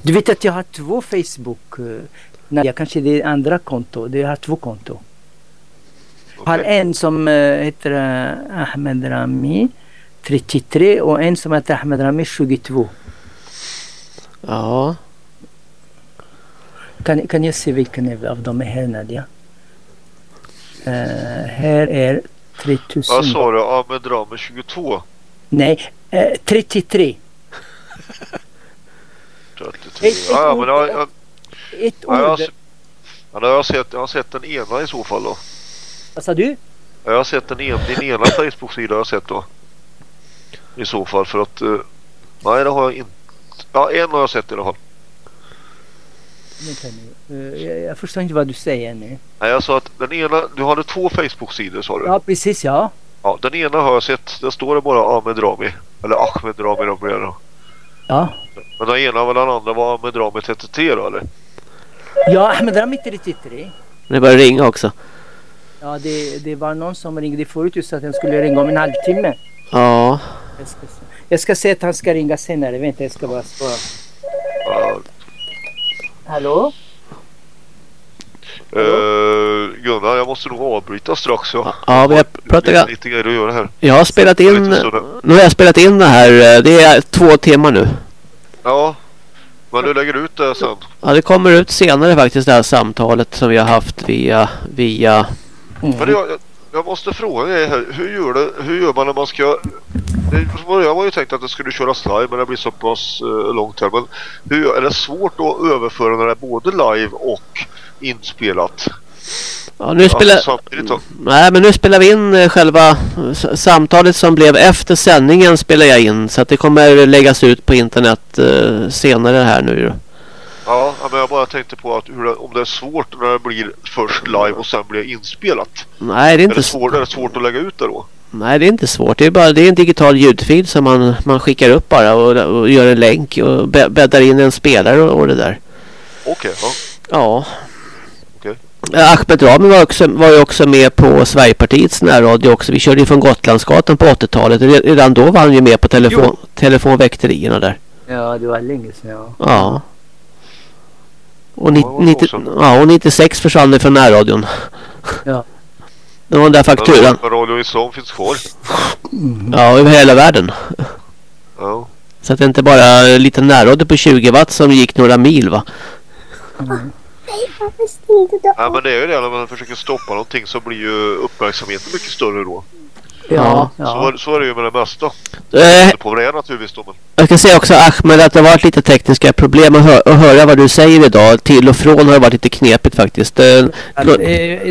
Du vet att jag har två Facebook. eh, Nej, jag kanske det är andra konto. Det- Jag har två konto. Jag har en som eh, heter eh, Ahmed Rami 33 och en som heter Ahmed Rami 22. Ja. Kan, kan jag se vilken av dem är här Nadia? Eh, här är 3000. Vad sa du? Ahmed Rami 22? Nej, eh, 33. 33? Ett- Ja, ja, ord- men jag, jag, Ett ja, jag, har ja, sett, jag har sett den ena i så fall då. Vad sa du? Ja, Jag har sett den en, din ena Facebook-sida har jag sett då. I så fall för att... Uh, nej det har jag inte. Ja en har jag sett i alla fall. Uh, jag, jag förstår inte vad du säger nu. Nej jag sa att den ena, du hade två Facebook-sidor sa du? Ja precis ja. Ja den ena har jag sett, där står det bara Ahmed Rami. Eller Ahmed Rami då blir det då. Ja. Men den ena och den andra var Ahmed Rami 33 då eller? Ja Ahmed Rami 33. Det börjar ringa också. Ja, det, det var någon som ringde förut just att den skulle ringa om en halvtimme. Ja. Jag ska, jag ska se att han ska ringa senare. Vänta, jag ska bara svara. Ja. Hallå? Uh, Gunnar, jag måste nog avbryta strax. Ja, ja vi har pratat... Det lite grejer att göra här. Jag har spelat in... Nu har jag spelat in det här. Det är två timmar nu. Ja, men du lägger ut det sen? Ja, det kommer ut senare faktiskt det här samtalet som vi har haft via... via Mm. Men jag, jag måste fråga dig här, hur gör, det, hur gör man när man ska... Jag var ju tänkt att det skulle köras live men det blir så pass uh, långt här. Men hur, är det svårt att överföra när det är både live och inspelat? Ja, nu spelar... Alltså, Nej, men nu spelar vi in eh, själva samtalet som blev efter sändningen spelar jag in. Så att det kommer läggas ut på internet uh, senare här nu. Ja, men jag bara tänkte på att det, om det är svårt när det blir först live och sen blir inspelat. Nej, det är inte är det svårt. Är det svårt att lägga ut det då? Nej, det är inte svårt. Det är bara det är en digital ljudfil som man, man skickar upp bara och, och gör en länk och bäddar in en spelare och, och det där. Okej, okay, ja. Ja. Ahmed Rami var, också, var ju också med på Sverigepartiets närradio också. Vi körde ju från Gotlandsgatan på 80-talet. Redan då var han ju med på telefon, telefonväkterierna där. Ja, det var länge sedan. Ja. ja. Och, ni, ja, 90, ja, och 96 försvann det från närradion. Ja. (laughs) Det var den där fakturan. Radio Islam finns kvar. Mm. Ja, över hela världen. Ja. Så att det inte bara är lite närradio på 20 watt som gick några mil va? Mm. Nej men det är ju det när man försöker stoppa någonting så blir ju uppmärksamheten mycket större då. Ja, ja. Så, så är det ju med det mesta. Eh, på vad det är naturligtvis då. Men... Jag kan säga också Ahmed att det har varit lite tekniska problem att, hö att höra vad du säger idag. Till och från har det varit lite knepigt faktiskt. Eh,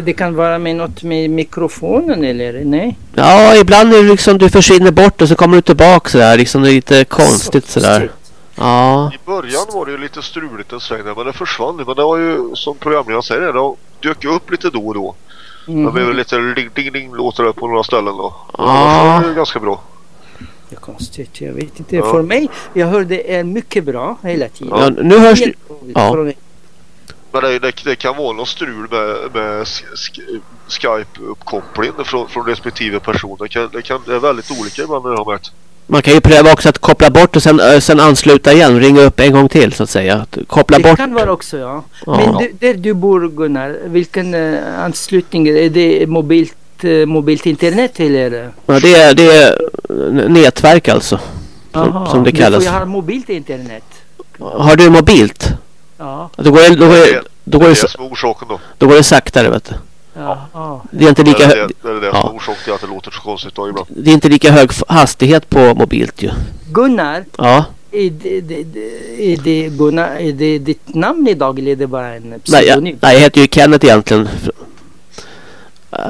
det kan vara med något med mikrofonen eller nej? Ja, ibland är det liksom du försvinner bort och så kommer du tillbaka sådär. Liksom det är lite konstigt så sådär. Ja. I början var det ju lite struligt en sväng där, men det försvann. Men det var ju som programledaren säger, det dök upp lite då och då. Mm. Det blev lite ding ding ding låter det på några ställen då. Ja. Det är ganska bra. Det är konstigt, jag vet inte. Ja. För mig, jag hör det är mycket bra hela tiden. Ja, nu hörs det. Ja. Men det, det, det, kan vara något strul med, med Skype-uppkoppling från, från respektive person. Det, kan, det, kan, det är väldigt olika ibland när jag har märkt. Man kan ju pröva också att koppla bort och sen, äh, sen ansluta igen. Ringa upp en gång till så att säga. Att koppla det bort. Det kan vara också ja. ja. Men du, där du bor Gunnar, vilken äh, anslutning? Är det mobilt, äh, mobilt internet eller? Ja det är, det är nätverk alltså. Aha, som det kallas. Jag har mobilt internet. Har du mobilt? Ja. Då går det, då går det, då går det, då går det saktare vet du. Ja. Det är inte lika hög... Det är det, det ja. som orsak till att det låter så konstigt då ibland. Det är inte lika hög hastighet på mobilt ju. Gunnar? Ja? Är det, det, är det, Gunnar, är det ditt namn idag eller är det bara en pseudonym? Nej, jag, nej, jag heter ju Kenneth egentligen.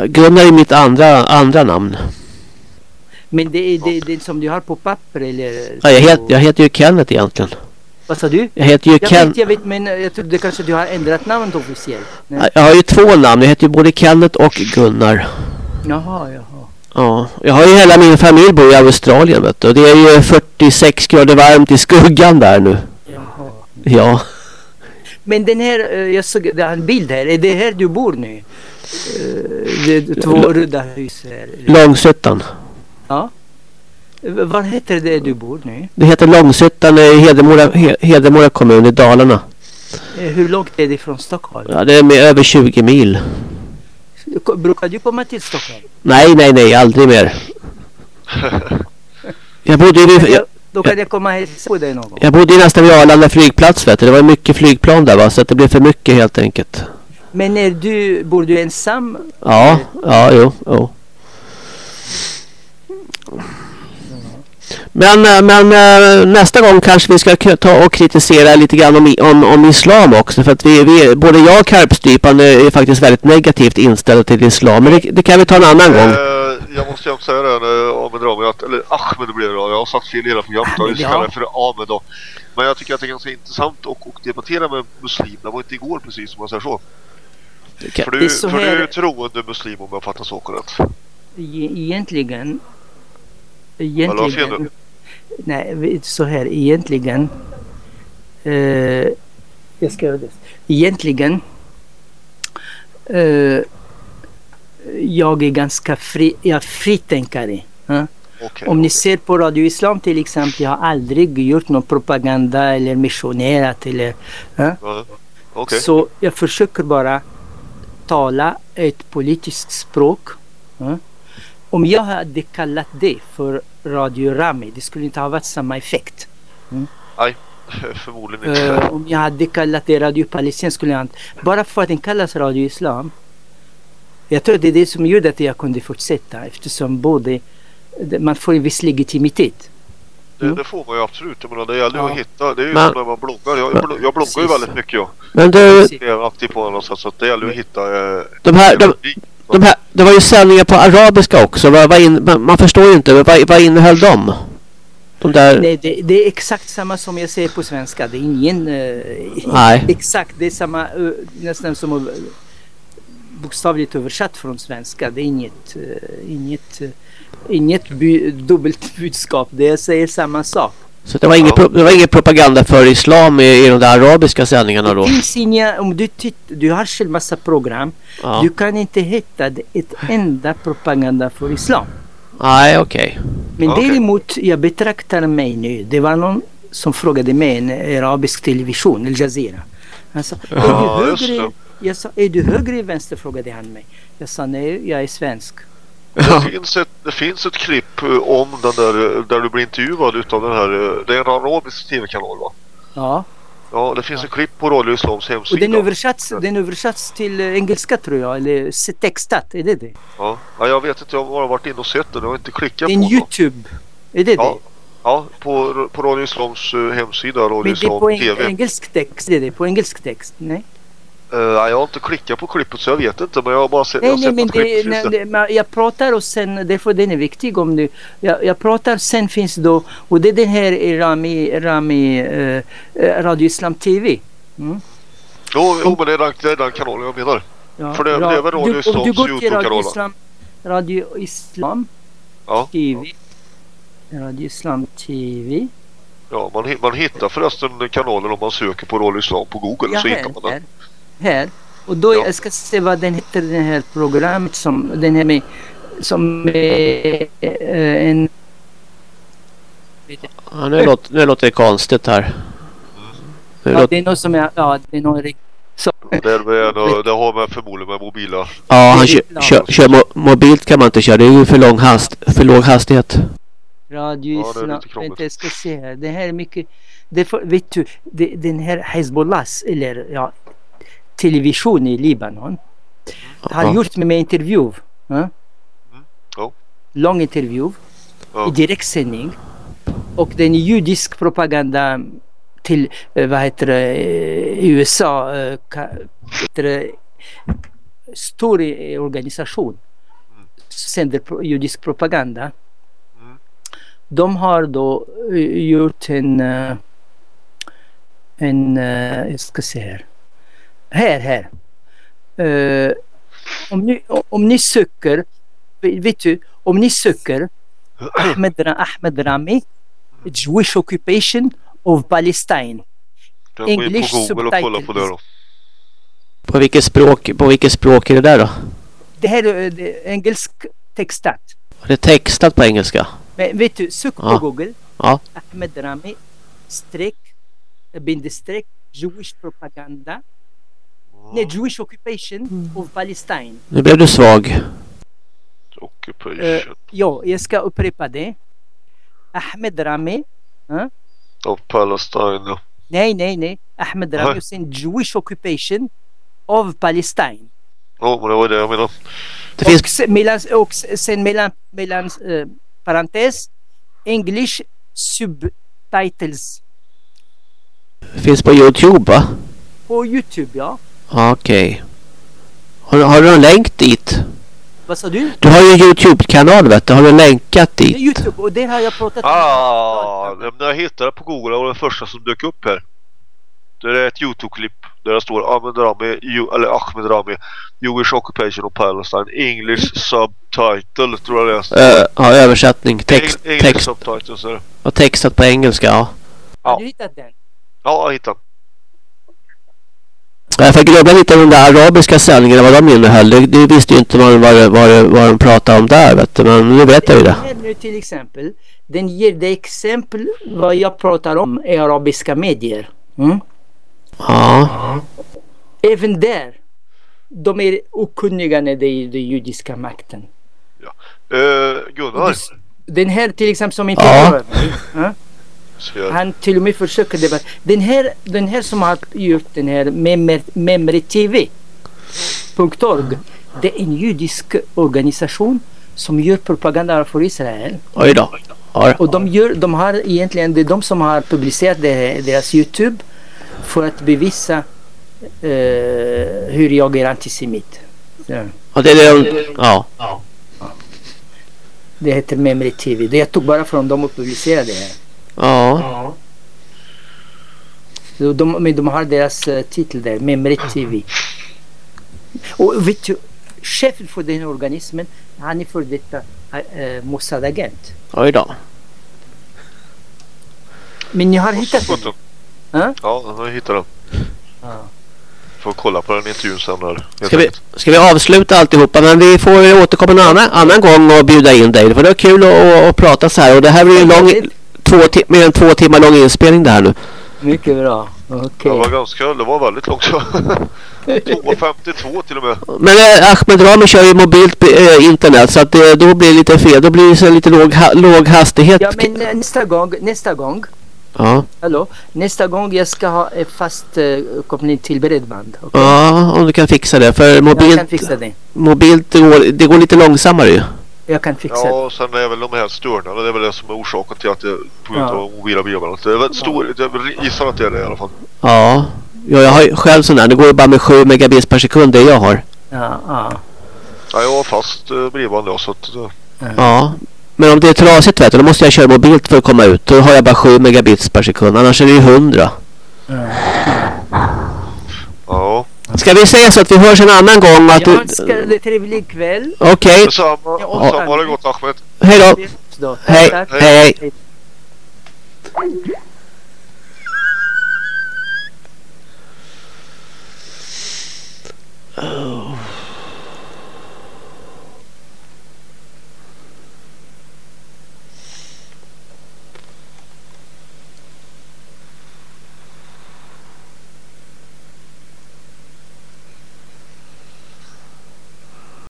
Gunnar är mitt andra, andra namn. Men det är det, det som du har på papper eller? Ja, jag, het, jag heter ju Kenneth egentligen. Vad sa du? Jag heter ju jag Ken... Vet, jag vet, men jag trodde kanske du har ändrat namnet officiellt. Nej. Jag har ju två namn. Jag heter ju både Kenneth och Gunnar. Jaha, jaha. Ja, jag har ju hela min familj bor i Australien vet du. Det är ju 46 grader varmt i skuggan där nu. Jaha. Ja. Men den här, eh, jag såg en bild här. Är det här du bor nu? Eh, det är två röda hus här. Långsötan. Ja. Var heter det du bor nu? Det heter Långshyttan i Hedemora, Hedemora kommun i Dalarna. Eh, hur långt är det från Stockholm? Ja, det är med över 20 mil. Brukar du komma till Stockholm? Nej, nej, nej, aldrig mer. (laughs) jag bodde ju... Jag, då kan jag komma och hälsa på dig någon gång. Jag bodde ju nästan vid Arlanda flygplats vet du. Det var mycket flygplan där va. Så att det blev för mycket helt enkelt. Men är du, bor du ensam? Ja, ja, jo, jo. Men, eh, men eh, nästa gång kanske vi ska ta och kritisera lite grann om, om, om islam också. För att vi, vi, både jag och Karpstrypan är faktiskt väldigt negativt inställda till islam. Men det, det kan vi ta en annan gång. Jag måste ju också säga det när Ahmed Rami, att, eller Ahmed blir det då. Jag har sagt fel i hela programmet. Jag ja. för Ahmed då. Men jag tycker att det är ganska intressant att och debattera med muslimer. Det var inte igår precis som man säger så. För du, är så för du är troende muslim om jag fattar saken rätt. E- Egentligen... Vad. Nej, så här egentligen... Eh, jag ska göra det. Egentligen... Eh, jag är ganska fri, jag är fritänkare. Ja? Okej. Om ni ser på Radio Islam till exempel, jag har aldrig gjort någon propaganda eller missionerat eller... Ja, Okej. Så jag försöker bara tala ett politiskt språk. Ja. Om jag hade kallat det för Radio Rami, det skulle inte ha varit samma effekt. (laughs) Förmodligen inte. Eh, om jag hade kallat det Radio Palestina skulle jag inte... Bara för att den kallas Radio Islam. Jag tror det är det som gjorde att jag kunde fortsätta eftersom både man får en viss legitimitet. Det, det får man ju absolut. Jag menar, det gäller ju Ja. att hitta. Det är ju Men- som när man bloggar. Jag, jag, bloggar- jag bloggar ju väldigt mycket. Jag, Men du, jag är aktiv på något sätt. Så det gäller ju att hitta... Eh, de här, de, de här, det var ju sändningar på arabiska också. Vad, vad in, man, man förstår ju inte. Vad, vad innehöll de? De där... Nej, det, det är exakt samma som jag säger på svenska. Det är ingen... eh, Nej. Exakt, det är samma, eh, nästan som eh, bokstavligt översatt från svenska. Det är inget, inget, inget by, dubbelt budskap. Det säger samma sak. Så det var, ingen, pro- det var ingen propaganda för islam i, i de där arabiska sändningarna Det då? finns inga, om du, titt, du har själv massa program. Ja. Du kan inte hitta ett enda propaganda för islam. Nej, okej. Men Okej. däremot, jag betraktar mig nu. Det var någon som frågade mig, en arabisk television, Al Jazeera. Han sa, är Ja, du högre? det. Jag sa, är du högre i vänster? frågade han mig. Jag sa, nej, jag är svensk. Det, finns ett, det finns ett klipp eh, om den där, eh, där du blir intervjuad utav den här, eh, det är en arabisk tv-kanal va? Ja, Ja, det finns ett klipp på Radio Islams och hemsida. den översatts, den översatts till engelska tror jag, eller textat, är det det? Ja. ja, jag vet inte, jag har bara varit inne och sett den, jag har inte klickat Det är på en den. Youtube, är det Ja, det? ja på, på Radio Islams hemsida, Radio Men det är Islam på en, TV. engelsk text, det är det, på engelsk text, nej? Nej, jag har inte klickat på klippet så jag vet inte, men jag har bara sett, jag Nej, har nej, men det, nej, det. jag pratar och sen, därför den är viktig om du, jag, jag pratar, sen finns då, och det är den här Rami, Rami eh, eh, Radio Islam TV. Mm. Jo, jo, men det är, den, det är den kanalen jag menar. Ja, För det- det är väl Radio Islams YouTube-kanal? Islam, Radio Islam Ja, TV, Radio Islam TV, ja man, man hittar förresten kanalen om man söker på Radio Islam på Google ja så hittar man den. här, här. Och då, Ja. jag ska se vad den heter, det här programmet som, den här med, som är eh, en Ja, nu, låter, nu låter det konstigt här. Nu Ja, låter, det är något som jag, ja, det är någon rikt- så, Det, med, det har med förmodligen med mobila. ja, han det är kör, reklam. kör, kör mo, mobilt kan man inte köra. Det är ju för, lång hast, för låg hastighet. Radio Ja, det är Islam. lite krångligt. Vänta, jag ska se här. Det här är mycket... Det får, vet du, det, den här Hezbollahs, eller ja, television i Libanon, har Ja. gjort med intervju. Ja? Ja. Lång intervju Ja. i direktsändning. Och den judisk propaganda till, eh, vad heter det, eh, USA, eh, heter det, stor eh, organisation sänder pro- judisk propaganda. Mm. De har då eh, gjort en, eh, en, eh, jag ska se här, här, här. Eh, om, ni, om ni söker, vet du, om ni söker Ahmed, Ahmed Rami, Jewish occupation of Palestine. Jag går in English på Google och kollar på det då. På vilket språk, på vilket språk är det där då? Det här är engelsk textat. Det är textat på engelska. Men vet du, sök på Ja. Google. Ja. Ahmed Rami, streck, bindestreck, Jewish propaganda. Nej, Jewish occupation of Palestine. Nu blev du svag. Occupation. Eh, ja, jag ska upprepa det. Ahmed Rami. eh? Of Palestine. Nej, nej, nej. Ahmed Rami Nej. och sen Jewish occupation of Palestine. Ja, men det var det jag menade. Det finns, Och sen mellan, och sen mellan, mellan eh, parentes English subtitles finns på Youtube va? på Youtube ja. Ja, Okej. Har, har du någon länk dit? Vad sa du? Du har ju en Youtube-kanal vet du. Har du länkat dit? Youtube och där har jag pratat om. Ah, när jag hittade på Google det var det första som dök upp här. Det är ett Youtube-klipp där det står Ahmed Rami, Ju- eller Ahmed Rami, Jewish Occupation of Palestine, English Subtitle tror jag det är. Uh, ja, översättning. Text, Eng- English text Subtitles är det. och textat på engelska. Ja. Har du hittat den? Ja, jag hittade. Jag får grubbla lite om de där arabiska sändningarna, vad de innehöll. Det, det visste ju inte vad, vad, vad, vad de pratade om där, vet du. men nu vet jag ju det. Nu till exempel, den ger dig exempel vad jag pratar om i arabiska medier. Mm? Ja, Även där, de är okunniga när det är den judiska makten. Uh, Gunnar. Den här till exempel som inte Ja. rör mig. Ja? Ser. Han till och med försöker det. Den här, den här som har gjort den här memretv.org. Det är en judisk organisation som gör propaganda för Israel. oj då. Och de, gör, de har egentligen, det är de som har publicerat det, deras Youtube för att bevisa eh, hur jag är antisemit. Ja, det är det de, ja. det heter Memri TV. Det jag tog bara från dem och publicerade det här. Ja, Så De, men de har deras eh, titel där, Memri TV. Och vet du, chefen för den här organismen, han är för detta uh, Mossad-agent. oj då. Men ni har hittat den? Ja? Ja, jag hittade den. Ja. Får kolla på den intervjun sen Ska vi, ska vi avsluta alltihopa men vi får återkomma en annan, annan gång och bjuda in dig. För det var kul att, att, att prata så här och det här blir ju en lång, två, mer än två timmar lång inspelning det här nu. Mycket bra. Okej. Det var ganska, det var väldigt långt. (laughs) 2.52 till och med. Men eh, Ahmed Rami kör ju mobilt eh, internet så att det, då blir det lite fel. Då blir det så lite låg, ha, låg hastighet. Ja men eh, nästa gång, nästa gång, ja. hallå, nästa gång jag ska ha en fast eh, koppling till bredband. okej? ja, om du kan fixa det. För Jag kan mobilt, fixa det. mobilt det, går, det går lite långsammare ju. Jag kan fixa Ja, det. och sen är väl de här störningarna. Det är väl det som är orsaken till att det på grund Ja. av mobila bredband. Det är väl stor, jag gissar att det är det i alla fall. Ja, ja jag har ju själv sån här. Det går ju bara med 7 megabits per sekund det jag har. Ja, ja. Ja, jag har fast eh, bredband då så att eh, Ja. Men om det är trasigt vet du, då måste jag köra mobilt för att komma ut. Då har jag bara 7 megabits per sekund. Annars är det ju 100. ja. Ska vi säga så att vi hörs en annan gång? Att Jag önskar dig trevlig kväll. Okej, Detsamma. Ha det gott Ahmed. hej då. Hej, hej. Oh.